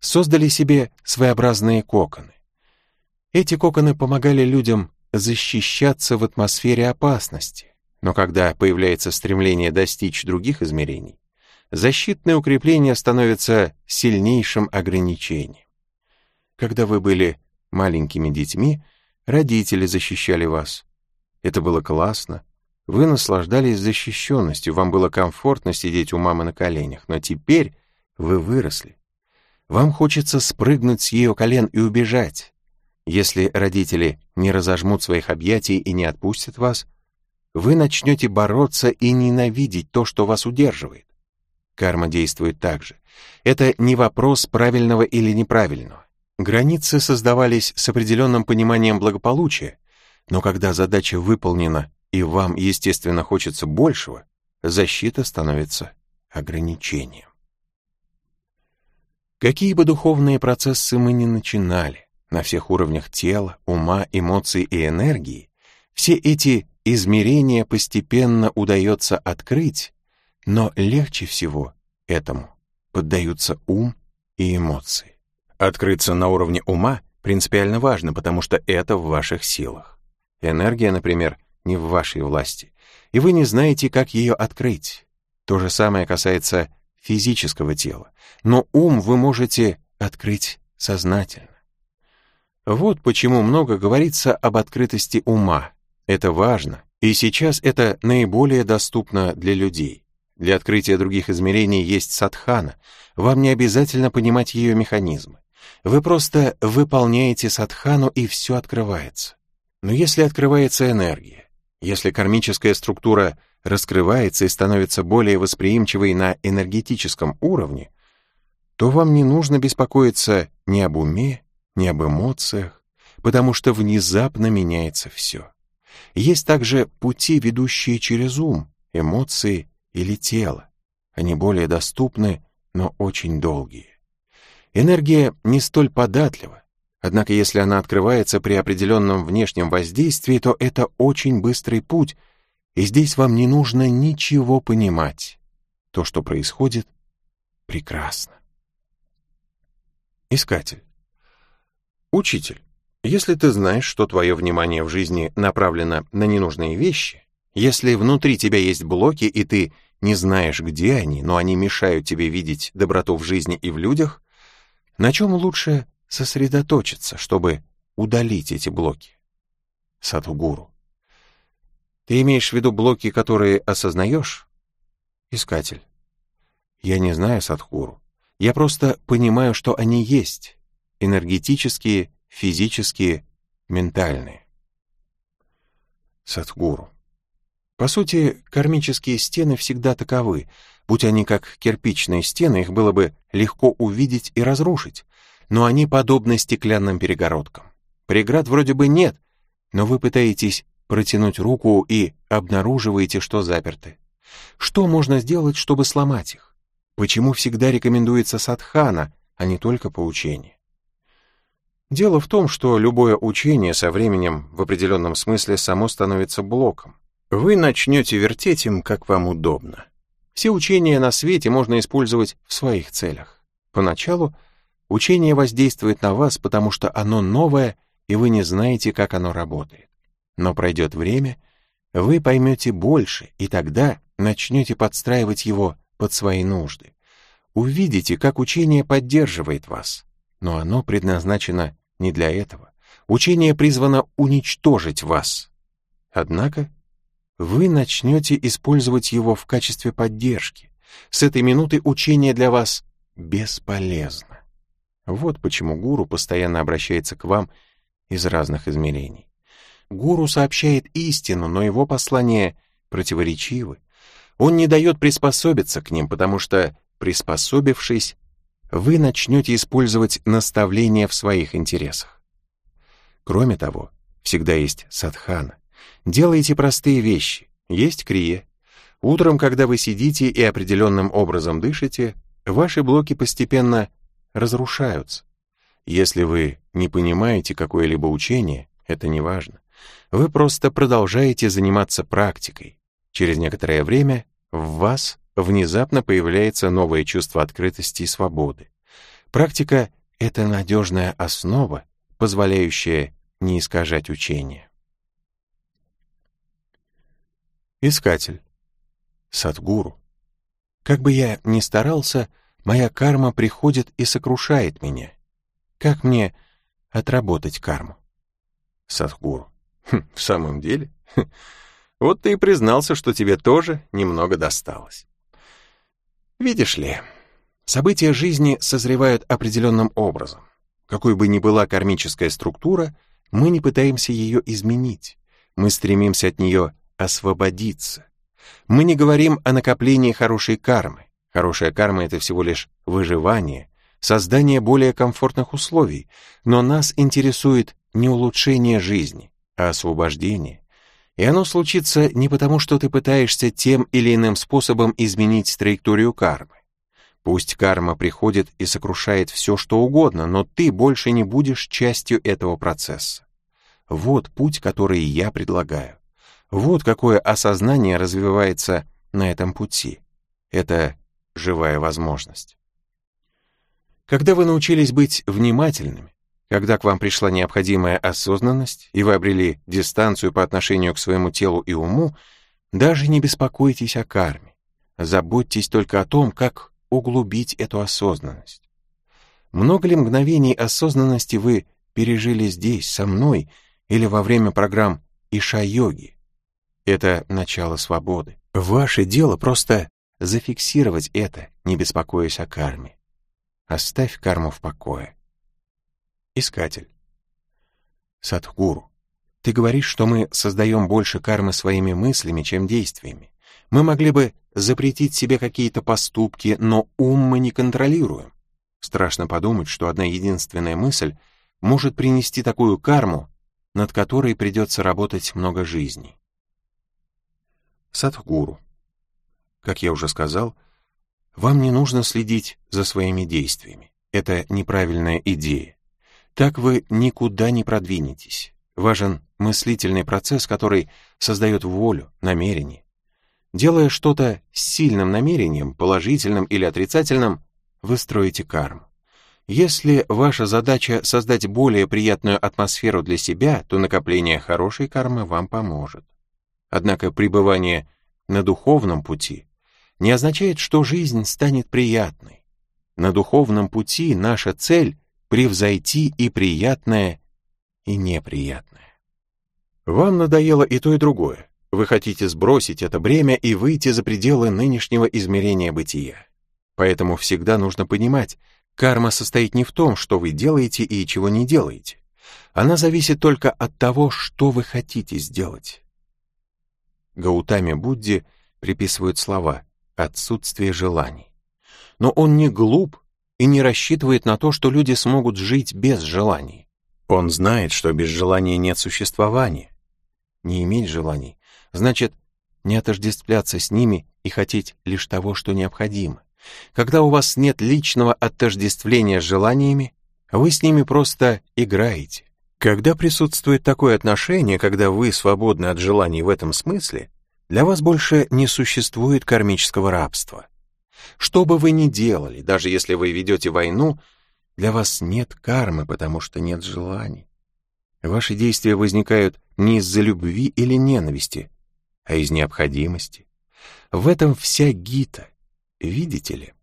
создали себе своеобразные коконы. Эти коконы помогали людям защищаться в атмосфере опасности, но когда появляется стремление достичь других измерений, защитное укрепление становится сильнейшим ограничением. Когда вы были маленькими детьми, родители защищали вас. Это было классно. Вы наслаждались защищенностью, вам было комфортно сидеть у мамы на коленях, но теперь вы выросли. Вам хочется спрыгнуть с ее колен и убежать. Если родители не разожмут своих объятий и не отпустят вас, вы начнете бороться и ненавидеть то, что вас удерживает. Карма действует так же. Это не вопрос правильного или неправильного. Границы создавались с определенным пониманием благополучия, но когда задача выполнена и вам, естественно, хочется большего, защита становится ограничением. Какие бы духовные процессы мы ни начинали, на всех уровнях тела, ума, эмоций и энергии, Все эти измерения постепенно удается открыть, но легче всего этому поддаются ум и эмоции. Открыться на уровне ума принципиально важно, потому что это в ваших силах. Энергия, например, не в вашей власти, и вы не знаете, как ее открыть. То же самое касается физического тела, но ум вы можете открыть сознательно. Вот почему много говорится об открытости ума. Это важно, и сейчас это наиболее доступно для людей. Для открытия других измерений есть садхана. Вам не обязательно понимать ее механизмы. Вы просто выполняете садхану, и все открывается. Но если открывается энергия, если кармическая структура раскрывается и становится более восприимчивой на энергетическом уровне, то вам не нужно беспокоиться ни об уме, ни об эмоциях, потому что внезапно меняется все. Есть также пути, ведущие через ум, эмоции или тело. Они более доступны, но очень долгие. Энергия не столь податлива, однако если она открывается при определенном внешнем воздействии, то это очень быстрый путь, и здесь вам не нужно ничего понимать. То, что происходит, прекрасно. Искатель. Учитель, если ты знаешь, что твое внимание в жизни направлено на ненужные вещи, если внутри тебя есть блоки, и ты не знаешь, где они, но они мешают тебе видеть доброту в жизни и в людях, на чем лучше сосредоточиться, чтобы удалить эти блоки? Садхгуру. Ты имеешь в виду блоки, которые осознаешь? Искатель. Я не знаю Садхгуру. Я просто понимаю, что они есть. Энергетические, физические, ментальные. Садхгуру. По сути, кармические стены всегда таковы. Будь они как кирпичные стены, их было бы легко увидеть и разрушить. Но они подобны стеклянным перегородкам. Преград вроде бы нет, но вы пытаетесь протянуть руку и обнаруживаете, что заперты. Что можно сделать, чтобы сломать их? Почему всегда рекомендуется садхана, а не только поучение? Дело в том, что любое учение со временем в определенном смысле само становится блоком. Вы начнете вертеть им, как вам удобно. Все учения на свете можно использовать в своих целях. Поначалу учение воздействует на вас, потому что оно новое, и вы не знаете, как оно работает. Но пройдет время, вы поймете больше, и тогда начнете подстраивать его под свои нужды. Увидите, как учение поддерживает вас, но оно предназначено не для этого. Учение призвано уничтожить вас. Однако вы начнете использовать его в качестве поддержки. С этой минуты учение для вас бесполезно. Вот почему гуру постоянно обращается к вам из разных измерений. Гуру сообщает истину, но его послания противоречивы. Он не дает приспособиться к ним, потому что, приспособившись, вы начнете использовать наставления в своих интересах. Кроме того, всегда есть садхана. Делайте простые вещи. Есть крие. Утром, когда вы сидите и определенным образом дышите, ваши блоки постепенно разрушаются. Если вы не понимаете какое-либо учение, это не важно. Вы просто продолжаете заниматься практикой, Через некоторое время в вас внезапно появляется новое чувство открытости и свободы. Практика — это надежная основа, позволяющая не искажать учение. Искатель. Садгуру. Как бы я ни старался, моя карма приходит и сокрушает меня. Как мне отработать карму? Садхгуру. Хм, в самом деле? Вот ты и признался, что тебе тоже немного досталось. Видишь ли, события жизни созревают определенным образом. Какой бы ни была кармическая структура, мы не пытаемся ее изменить. Мы стремимся от нее освободиться. Мы не говорим о накоплении хорошей кармы. Хорошая карма — это всего лишь выживание, создание более комфортных условий, но нас интересует не улучшение жизни, а освобождение, и оно случится не потому, что ты пытаешься тем или иным способом изменить траекторию кармы. Пусть карма приходит и сокрушает все, что угодно, но ты больше не будешь частью этого процесса. Вот путь, который я предлагаю. Вот какое осознание развивается на этом пути. Это живая возможность. Когда вы научились быть внимательными, когда к вам пришла необходимая осознанность, и вы обрели дистанцию по отношению к своему телу и уму, даже не беспокойтесь о карме. Заботьтесь только о том, как углубить эту осознанность. Много ли мгновений осознанности вы пережили здесь, со мной, или во время программ Иша-йоги? Это начало свободы. Ваше дело просто зафиксировать это, не беспокоясь о карме. Оставь карму в покое. Искатель. Садхгуру, ты говоришь, что мы создаем больше кармы своими мыслями, чем действиями. Мы могли бы запретить себе какие-то поступки, но ум мы не контролируем. Страшно подумать, что одна единственная мысль может принести такую карму, над которой придется работать много жизней. Садхгуру. Как я уже сказал, вам не нужно следить за своими действиями. Это неправильная идея. Так вы никуда не продвинетесь. Важен мыслительный процесс, который создает волю, намерение. Делая что-то с сильным намерением, положительным или отрицательным, вы строите карму. Если ваша задача создать более приятную атмосферу для себя, то накопление хорошей кармы вам поможет. Однако пребывание на духовном пути не означает, что жизнь станет приятной. На духовном пути наша цель — превзойти и приятное, и неприятное. Вам надоело и то, и другое. Вы хотите сбросить это бремя и выйти за пределы нынешнего измерения бытия. Поэтому всегда нужно понимать, карма состоит не в том, что вы делаете и чего не делаете. Она зависит только от того, что вы хотите сделать. Гаутаме Будде приписывают слова «отсутствие желаний». Но он не глуп и не рассчитывает на то, что люди смогут жить без желаний. Он знает, что без желания нет существования, не иметь желаний, значит не отождествляться с ними и хотеть лишь того, что необходимо. Когда у вас нет личного отождествления с желаниями, вы с ними просто играете. Когда присутствует такое отношение, когда вы свободны от желаний в этом смысле, для вас больше не существует кармического рабства. Что бы вы ни делали, даже если вы ведете войну, для вас нет кармы, потому что нет желаний. Ваши действия возникают не из-за любви или ненависти, а из необходимости. В этом вся гита. Видите ли?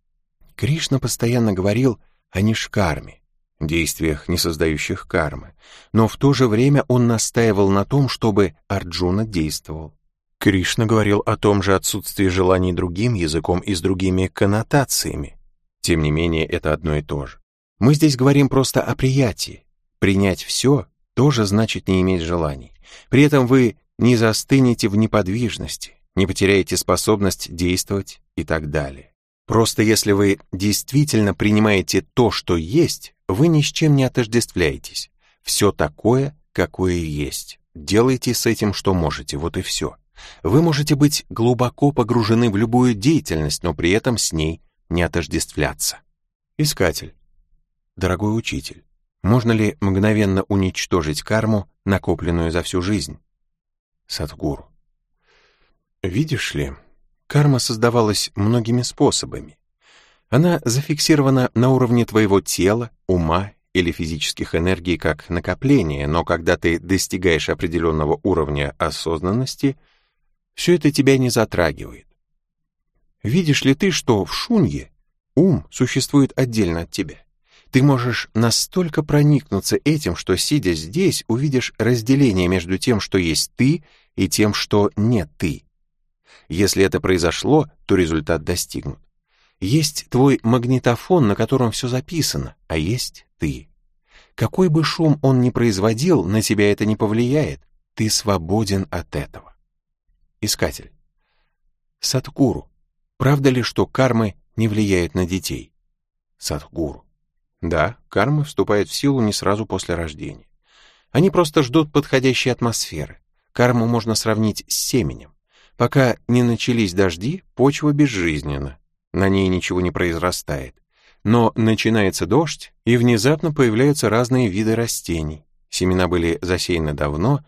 Кришна постоянно говорил о нишкарме, действиях, не создающих кармы, но в то же время он настаивал на том, чтобы Арджуна действовал. Кришна говорил о том же отсутствии желаний другим языком и с другими коннотациями. Тем не менее, это одно и то же. Мы здесь говорим просто о приятии. Принять все тоже значит не иметь желаний. При этом вы не застынете в неподвижности, не потеряете способность действовать и так далее. Просто если вы действительно принимаете то, что есть, вы ни с чем не отождествляетесь. Все такое, какое есть. Делайте с этим, что можете, вот и все. Вы можете быть глубоко погружены в любую деятельность, но при этом с ней не отождествляться. Искатель. Дорогой учитель, можно ли мгновенно уничтожить карму, накопленную за всю жизнь? Садхгуру. Видишь ли, карма создавалась многими способами. Она зафиксирована на уровне твоего тела, ума или физических энергий как накопление, но когда ты достигаешь определенного уровня осознанности, все это тебя не затрагивает. Видишь ли ты, что в шунье ум существует отдельно от тебя? Ты можешь настолько проникнуться этим, что, сидя здесь, увидишь разделение между тем, что есть ты, и тем, что не ты. Если это произошло, то результат достигнут. Есть твой магнитофон, на котором все записано, а есть ты. Какой бы шум он ни производил, на тебя это не повлияет. Ты свободен от этого. Искатель. Садхгуру. Правда ли, что кармы не влияют на детей? Садхгуру. Да, карма вступает в силу не сразу после рождения. Они просто ждут подходящей атмосферы. Карму можно сравнить с семенем. Пока не начались дожди, почва безжизненна, на ней ничего не произрастает. Но начинается дождь, и внезапно появляются разные виды растений. Семена были засеяны давно,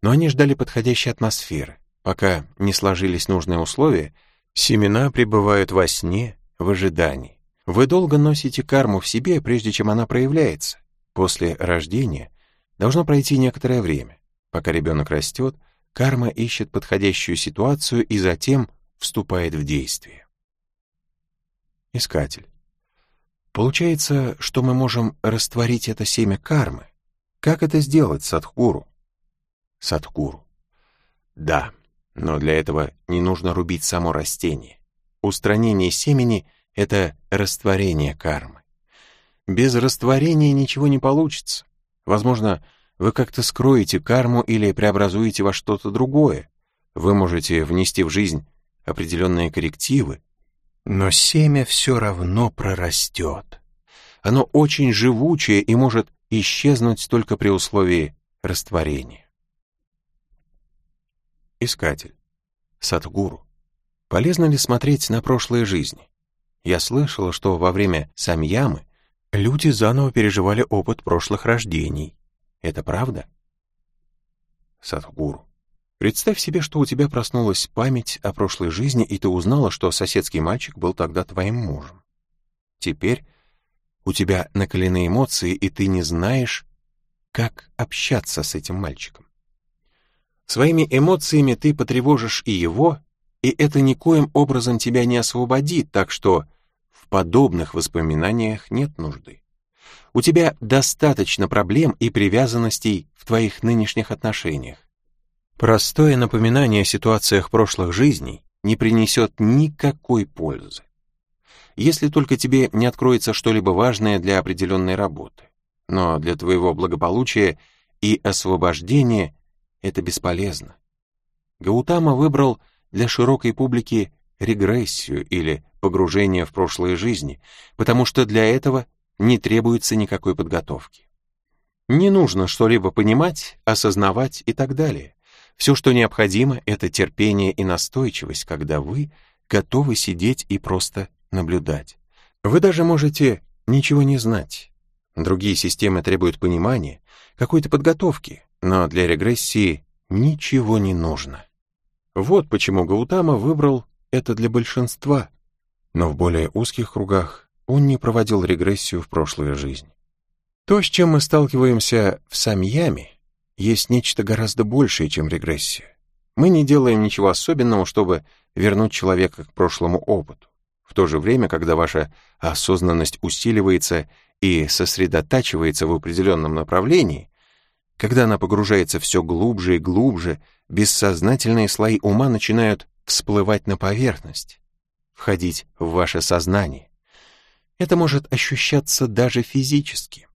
но они ждали подходящей атмосферы. Пока не сложились нужные условия, семена пребывают во сне, в ожидании. Вы долго носите карму в себе, прежде чем она проявляется. После рождения должно пройти некоторое время. Пока ребенок растет, карма ищет подходящую ситуацию и затем вступает в действие. Искатель. Получается, что мы можем растворить это семя кармы. Как это сделать, Садхгуру? Садхгуру. Да, но для этого не нужно рубить само растение. Устранение семени — это растворение кармы. Без растворения ничего не получится. Возможно, вы как-то скроете карму или преобразуете во что-то другое. Вы можете внести в жизнь определенные коррективы, но семя все равно прорастет. Оно очень живучее и может исчезнуть только при условии растворения. Искатель. Садгуру. Полезно ли смотреть на прошлые жизни? Я слышала, что во время самьямы люди заново переживали опыт прошлых рождений. Это правда? Садхгуру. Представь себе, что у тебя проснулась память о прошлой жизни, и ты узнала, что соседский мальчик был тогда твоим мужем. Теперь у тебя накалены эмоции, и ты не знаешь, как общаться с этим мальчиком. Своими эмоциями ты потревожишь и его, и это никоим образом тебя не освободит, так что в подобных воспоминаниях нет нужды. У тебя достаточно проблем и привязанностей в твоих нынешних отношениях. Простое напоминание о ситуациях прошлых жизней не принесет никакой пользы. Если только тебе не откроется что-либо важное для определенной работы. Но для твоего благополучия и освобождения это бесполезно. Гаутама выбрал для широкой публики регрессию или погружение в прошлые жизни, потому что для этого не требуется никакой подготовки. Не нужно что-либо понимать, осознавать и так далее. Все, что необходимо, это терпение и настойчивость, когда вы готовы сидеть и просто наблюдать. Вы даже можете ничего не знать. Другие системы требуют понимания, какой-то подготовки, но для регрессии ничего не нужно. Вот почему Гаутама выбрал это для большинства, но в более узких кругах он не проводил регрессию в прошлую жизнь. То, с чем мы сталкиваемся в Самьяме, есть нечто гораздо большее, чем регрессия. Мы не делаем ничего особенного, чтобы вернуть человека к прошлому опыту. В то же время, когда ваша осознанность усиливается и сосредотачивается в определенном направлении, когда она погружается все глубже и глубже, бессознательные слои ума начинают всплывать на поверхность, входить в ваше сознание. Это может ощущаться даже физически.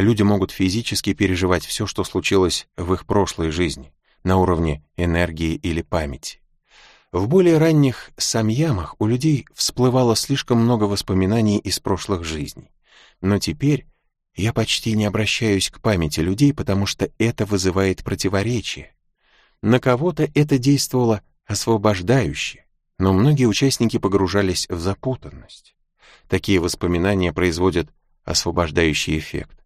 Люди могут физически переживать все, что случилось в их прошлой жизни, на уровне энергии или памяти. В более ранних самьямах у людей всплывало слишком много воспоминаний из прошлых жизней. Но теперь я почти не обращаюсь к памяти людей, потому что это вызывает противоречие. На кого-то это действовало освобождающе, но многие участники погружались в запутанность. Такие воспоминания производят освобождающий эффект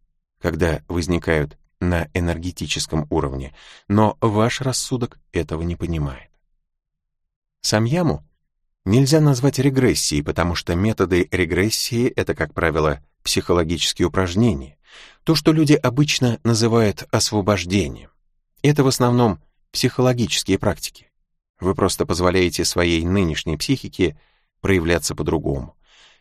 когда возникают на энергетическом уровне, но ваш рассудок этого не понимает. Самьяму нельзя назвать регрессией, потому что методы регрессии — это, как правило, психологические упражнения, то, что люди обычно называют освобождением. Это в основном психологические практики. Вы просто позволяете своей нынешней психике проявляться по-другому.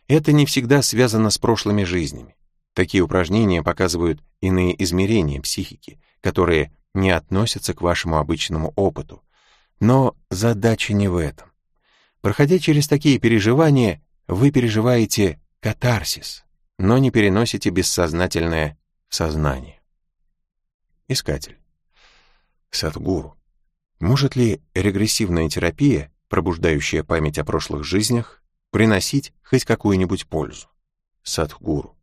Это не всегда связано с прошлыми жизнями. Такие упражнения показывают иные измерения психики, которые не относятся к вашему обычному опыту. Но задача не в этом. Проходя через такие переживания, вы переживаете катарсис, но не переносите бессознательное сознание. Искатель. Садгуру. Может ли регрессивная терапия, пробуждающая память о прошлых жизнях, приносить хоть какую-нибудь пользу? Садхгуру.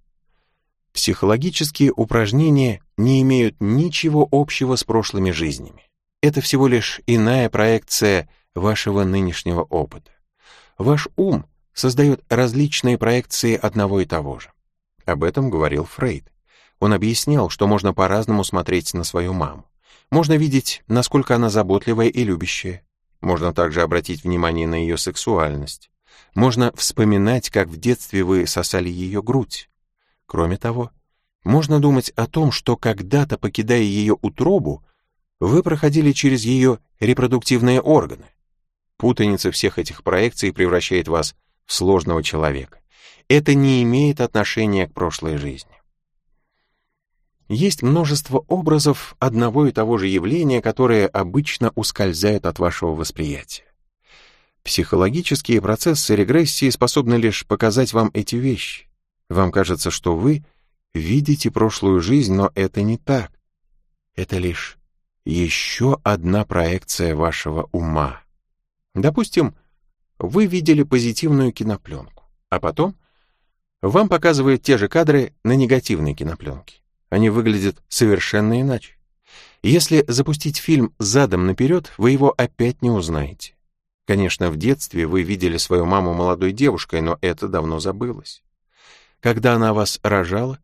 Психологические упражнения не имеют ничего общего с прошлыми жизнями. Это всего лишь иная проекция вашего нынешнего опыта. Ваш ум создает различные проекции одного и того же. Об этом говорил Фрейд. Он объяснял, что можно по-разному смотреть на свою маму. Можно видеть, насколько она заботливая и любящая. Можно также обратить внимание на ее сексуальность. Можно вспоминать, как в детстве вы сосали ее грудь. Кроме того, можно думать о том, что когда-то, покидая ее утробу, вы проходили через ее репродуктивные органы. Путаница всех этих проекций превращает вас в сложного человека. Это не имеет отношения к прошлой жизни. Есть множество образов одного и того же явления, которые обычно ускользают от вашего восприятия. Психологические процессы регрессии способны лишь показать вам эти вещи. Вам кажется, что вы видите прошлую жизнь, но это не так. Это лишь еще одна проекция вашего ума. Допустим, вы видели позитивную кинопленку, а потом вам показывают те же кадры на негативной кинопленке. Они выглядят совершенно иначе. Если запустить фильм задом наперед, вы его опять не узнаете. Конечно, в детстве вы видели свою маму молодой девушкой, но это давно забылось. Когда она вас рожала,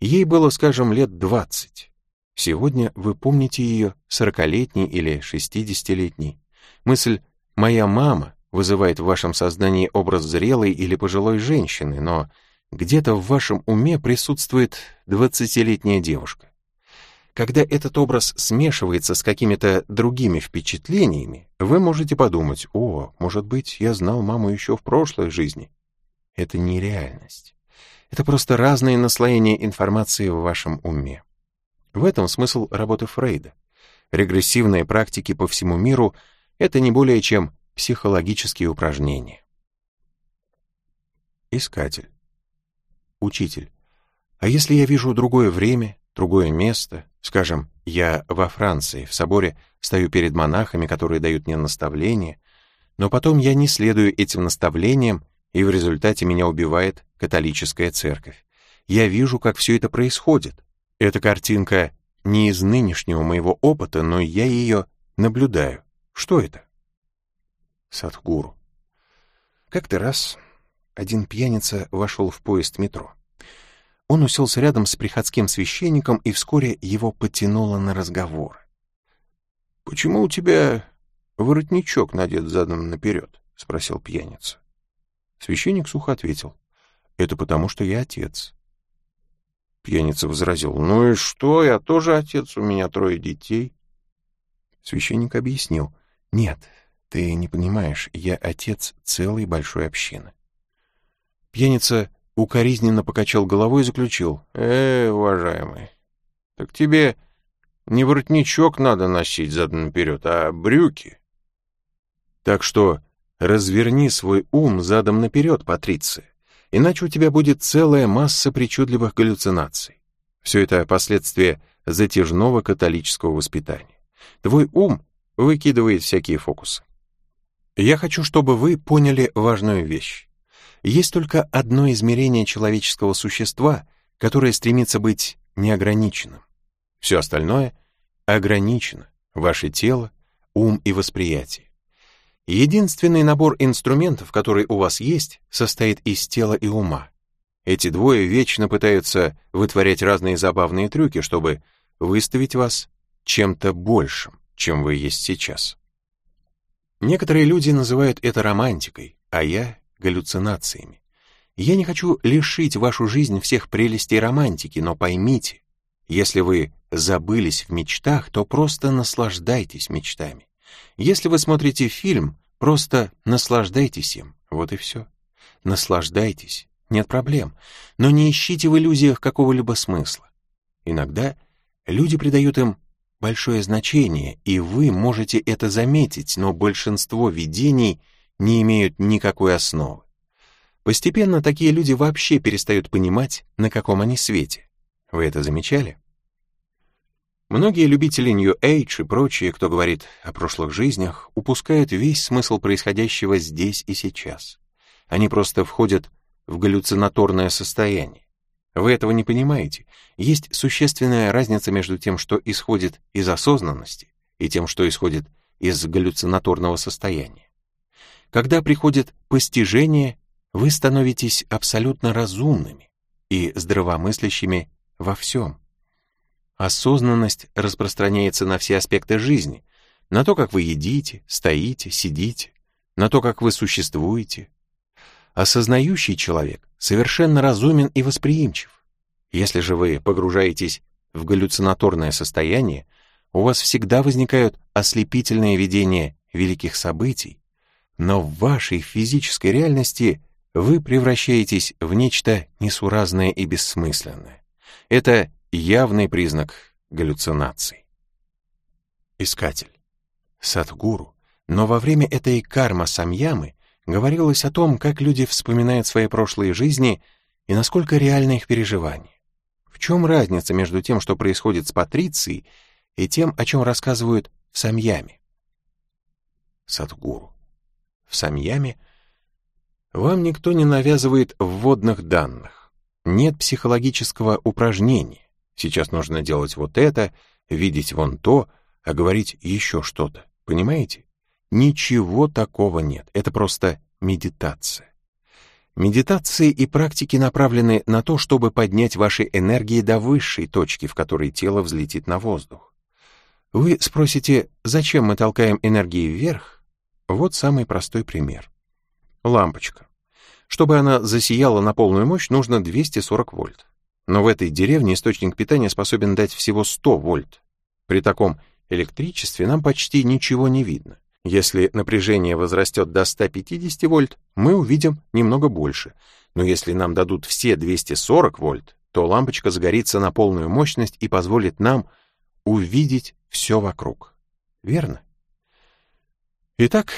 ей было, скажем, лет двадцать. Сегодня вы помните ее сорокалетней или шестидесятилетней. Мысль «моя мама» вызывает в вашем сознании образ зрелой или пожилой женщины, но где-то в вашем уме присутствует двадцатилетняя девушка. Когда этот образ смешивается с какими-то другими впечатлениями, вы можете подумать, «О, может быть, я знал маму еще в прошлой жизни». Это не реальность. Это просто разные наслоения информации в вашем уме. В этом смысл работы Фрейда. Регрессивные практики по всему миру — это не более чем психологические упражнения. Искатель. Учитель. А если я вижу другое время, другое место, скажем, я во Франции, в соборе, стою перед монахами, которые дают мне наставления, но потом я не следую этим наставлениям, и в результате меня убивает католическая церковь. Я вижу, как все это происходит, эта картинка не из нынешнего моего опыта, но я ее наблюдаю. Что это? Садхгуру. Как-то раз один пьяница вошел в поезд метро. Он уселся рядом с приходским священником, и вскоре его потянуло на разговор. «Почему у тебя воротничок надет задом наперед?» — спросил пьяница. Священник сухо ответил. «Это потому, что я отец. Пьяница возразил. «Ну и что? Я тоже отец, у меня трое детей». Священник объяснил. «Нет, ты не понимаешь, я отец целой большой общины». Пьяница укоризненно покачал головой и заключил. «Э, уважаемый, так тебе не воротничок надо носить задом наперед, а брюки». «Так что разверни свой ум задом наперед, Патриция иначе у тебя будет целая масса причудливых галлюцинаций. Все это последствия затяжного католического воспитания. Твой ум выкидывает всякие фокусы. Я хочу, чтобы вы поняли важную вещь. Есть только одно измерение человеческого существа, которое стремится быть неограниченным. Все остальное ограничено. Ваше тело, ум и восприятие. Единственный набор инструментов, который у вас есть, состоит из тела и ума. Эти двое вечно пытаются вытворять разные забавные трюки, чтобы выставить вас чем-то большим, чем вы есть сейчас. Некоторые люди называют это романтикой, а я — галлюцинациями. Я не хочу лишить вашу жизнь всех прелестей романтики, но поймите, если вы забылись в мечтах, то просто наслаждайтесь мечтами. Если вы смотрите фильм, просто наслаждайтесь им, вот и все. Наслаждайтесь, нет проблем, но не ищите в иллюзиях какого-либо смысла. Иногда люди придают им большое значение, и вы можете это заметить, но большинство видений не имеют никакой основы. Постепенно такие люди вообще перестают понимать, на каком они свете. Вы это замечали? Многие любители New Age и прочие, кто говорит о прошлых жизнях, упускают весь смысл происходящего здесь и сейчас. Они просто входят в галлюцинаторное состояние. Вы этого не понимаете. Есть существенная разница между тем, что исходит из осознанности, и тем, что исходит из галлюцинаторного состояния. Когда приходит постижение, вы становитесь абсолютно разумными и здравомыслящими во всем. Осознанность распространяется на все аспекты жизни, на то, как вы едите, стоите, сидите, на то, как вы существуете. Осознающий человек совершенно разумен и восприимчив. Если же вы погружаетесь в галлюцинаторное состояние, у вас всегда возникают ослепительные видения великих событий, но в вашей физической реальности вы превращаетесь в нечто несуразное и бессмысленное. Это явный признак галлюцинаций. Искатель. Садгуру. Но во время этой карма самьямы говорилось о том, как люди вспоминают свои прошлые жизни и насколько реальны их переживания. В чем разница между тем, что происходит с Патрицией, и тем, о чем рассказывают в самьяме? Садгуру. В самьяме вам никто не навязывает вводных данных. Нет психологического упражнения. Сейчас нужно делать вот это, видеть вон то, а говорить еще что-то. Понимаете? Ничего такого нет. Это просто медитация. Медитации и практики направлены на то, чтобы поднять ваши энергии до высшей точки, в которой тело взлетит на воздух. Вы спросите, зачем мы толкаем энергии вверх? Вот самый простой пример. Лампочка. Чтобы она засияла на полную мощь, нужно 240 вольт. Но в этой деревне источник питания способен дать всего 100 вольт. При таком электричестве нам почти ничего не видно. Если напряжение возрастет до 150 вольт, мы увидим немного больше. Но если нам дадут все 240 вольт, то лампочка загорится на полную мощность и позволит нам увидеть все вокруг. Верно? Итак,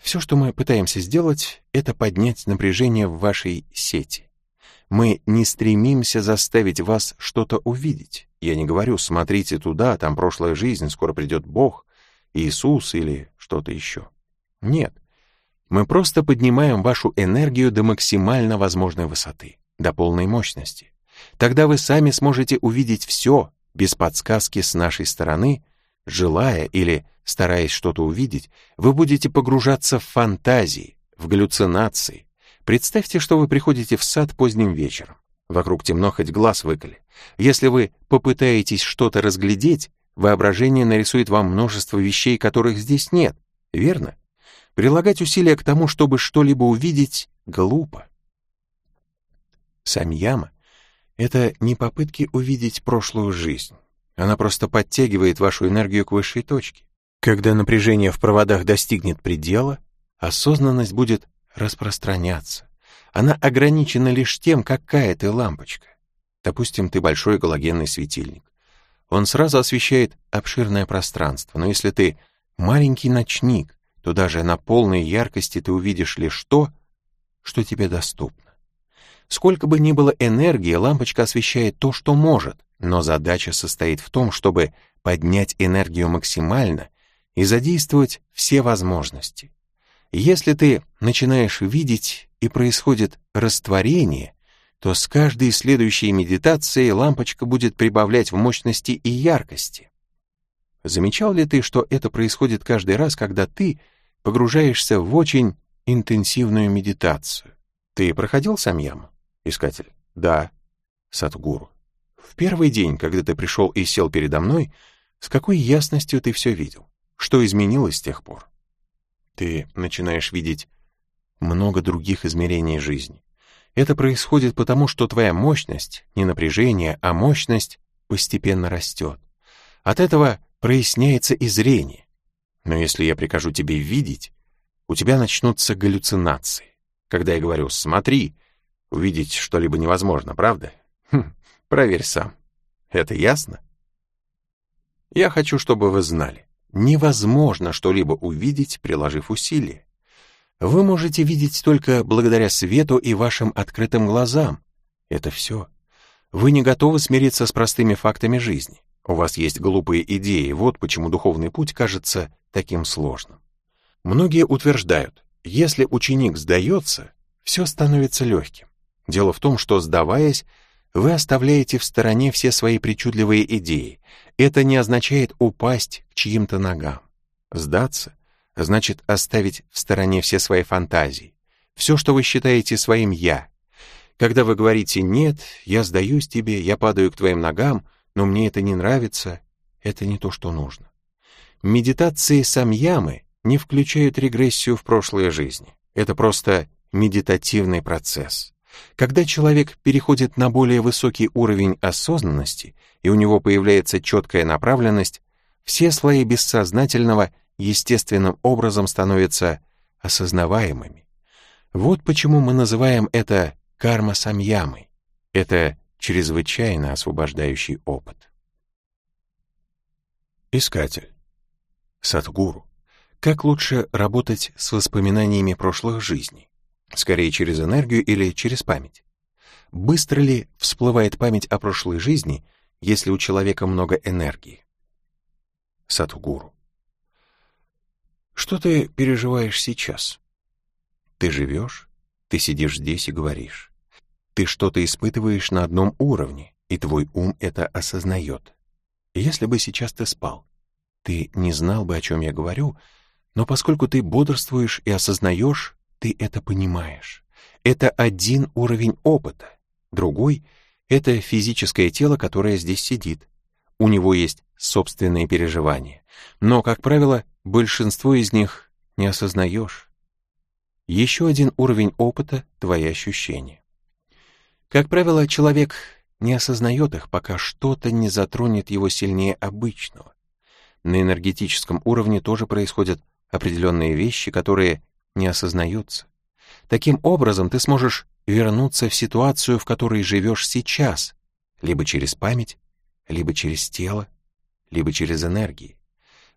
все, что мы пытаемся сделать, это поднять напряжение в вашей сети. Мы не стремимся заставить вас что-то увидеть. Я не говорю, смотрите туда, там прошлая жизнь, скоро придет Бог, Иисус или что-то еще. Нет. Мы просто поднимаем вашу энергию до максимально возможной высоты, до полной мощности. Тогда вы сами сможете увидеть все, без подсказки с нашей стороны, желая или стараясь что-то увидеть, вы будете погружаться в фантазии, в галлюцинации. Представьте, что вы приходите в сад поздним вечером. Вокруг темно, хоть глаз выколи. Если вы попытаетесь что-то разглядеть, воображение нарисует вам множество вещей, которых здесь нет, верно? Прилагать усилия к тому, чтобы что-либо увидеть, глупо. Самьяма — это не попытки увидеть прошлую жизнь. Она просто подтягивает вашу энергию к высшей точке. Когда напряжение в проводах достигнет предела, осознанность будет распространяться. Она ограничена лишь тем, какая ты лампочка. Допустим, ты большой галогенный светильник. Он сразу освещает обширное пространство, но если ты маленький ночник, то даже на полной яркости ты увидишь лишь то, что тебе доступно. Сколько бы ни было энергии, лампочка освещает то, что может, но задача состоит в том, чтобы поднять энергию максимально и задействовать все возможности. Если ты начинаешь видеть и происходит растворение, то с каждой следующей медитацией лампочка будет прибавлять в мощности и яркости. Замечал ли ты, что это происходит каждый раз, когда ты погружаешься в очень интенсивную медитацию? Ты проходил самьям, искатель? Да. Сатгуру. В первый день, когда ты пришел и сел передо мной, с какой ясностью ты все видел? Что изменилось с тех пор? Ты начинаешь видеть много других измерений жизни. Это происходит потому, что твоя мощность, не напряжение, а мощность постепенно растет. От этого проясняется и зрение. Но если я прикажу тебе видеть, у тебя начнутся галлюцинации. Когда я говорю «смотри», увидеть что-либо невозможно, правда? Хм, проверь сам. Это ясно? Я хочу, чтобы вы знали. Невозможно что-либо увидеть, приложив усилия. Вы можете видеть только благодаря свету и вашим открытым глазам. Это все. Вы не готовы смириться с простыми фактами жизни. У вас есть глупые идеи, вот почему духовный путь кажется таким сложным. Многие утверждают, если ученик сдается, все становится легким. Дело в том, что, сдаваясь, вы оставляете в стороне все свои причудливые идеи. Это не означает упасть к чьим-то ногам. Сдаться значит оставить в стороне все свои фантазии, все, что вы считаете своим «я». Когда вы говорите «нет», «я сдаюсь тебе», «я падаю к твоим ногам», «но мне это не нравится», это не то, что нужно. Медитации самьямы не включают регрессию в прошлые жизни. Это просто медитативный процесс. Когда человек переходит на более высокий уровень осознанности, и у него появляется четкая направленность, все слои бессознательного естественным образом становятся осознаваемыми. Вот почему мы называем это карма самьямой. Это чрезвычайно освобождающий опыт. Искатель. Садгуру. Как лучше работать с воспоминаниями прошлых жизней? Скорее через энергию или через память? Быстро ли всплывает память о прошлой жизни, если у человека много энергии? Садхгуру. Что ты переживаешь сейчас? Ты живешь, ты сидишь здесь и говоришь. Ты что-то испытываешь на одном уровне, и твой ум это осознает. Если бы сейчас ты спал, ты не знал бы, о чем я говорю, но поскольку ты бодрствуешь и осознаешь, ты это понимаешь. Это один уровень опыта. Другой — это физическое тело, которое здесь сидит. У него есть собственные переживания. Но, как правило, большинство из них не осознаешь. Еще один уровень опыта — твои ощущения. Как правило, человек не осознает их, пока что-то не затронет его сильнее обычного. На энергетическом уровне тоже происходят определенные вещи, которые не осознаются. Таким образом, ты сможешь вернуться в ситуацию, в которой живешь сейчас, либо через память, либо через тело, либо через энергии.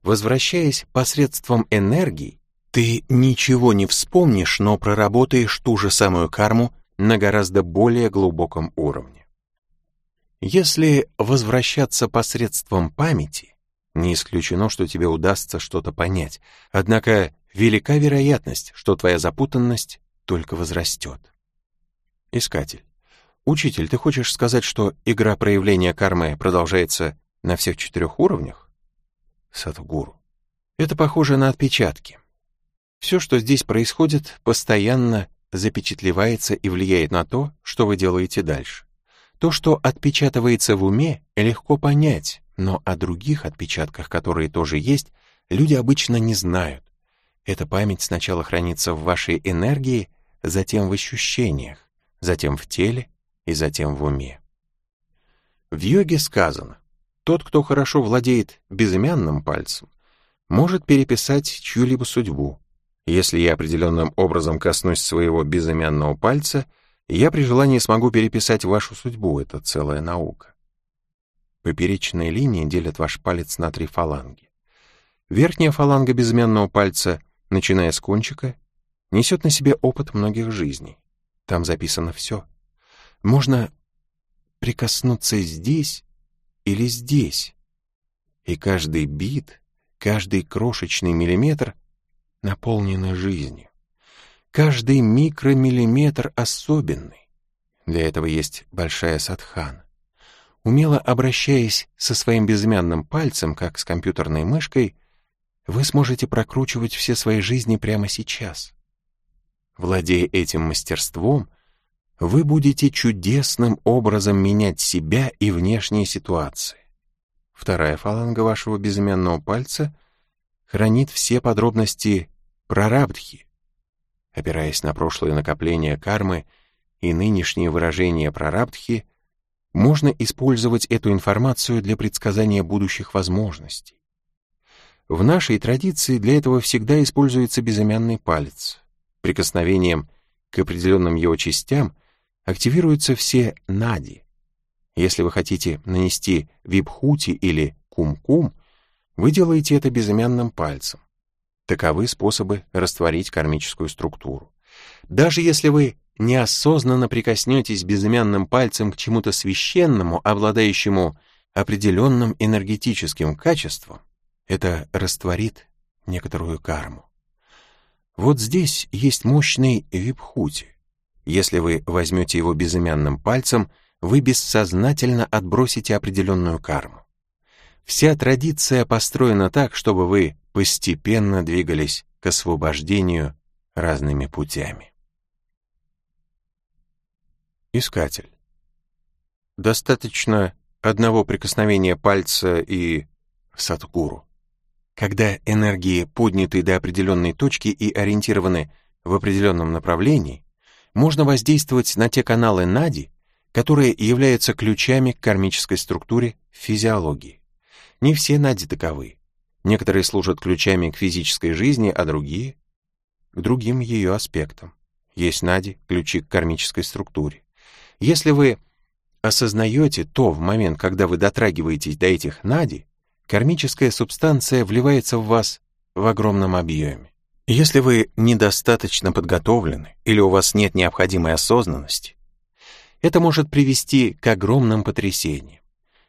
Возвращаясь посредством энергии, ты ничего не вспомнишь, но проработаешь ту же самую карму на гораздо более глубоком уровне. Если возвращаться посредством памяти, не исключено, что тебе удастся что-то понять, однако велика вероятность, что твоя запутанность только возрастет. Искатель. Учитель, ты хочешь сказать, что игра проявления кармы продолжается на всех четырех уровнях? Садхгуру. Это похоже на отпечатки. Все, что здесь происходит, постоянно запечатлевается и влияет на то, что вы делаете дальше. То, что отпечатывается в уме, легко понять, но о других отпечатках, которые тоже есть, люди обычно не знают. Эта память сначала хранится в вашей энергии, затем в ощущениях, затем в теле и затем в уме. В йоге сказано, тот, кто хорошо владеет безымянным пальцем, может переписать чью-либо судьбу. Если я определенным образом коснусь своего безымянного пальца, я при желании смогу переписать вашу судьбу, это целая наука. Поперечные линии делят ваш палец на три фаланги. Верхняя фаланга безымянного пальца, начиная с кончика, несет на себе опыт многих жизней. Там записано все. Можно прикоснуться здесь или здесь. И каждый бит, каждый крошечный миллиметр наполнены жизнью. Каждый микромиллиметр особенный. Для этого есть большая садхана. Умело обращаясь со своим безымянным пальцем, как с компьютерной мышкой, вы сможете прокручивать все свои жизни прямо сейчас. Владея этим мастерством, вы будете чудесным образом менять себя и внешние ситуации. Вторая фаланга вашего безымянного пальца хранит все подробности прарабдхи. Опираясь на прошлые накопления кармы и нынешние выражения прарабдхи, можно использовать эту информацию для предсказания будущих возможностей. В нашей традиции для этого всегда используется безымянный палец. Прикосновением к определенным его частям активируются все нади. Если вы хотите нанести випхути или кум-кум, вы делаете это безымянным пальцем. Таковы способы растворить кармическую структуру. Даже если вы неосознанно прикоснетесь безымянным пальцем к чему-то священному, обладающему определенным энергетическим качеством, это растворит некоторую карму. Вот здесь есть мощный випхути. Если вы возьмете его безымянным пальцем, вы бессознательно отбросите определенную карму. Вся традиция построена так, чтобы вы постепенно двигались к освобождению разными путями. Искатель. Достаточно одного прикосновения пальца и садгуру. Когда энергии подняты до определенной точки и ориентированы в определенном направлении, можно воздействовать на те каналы нади, которые являются ключами к кармической структуре физиологии. Не все нади таковы. Некоторые служат ключами к физической жизни, а другие — к другим ее аспектам. Есть нади, ключи к кармической структуре. Если вы осознаете то в момент, когда вы дотрагиваетесь до этих нади, кармическая субстанция вливается в вас в огромном объеме. Если вы недостаточно подготовлены или у вас нет необходимой осознанности, это может привести к огромным потрясениям.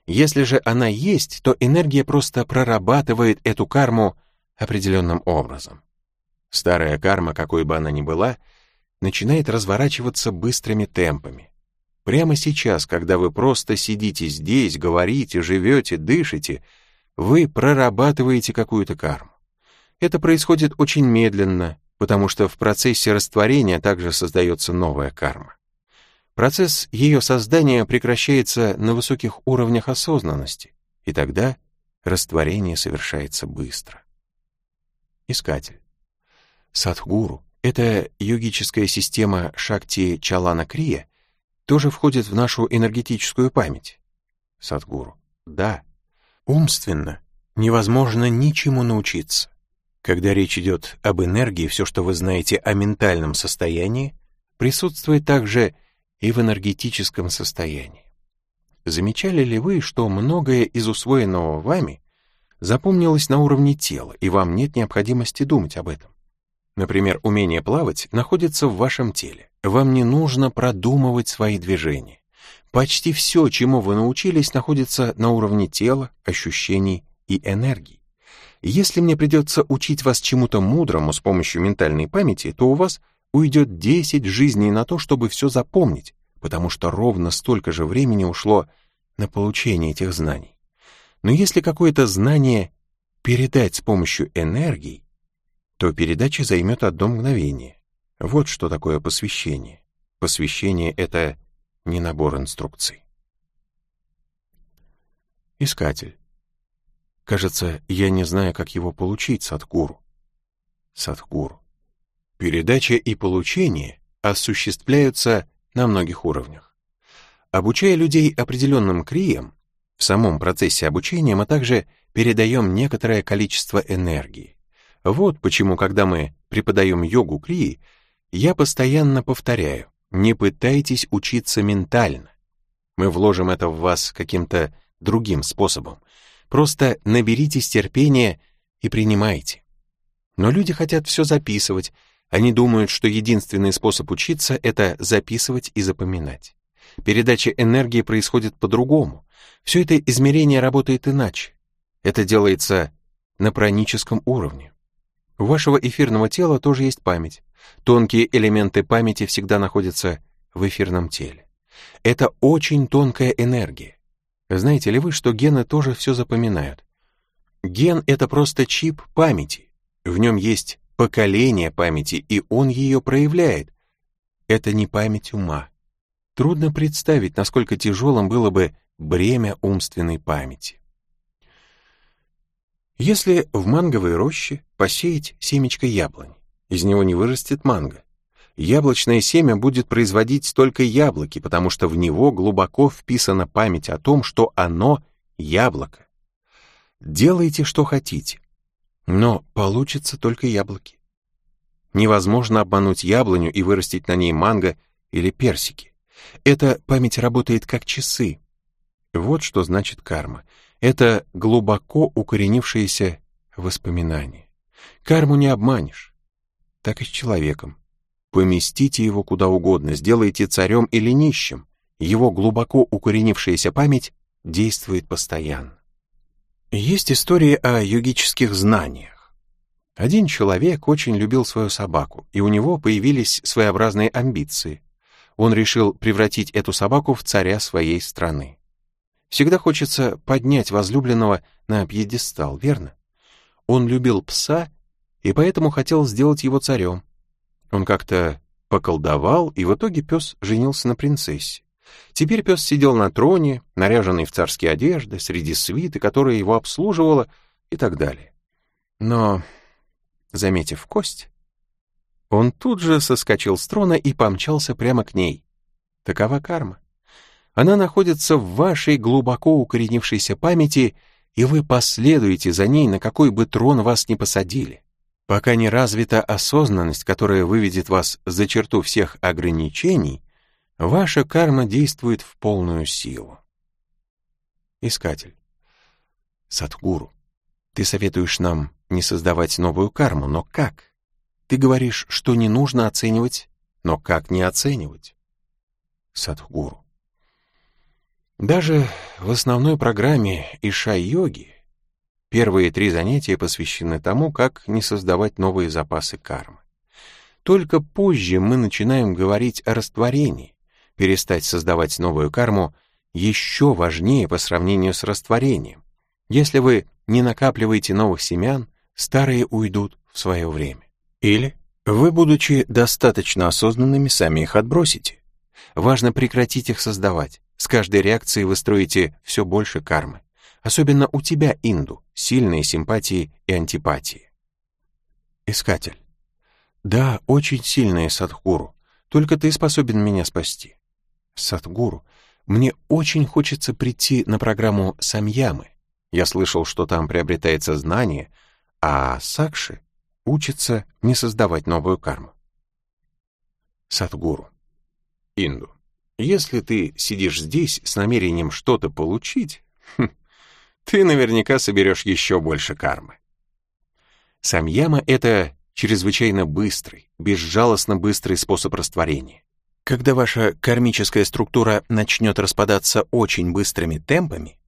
Если же она есть, то энергия просто прорабатывает эту карму определенным образом. Старая карма, какой бы она ни была, начинает разворачиваться быстрыми темпами. Прямо сейчас, когда вы просто сидите здесь, говорите, живете, дышите, вы прорабатываете какую-то карму. Это происходит очень медленно, потому что в процессе растворения также создается новая карма. Процесс ее создания прекращается на высоких уровнях осознанности, и тогда растворение совершается быстро. Искатель. Садхгуру — это йогическая система Шакти Чалана Крия, тоже входит в нашу энергетическую память. Садхгуру. Да. Умственно невозможно ничему научиться. Когда речь идет об энергии, все, что вы знаете о ментальном состоянии, присутствует также и в энергетическом состоянии. Замечали ли вы, что многое из усвоенного вами запомнилось на уровне тела, и вам нет необходимости думать об этом? Например, умение плавать находится в вашем теле. Вам не нужно продумывать свои движения. Почти все, чему вы научились, находится на уровне тела, ощущений и энергии. Если мне придется учить вас чему-то мудрому с помощью ментальной памяти, то у вас уйдет 10 жизней на то, чтобы все запомнить, потому что ровно столько же времени ушло на получение этих знаний. Но если какое-то знание передать с помощью энергии, то передача займет одно мгновение. Вот что такое посвящение. Посвящение — это не набор инструкций. Искатель. Кажется, я не знаю, как его получить, Садхгуру. Садхгуру. Передача и получение осуществляются на многих уровнях. Обучая людей определенным криям, в самом процессе обучения мы также передаем некоторое количество энергии. Вот почему, когда мы преподаем йогу крии, я постоянно повторяю, не пытайтесь учиться ментально. Мы вложим это в вас каким-то другим способом. Просто наберитесь терпения и принимайте. Но люди хотят все записывать, они думают, что единственный способ учиться — это записывать и запоминать. Передача энергии происходит по-другому. Все это измерение работает иначе. Это делается на праническом уровне. У вашего эфирного тела тоже есть память. Тонкие элементы памяти всегда находятся в эфирном теле. Это очень тонкая энергия. Знаете ли вы, что гены тоже все запоминают? Ген — это просто чип памяти. В нем есть поколение памяти, и он ее проявляет. Это не память ума. Трудно представить, насколько тяжелым было бы бремя умственной памяти. Если в манговой роще посеять семечко яблонь, из него не вырастет манго. Яблочное семя будет производить только яблоки, потому что в него глубоко вписана память о том, что оно — яблоко. Делайте, что хотите, но получится только яблоки. Невозможно обмануть яблоню и вырастить на ней манго или персики. Эта память работает как часы. Вот что значит карма. Это глубоко укоренившиеся воспоминания. Карму не обманешь. Так и с человеком. Поместите его куда угодно, сделайте царем или нищим. Его глубоко укоренившаяся память действует постоянно. Есть история о йогических знаниях. Один человек очень любил свою собаку, и у него появились своеобразные амбиции. Он решил превратить эту собаку в царя своей страны. Всегда хочется поднять возлюбленного на пьедестал, верно? Он любил пса и поэтому хотел сделать его царем. Он как-то поколдовал, и в итоге пес женился на принцессе. Теперь пес сидел на троне, наряженный в царские одежды, среди свиты, которая его обслуживала, и так далее. Но, заметив кость, он тут же соскочил с трона и помчался прямо к ней. Такова карма. Она находится в вашей глубоко укоренившейся памяти, и вы последуете за ней, на какой бы трон вас ни посадили. Пока не развита осознанность, которая выведет вас за черту всех ограничений, ваша карма действует в полную силу. Искатель. Садхгуру, ты советуешь нам не создавать новую карму, но как? Ты говоришь, что не нужно оценивать, но как не оценивать? Садхгуру. Даже в основной программе Ишай-йоги первые три занятия посвящены тому, как не создавать новые запасы кармы. Только позже мы начинаем говорить о растворении. Перестать создавать новую карму еще важнее по сравнению с растворением. Если вы не накапливаете новых семян, старые уйдут в свое время. Или вы, будучи достаточно осознанными, сами их отбросите. Важно прекратить их создавать. С каждой реакцией вы строите все больше кармы. Особенно у тебя, Инду, сильные симпатии и антипатии. Искатель. Да, очень сильные, Садхгуру. Только ты способен меня спасти. Садхгуру, мне очень хочется прийти на программу Самьямы. Я слышал, что там приобретается знание, а Сакши учится не создавать новую карму. Садхгуру. Инду. Если ты сидишь здесь с намерением что-то получить, хм, ты наверняка соберешь еще больше кармы. Самьяма — это чрезвычайно быстрый, безжалостно быстрый способ растворения. Когда ваша кармическая структура начнет распадаться очень быстрыми темпами,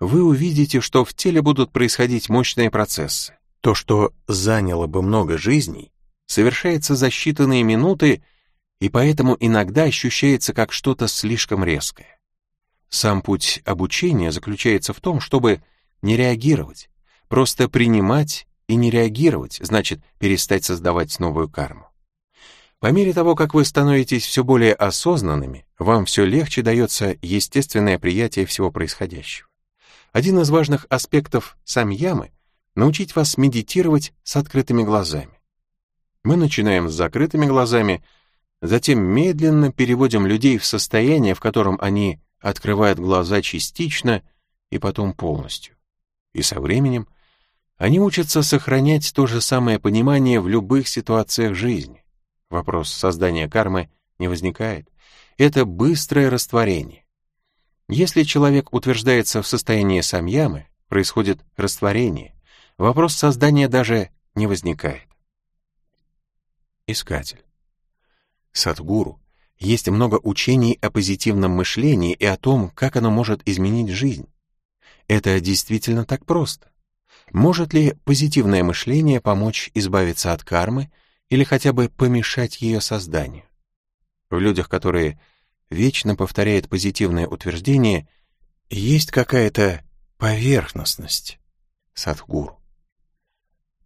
вы увидите, что в теле будут происходить мощные процессы. То, что заняло бы много жизней, совершается за считанные минуты и поэтому иногда ощущается как что-то слишком резкое. Сам путь обучения заключается в том, чтобы не реагировать, просто принимать и не реагировать, значит перестать создавать новую карму. По мере того, как вы становитесь все более осознанными, вам все легче дается естественное приятие всего происходящего. Один из важных аспектов самьямы — научить вас медитировать с открытыми глазами. Мы начинаем с закрытыми глазами — Затем медленно переводим людей в состояние, в котором они открывают глаза частично и потом полностью. И со временем они учатся сохранять то же самое понимание в любых ситуациях жизни. Вопрос создания кармы не возникает. Это быстрое растворение. Если человек утверждается в состоянии самьямы, происходит растворение. Вопрос создания даже не возникает. Искатель. Садгуру, есть много учений о позитивном мышлении и о том, как оно может изменить жизнь. Это действительно так просто. Может ли позитивное мышление помочь избавиться от кармы или хотя бы помешать ее созданию? В людях, которые вечно повторяют позитивное утверждение, есть какая-то поверхностность. Садхгуру.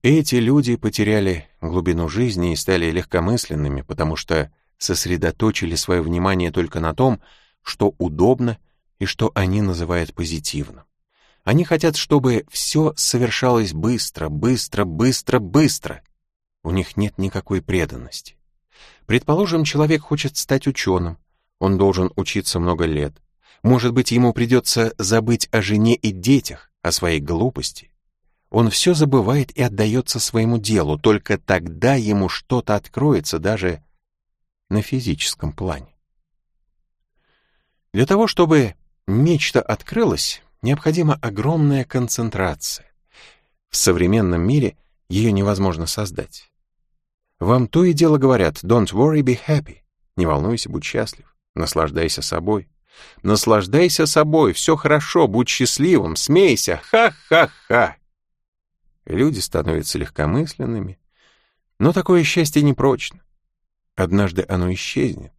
Эти люди потеряли глубину жизни и стали легкомысленными, потому что сосредоточили свое внимание только на том, что удобно и что они называют позитивным. Они хотят, чтобы все совершалось быстро, быстро, быстро, быстро. У них нет никакой преданности. Предположим, человек хочет стать ученым. Он должен учиться много лет. Может быть, ему придется забыть о жене и детях, о своей глупости. Он все забывает и отдается своему делу, только тогда ему что-то откроется, даже на физическом плане. Для того, чтобы нечто открылось, необходима огромная концентрация. В современном мире ее невозможно создать. Вам то и дело говорят «Don't worry, be happy». Не волнуйся, будь счастлив, наслаждайся собой. Наслаждайся собой, все хорошо, будь счастливым, смейся, ха-ха-ха. Люди становятся легкомысленными, но такое счастье непрочно. Однажды оно исчезнет,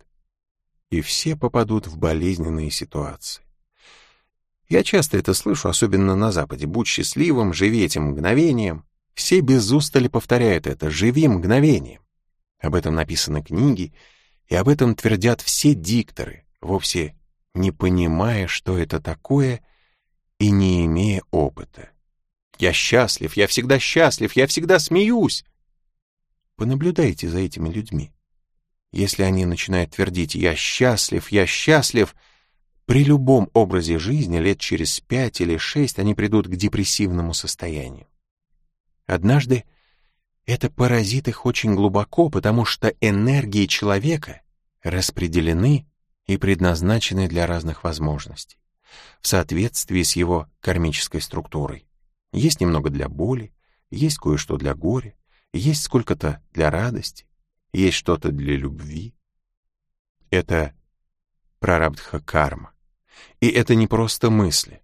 и все попадут в болезненные ситуации. Я часто это слышу, особенно на Западе. Будь счастливым, живи этим мгновением. Все без устали повторяют это «живи мгновением». Об этом написаны книги, И об этом твердят все дикторы, вовсе не понимая, что это такое, и не имея опыта. «Я счастлив, я всегда счастлив, я всегда смеюсь!» Понаблюдайте за этими людьми. Если они начинают твердить «я счастлив, я счастлив», при любом образе жизни лет через пять или шесть они придут к депрессивному состоянию. Однажды это поразит их очень глубоко, потому что энергии человека распределены и предназначены для разных возможностей, в соответствии с его кармической структурой. Есть немного для боли, есть кое-что для горя, есть сколько-то для радости, есть что-то для любви. Это прарабдха карма. И это не просто мысли.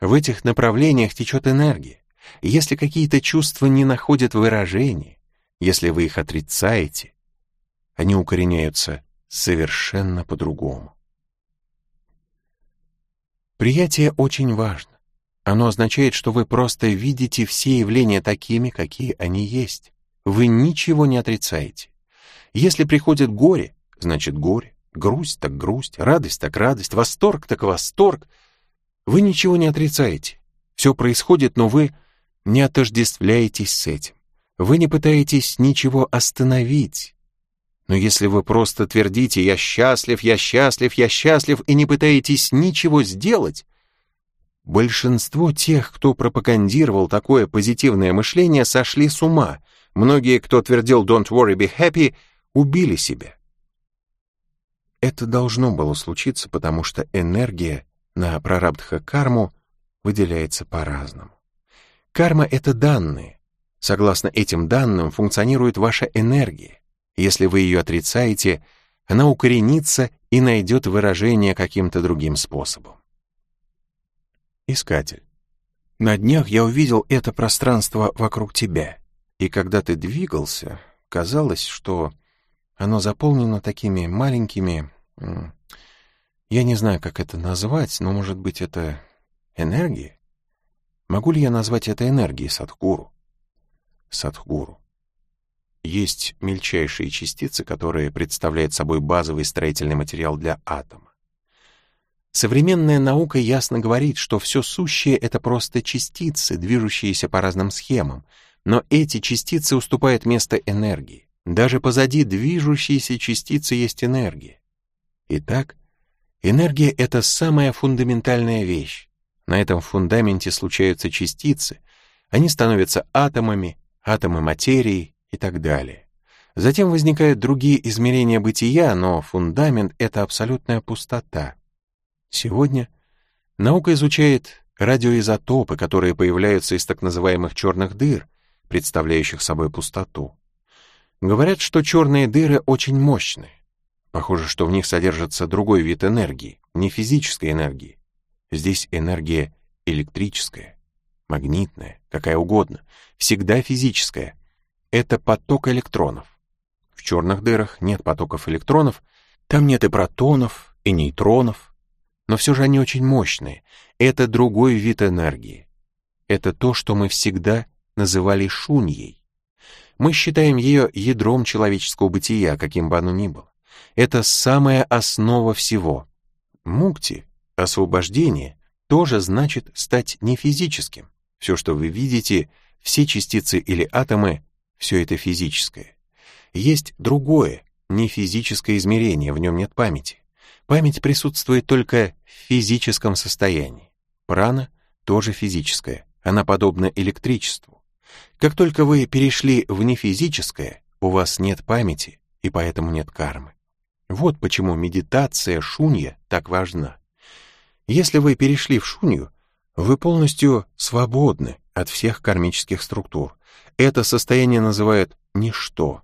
В этих направлениях течет энергия. Если какие-то чувства не находят выражения, если вы их отрицаете, они укореняются совершенно по-другому. Приятие очень важно. Оно означает, что вы просто видите все явления такими, какие они есть. Вы ничего не отрицаете. Если приходит горе, значит горе, грусть так грусть, радость так радость, восторг так восторг. Вы ничего не отрицаете. Все происходит, но вы не отождествляетесь с этим. Вы не пытаетесь ничего остановить. Но если вы просто твердите «я счастлив, я счастлив, я счастлив» и не пытаетесь ничего сделать, большинство тех, кто пропагандировал такое позитивное мышление, сошли с ума. Многие, кто твердил «don't worry, be happy», убили себя. Это должно было случиться, потому что энергия на прарабдха карму выделяется по-разному. Карма — это данные. Согласно этим данным функционирует ваша энергия. Если вы ее отрицаете, она укоренится и найдет выражение каким-то другим способом. Искатель. На днях я увидел это пространство вокруг тебя, и когда ты двигался, казалось, что оно заполнено такими маленькими... Я не знаю, как это назвать, но, может быть, это энергия? Могу ли я назвать это энергией Садхгуру? Садхгуру. Есть мельчайшие частицы, которые представляют собой базовый строительный материал для атома. Современная наука ясно говорит, что все сущее — это просто частицы, движущиеся по разным схемам, но эти частицы уступают место энергии. Даже позади движущейся частицы есть энергия. Итак, энергия — это самая фундаментальная вещь. На этом фундаменте случаются частицы, они становятся атомами, атомы материи и так далее. Затем возникают другие измерения бытия, но фундамент — это абсолютная пустота. Сегодня наука изучает радиоизотопы, которые появляются из так называемых черных дыр, представляющих собой пустоту. Говорят, что черные дыры очень мощные. Похоже, что в них содержится другой вид энергии, не физической энергии. Здесь энергия электрическая, магнитная, какая угодно, всегда физическая. Это поток электронов. В черных дырах нет потоков электронов, там нет и протонов, и нейтронов, но все же они очень мощные. Это другой вид энергии. Это то, что мы всегда называли шуньей. Мы считаем ее ядром человеческого бытия, каким бы оно ни было. Это самая основа всего. Мукти, освобождение, тоже значит стать не физическим. Все, что вы видите, все частицы или атомы, все это физическое. Есть другое, не физическое измерение, в нем нет памяти. Память присутствует только в физическом состоянии. Прана тоже физическая, она подобна электричеству. Как только вы перешли в нефизическое, у вас нет памяти, и поэтому нет кармы. Вот почему медитация шунья так важна. Если вы перешли в шунью, вы полностью свободны от всех кармических структур. Это состояние называют «ничто».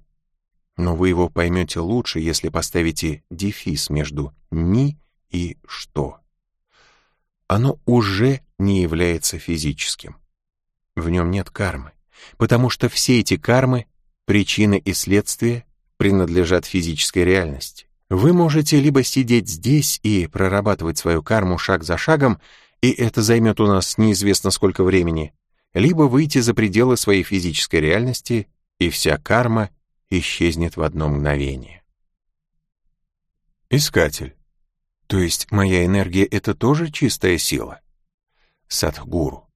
Но вы его поймете лучше, если поставите дефис между «ни» и «что». Оно уже не является физическим. В нем нет кармы потому что все эти кармы, причины и следствия принадлежат физической реальности. Вы можете либо сидеть здесь и прорабатывать свою карму шаг за шагом, и это займет у нас неизвестно сколько времени, либо выйти за пределы своей физической реальности, и вся карма исчезнет в одно мгновение. Искатель. То есть моя энергия — это тоже чистая сила? Садхгуру.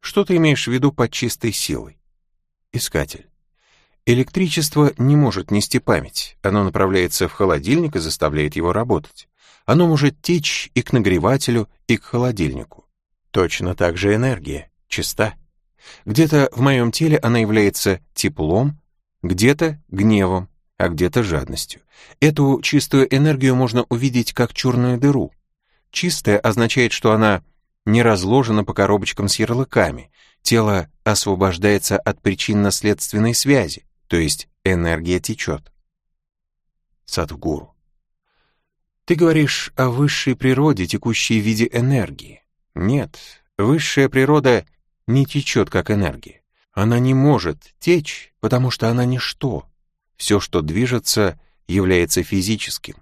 Что ты имеешь в виду под чистой силой? Искатель. Электричество не может нести память. Оно направляется в холодильник и заставляет его работать. Оно может течь и к нагревателю, и к холодильнику. Точно так же энергия, чиста. Где-то в моем теле она является теплом, где-то гневом, а где-то жадностью. Эту чистую энергию можно увидеть как черную дыру. Чистая означает, что она не разложена по коробочкам с ярлыками, тело освобождается от причинно-следственной связи, то есть энергия течет. Садхгуру. Ты говоришь о высшей природе, текущей в виде энергии. Нет, высшая природа не течет как энергия. Она не может течь, потому что она ничто. Все, что движется, является физическим.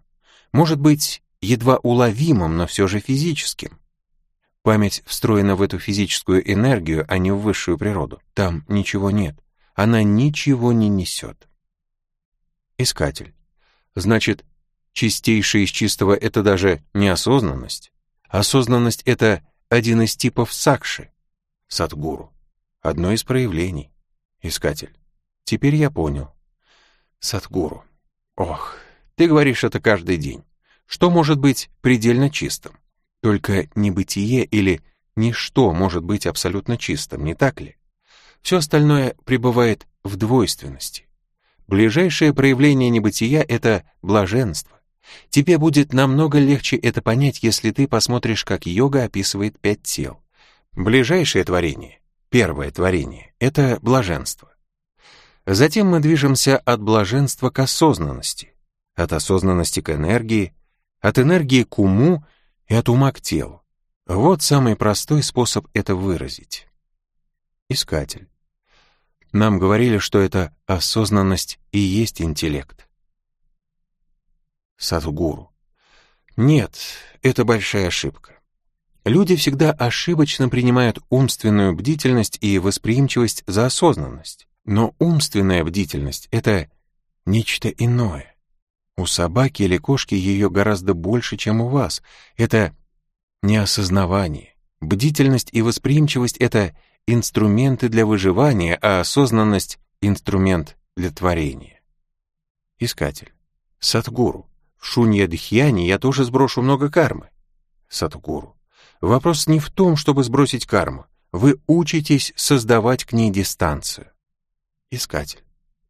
Может быть, едва уловимым, но все же физическим. Память встроена в эту физическую энергию, а не в высшую природу. Там ничего нет. Она ничего не несет. Искатель. Значит, чистейшее из чистого — это даже неосознанность. Осознанность — это один из типов сакши, садгуру. Одно из проявлений. Искатель. Теперь я понял. Садгуру. Ох, ты говоришь это каждый день. Что может быть предельно чистым? Только небытие или ничто может быть абсолютно чистым, не так ли? Все остальное пребывает в двойственности. Ближайшее проявление небытия — это блаженство. Тебе будет намного легче это понять, если ты посмотришь, как йога описывает пять тел. Ближайшее творение, первое творение — это блаженство. Затем мы движемся от блаженства к осознанности, от осознанности к энергии, от энергии к уму и от ума к телу. Вот самый простой способ это выразить. Искатель. Нам говорили, что это осознанность и есть интеллект. Садхгуру. Нет, это большая ошибка. Люди всегда ошибочно принимают умственную бдительность и восприимчивость за осознанность. Но умственная бдительность — это нечто иное. У собаки или кошки ее гораздо больше, чем у вас. Это неосознавание. Бдительность и восприимчивость — это инструменты для выживания, а осознанность — инструмент для творения. Искатель. Садгуру. В шунья-дхьяне я тоже сброшу много кармы. Садгуру. Вопрос не в том, чтобы сбросить карму. Вы учитесь создавать к ней дистанцию. Искатель.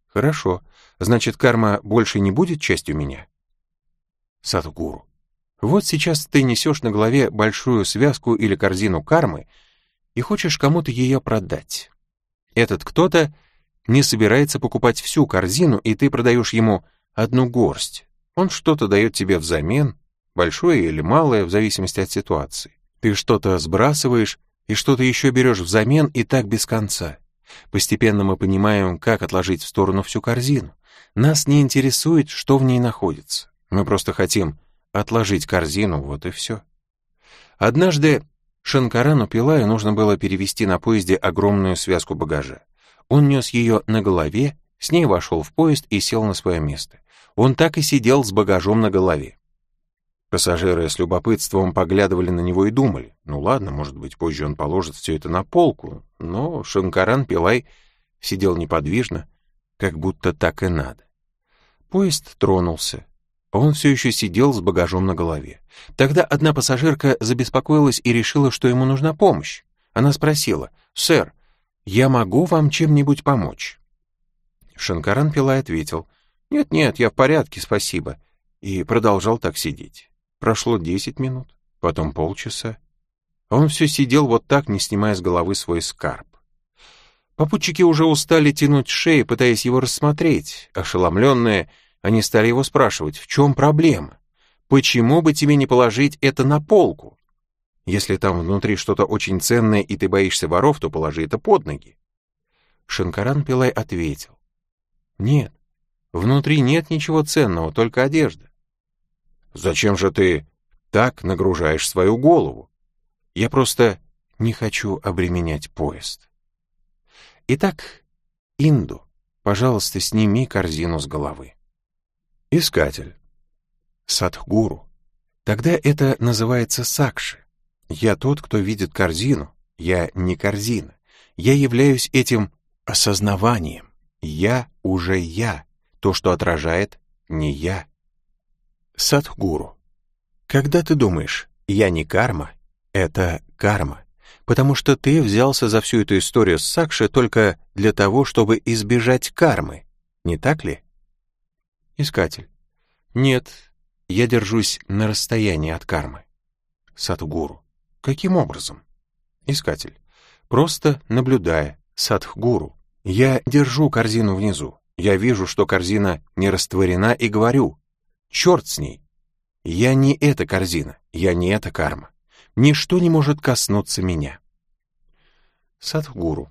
Хорошо. Значит, карма больше не будет частью меня? Садгуру. Вот сейчас ты несешь на голове большую связку или корзину кармы, и хочешь кому-то ее продать. Этот кто-то не собирается покупать всю корзину, и ты продаешь ему одну горсть. Он что-то дает тебе взамен, большое или малое, в зависимости от ситуации. Ты что-то сбрасываешь и что-то еще берешь взамен, и так без конца. Постепенно мы понимаем, как отложить в сторону всю корзину. Нас не интересует, что в ней находится. Мы просто хотим отложить корзину, вот и все. Однажды Шанкарану Пилаю нужно было перевести на поезде огромную связку багажа. Он нес ее на голове, с ней вошел в поезд и сел на свое место. Он так и сидел с багажом на голове. Пассажиры с любопытством поглядывали на него и думали, ну ладно, может быть, позже он положит все это на полку, но Шанкаран Пилай сидел неподвижно, как будто так и надо. Поезд тронулся. Он все еще сидел с багажом на голове. Тогда одна пассажирка забеспокоилась и решила, что ему нужна помощь. Она спросила, «Сэр, я могу вам чем-нибудь помочь?» Шанкаран Пилай ответил, «Нет-нет, я в порядке, спасибо», и продолжал так сидеть. Прошло десять минут, потом полчаса. Он все сидел вот так, не снимая с головы свой скарб. Попутчики уже устали тянуть шеи, пытаясь его рассмотреть. Ошеломленные, они стали его спрашивать, в чем проблема? Почему бы тебе не положить это на полку? Если там внутри что-то очень ценное, и ты боишься воров, то положи это под ноги. Шанкаран Пилай ответил. Нет, внутри нет ничего ценного, только одежда. Зачем же ты так нагружаешь свою голову? Я просто не хочу обременять поезд. Итак, Инду, пожалуйста, сними корзину с головы. Искатель. Садхгуру. Тогда это называется сакши. Я тот, кто видит корзину, я не корзина. Я являюсь этим осознаванием. Я уже я. То, что отражает, не я. Садхгуру. Когда ты думаешь, я не карма, это карма, потому что ты взялся за всю эту историю с Сакши только для того, чтобы избежать кармы, не так ли? Искатель. Нет, я держусь на расстоянии от кармы. Садхгуру. Каким образом? Искатель. Просто наблюдая. Садхгуру. Я держу корзину внизу. Я вижу, что корзина не растворена и говорю, черт с ней. Я не эта корзина, я не эта карма. Ничто не может коснуться меня. Садхгуру.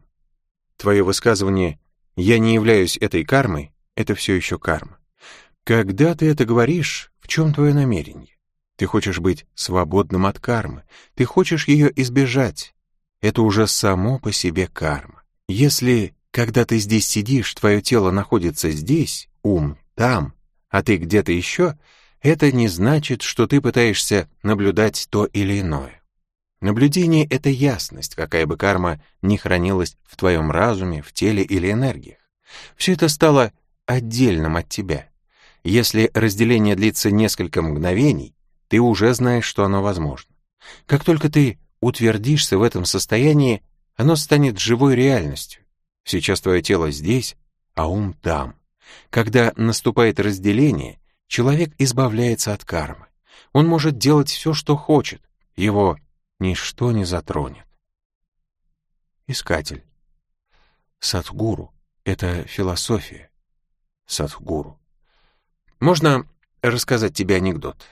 Твое высказывание «я не являюсь этой кармой» — это все еще карма. Когда ты это говоришь, в чем твое намерение? Ты хочешь быть свободным от кармы, ты хочешь ее избежать. Это уже само по себе карма. Если, когда ты здесь сидишь, твое тело находится здесь, ум там, а ты где-то еще, это не значит, что ты пытаешься наблюдать то или иное. Наблюдение — это ясность, какая бы карма ни хранилась в твоем разуме, в теле или энергиях. Все это стало отдельным от тебя. Если разделение длится несколько мгновений, ты уже знаешь, что оно возможно. Как только ты утвердишься в этом состоянии, оно станет живой реальностью. Сейчас твое тело здесь, а ум там. Когда наступает разделение, человек избавляется от кармы. Он может делать все, что хочет. Его ничто не затронет. Искатель. Садхгуру — это философия. Садхгуру. Можно рассказать тебе анекдот.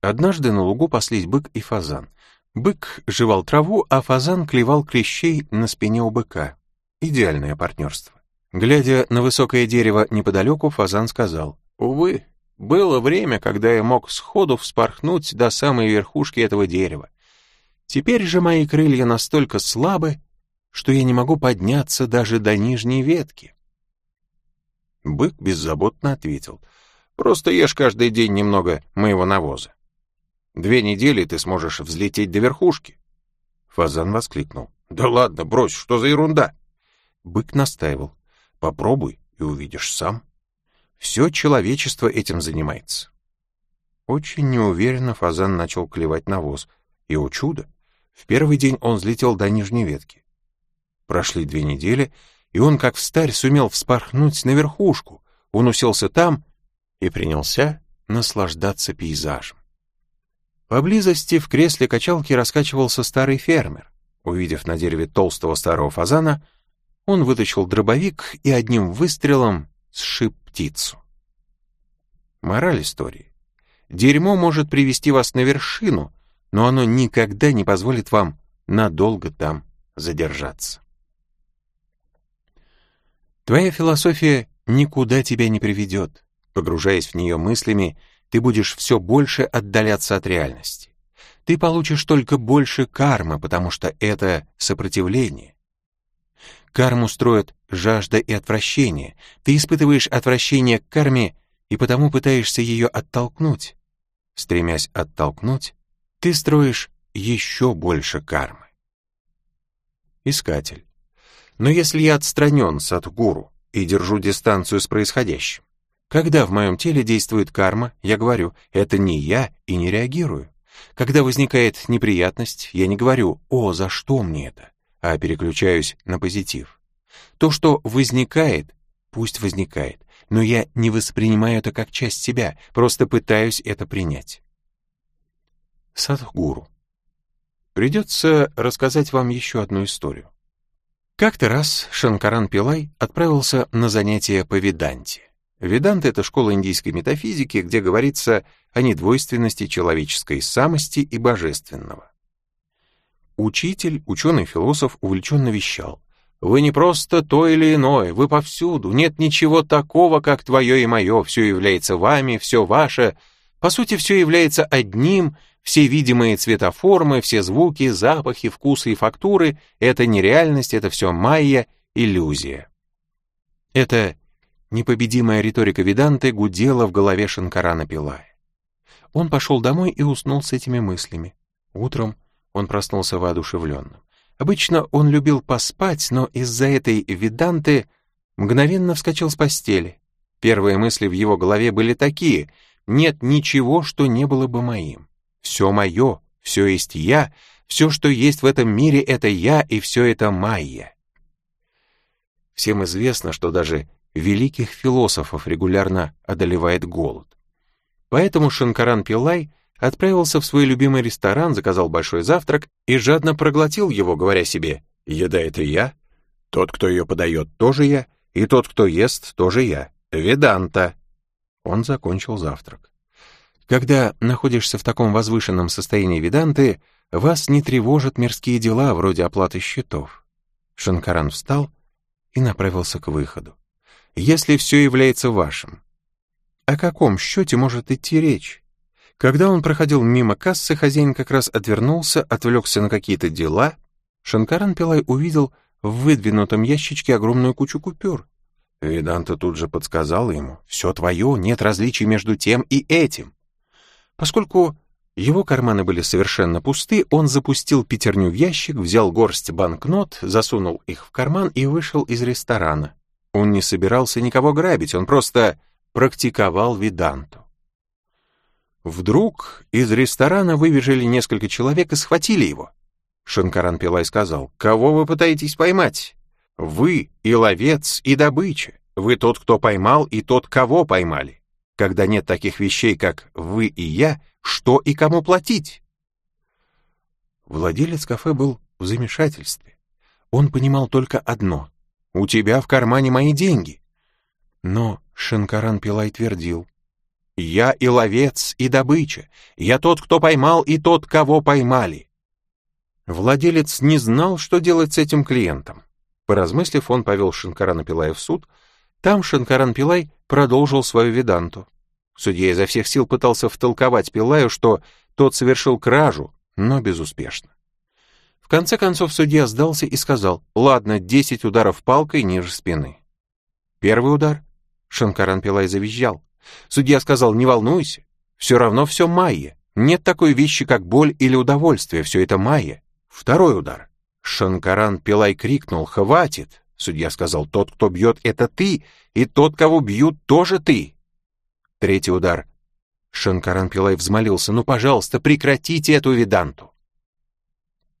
Однажды на лугу паслись бык и фазан. Бык жевал траву, а фазан клевал клещей на спине у быка. Идеальное партнерство. Глядя на высокое дерево неподалеку, фазан сказал, «Увы, было время, когда я мог сходу вспорхнуть до самой верхушки этого дерева. Теперь же мои крылья настолько слабы, что я не могу подняться даже до нижней ветки». Бык беззаботно ответил, Просто ешь каждый день немного моего навоза. Две недели ты сможешь взлететь до верхушки. Фазан воскликнул. Да ладно, брось, что за ерунда? Бык настаивал. Попробуй и увидишь сам. Все человечество этим занимается. Очень неуверенно Фазан начал клевать навоз. И, о чудо, в первый день он взлетел до нижней ветки. Прошли две недели, и он, как встарь, сумел вспорхнуть на верхушку. Он уселся там и принялся наслаждаться пейзажем. Поблизости в кресле качалки раскачивался старый фермер. Увидев на дереве толстого старого фазана, он вытащил дробовик и одним выстрелом сшиб птицу. Мораль истории. Дерьмо может привести вас на вершину, но оно никогда не позволит вам надолго там задержаться. Твоя философия никуда тебя не приведет. Погружаясь в нее мыслями, ты будешь все больше отдаляться от реальности. Ты получишь только больше кармы, потому что это сопротивление. Карму строят жажда и отвращение. Ты испытываешь отвращение к карме и потому пытаешься ее оттолкнуть. Стремясь оттолкнуть, ты строишь еще больше кармы. Искатель. Но если я отстранен от гуру и держу дистанцию с происходящим, когда в моем теле действует карма, я говорю, это не я и не реагирую. Когда возникает неприятность, я не говорю, о, за что мне это, а переключаюсь на позитив. То, что возникает, пусть возникает, но я не воспринимаю это как часть себя, просто пытаюсь это принять. Садхгуру. Придется рассказать вам еще одну историю. Как-то раз Шанкаран Пилай отправился на занятия по Веданте. Веданта — это школа индийской метафизики, где говорится о недвойственности человеческой самости и божественного. Учитель, ученый-философ увлеченно вещал. «Вы не просто то или иное, вы повсюду, нет ничего такого, как твое и мое, все является вами, все ваше, по сути, все является одним, все видимые цветоформы, все звуки, запахи, вкусы и фактуры — это нереальность, это все майя, иллюзия». Это Непобедимая риторика Веданты гудела в голове Шанкарана Пилая. Он пошел домой и уснул с этими мыслями. Утром он проснулся воодушевленным. Обычно он любил поспать, но из-за этой виданты мгновенно вскочил с постели. Первые мысли в его голове были такие — нет ничего, что не было бы моим. Все мое, все есть я, все, что есть в этом мире, это я, и все это майя. Всем известно, что даже великих философов регулярно одолевает голод. Поэтому Шанкаран Пилай отправился в свой любимый ресторан, заказал большой завтрак и жадно проглотил его, говоря себе «Еда — это я, тот, кто ее подает, тоже я, и тот, кто ест, тоже я. Веданта». Он закончил завтрак. Когда находишься в таком возвышенном состоянии веданты, вас не тревожат мирские дела вроде оплаты счетов. Шанкаран встал и направился к выходу. Если все является вашим, о каком счете может идти речь? Когда он проходил мимо кассы, хозяин как раз отвернулся, отвлекся на какие-то дела. Шанкаран Пилай увидел в выдвинутом ящичке огромную кучу купюр. Веданта тут же подсказал ему, «Все твое, нет различий между тем и этим». Поскольку его карманы были совершенно пусты, он запустил пятерню в ящик, взял горсть банкнот, засунул их в карман и вышел из ресторана. Он не собирался никого грабить, он просто практиковал веданту. Вдруг из ресторана выбежали несколько человек и схватили его. Шанкаран Пилай сказал, «Кого вы пытаетесь поймать? Вы и ловец, и добыча. Вы тот, кто поймал, и тот, кого поймали. Когда нет таких вещей, как вы и я, что и кому платить?» Владелец кафе был в замешательстве. Он понимал только одно — «У тебя в кармане мои деньги». Но Шанкаран Пилай твердил, «Я и ловец, и добыча. Я тот, кто поймал, и тот, кого поймали». Владелец не знал, что делать с этим клиентом. Поразмыслив, он повел Шанкарана Пилая в суд. Там Шанкаран Пилай продолжил свою веданту. Судья изо всех сил пытался втолковать Пилаю, что тот совершил кражу, но безуспешно. В конце концов судья сдался и сказал, «Ладно, десять ударов палкой ниже спины». Первый удар. Шанкаран Пилай завизжал. Судья сказал, «Не волнуйся, все равно все майя. Нет такой вещи, как боль или удовольствие, все это майя». Второй удар. Шанкаран Пилай крикнул «Хватит!» Судья сказал «Тот, кто бьет, это ты, и тот, кого бьют, тоже ты». Третий удар. Шанкаран Пилай взмолился «Ну, пожалуйста, прекратите эту веданту».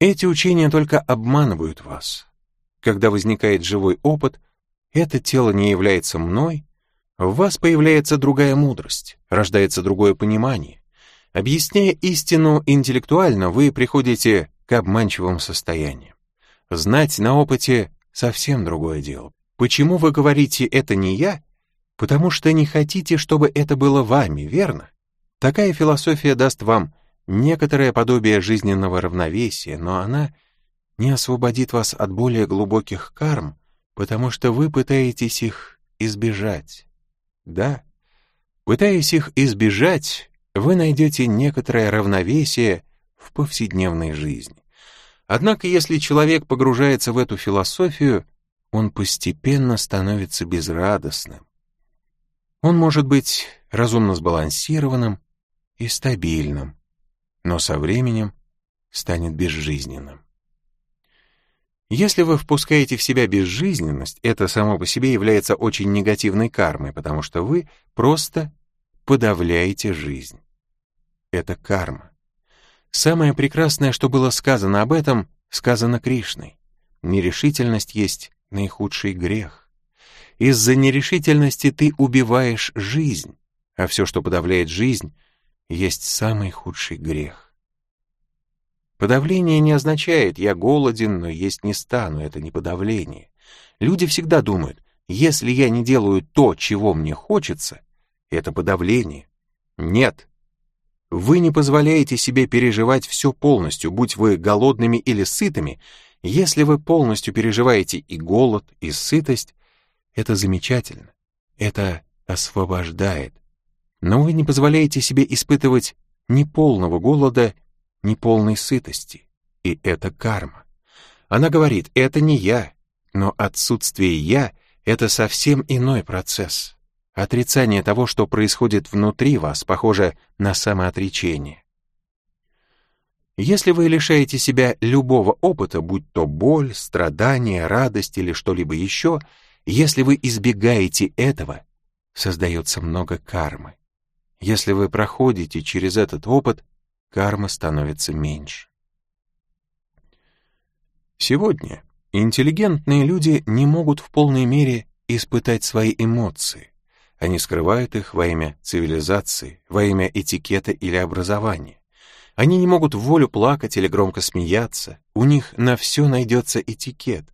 Эти учения только обманывают вас. Когда возникает живой опыт, это тело не является мной, в вас появляется другая мудрость, рождается другое понимание. Объясняя истину интеллектуально, вы приходите к обманчивым состояниям. Знать на опыте совсем другое дело. Почему вы говорите «это не я»? Потому что не хотите, чтобы это было вами, верно? Такая философия даст вам некоторое подобие жизненного равновесия, но она не освободит вас от более глубоких карм, потому что вы пытаетесь их избежать. Да, пытаясь их избежать, вы найдете некоторое равновесие в повседневной жизни. Однако, если человек погружается в эту философию, он постепенно становится безрадостным. Он может быть разумно сбалансированным и стабильным, но со временем станет безжизненным. Если вы впускаете в себя безжизненность, это само по себе является очень негативной кармой, потому что вы просто подавляете жизнь. Это карма. Самое прекрасное, что было сказано об этом, сказано Кришной. Нерешительность есть наихудший грех. Из-за нерешительности ты убиваешь жизнь, а все, что подавляет жизнь, есть самый худший грех. Подавление не означает «я голоден, но есть не стану», это не подавление. Люди всегда думают, если я не делаю то, чего мне хочется, это подавление. Нет, вы не позволяете себе переживать все полностью, будь вы голодными или сытыми. Если вы полностью переживаете и голод, и сытость, это замечательно. Это освобождает. Но вы не позволяете себе испытывать ни полного голода, ни полной сытости. И это карма. Она говорит, это не я, но отсутствие «я» — это совсем иной процесс. Отрицание того, что происходит внутри вас, похоже на самоотречение. Если вы лишаете себя любого опыта, будь то боль, страдание, радость или что-либо еще, если вы избегаете этого, создается много кармы. Если вы проходите через этот опыт, карма становится меньше. Сегодня интеллигентные люди не могут в полной мере испытать свои эмоции. Они скрывают их во имя цивилизации, во имя этикета или образования. Они не могут в волю плакать или громко смеяться. У них на все найдется этикет.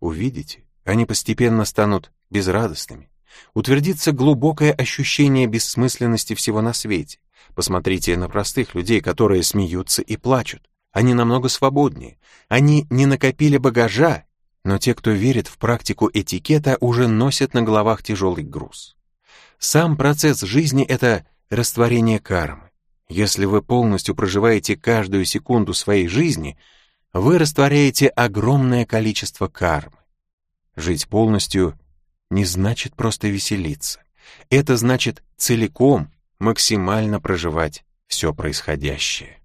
Увидите, они постепенно станут безрадостными. Утвердится глубокое ощущение бессмысленности всего на свете. Посмотрите на простых людей, которые смеются и плачут. Они намного свободнее. Они не накопили багажа, но те, кто верит в практику этикета, уже носят на головах тяжелый груз. Сам процесс жизни — это растворение кармы. Если вы полностью проживаете каждую секунду своей жизни, вы растворяете огромное количество кармы. Жить полностью не значит просто веселиться. Это значит целиком, максимально проживать все происходящее.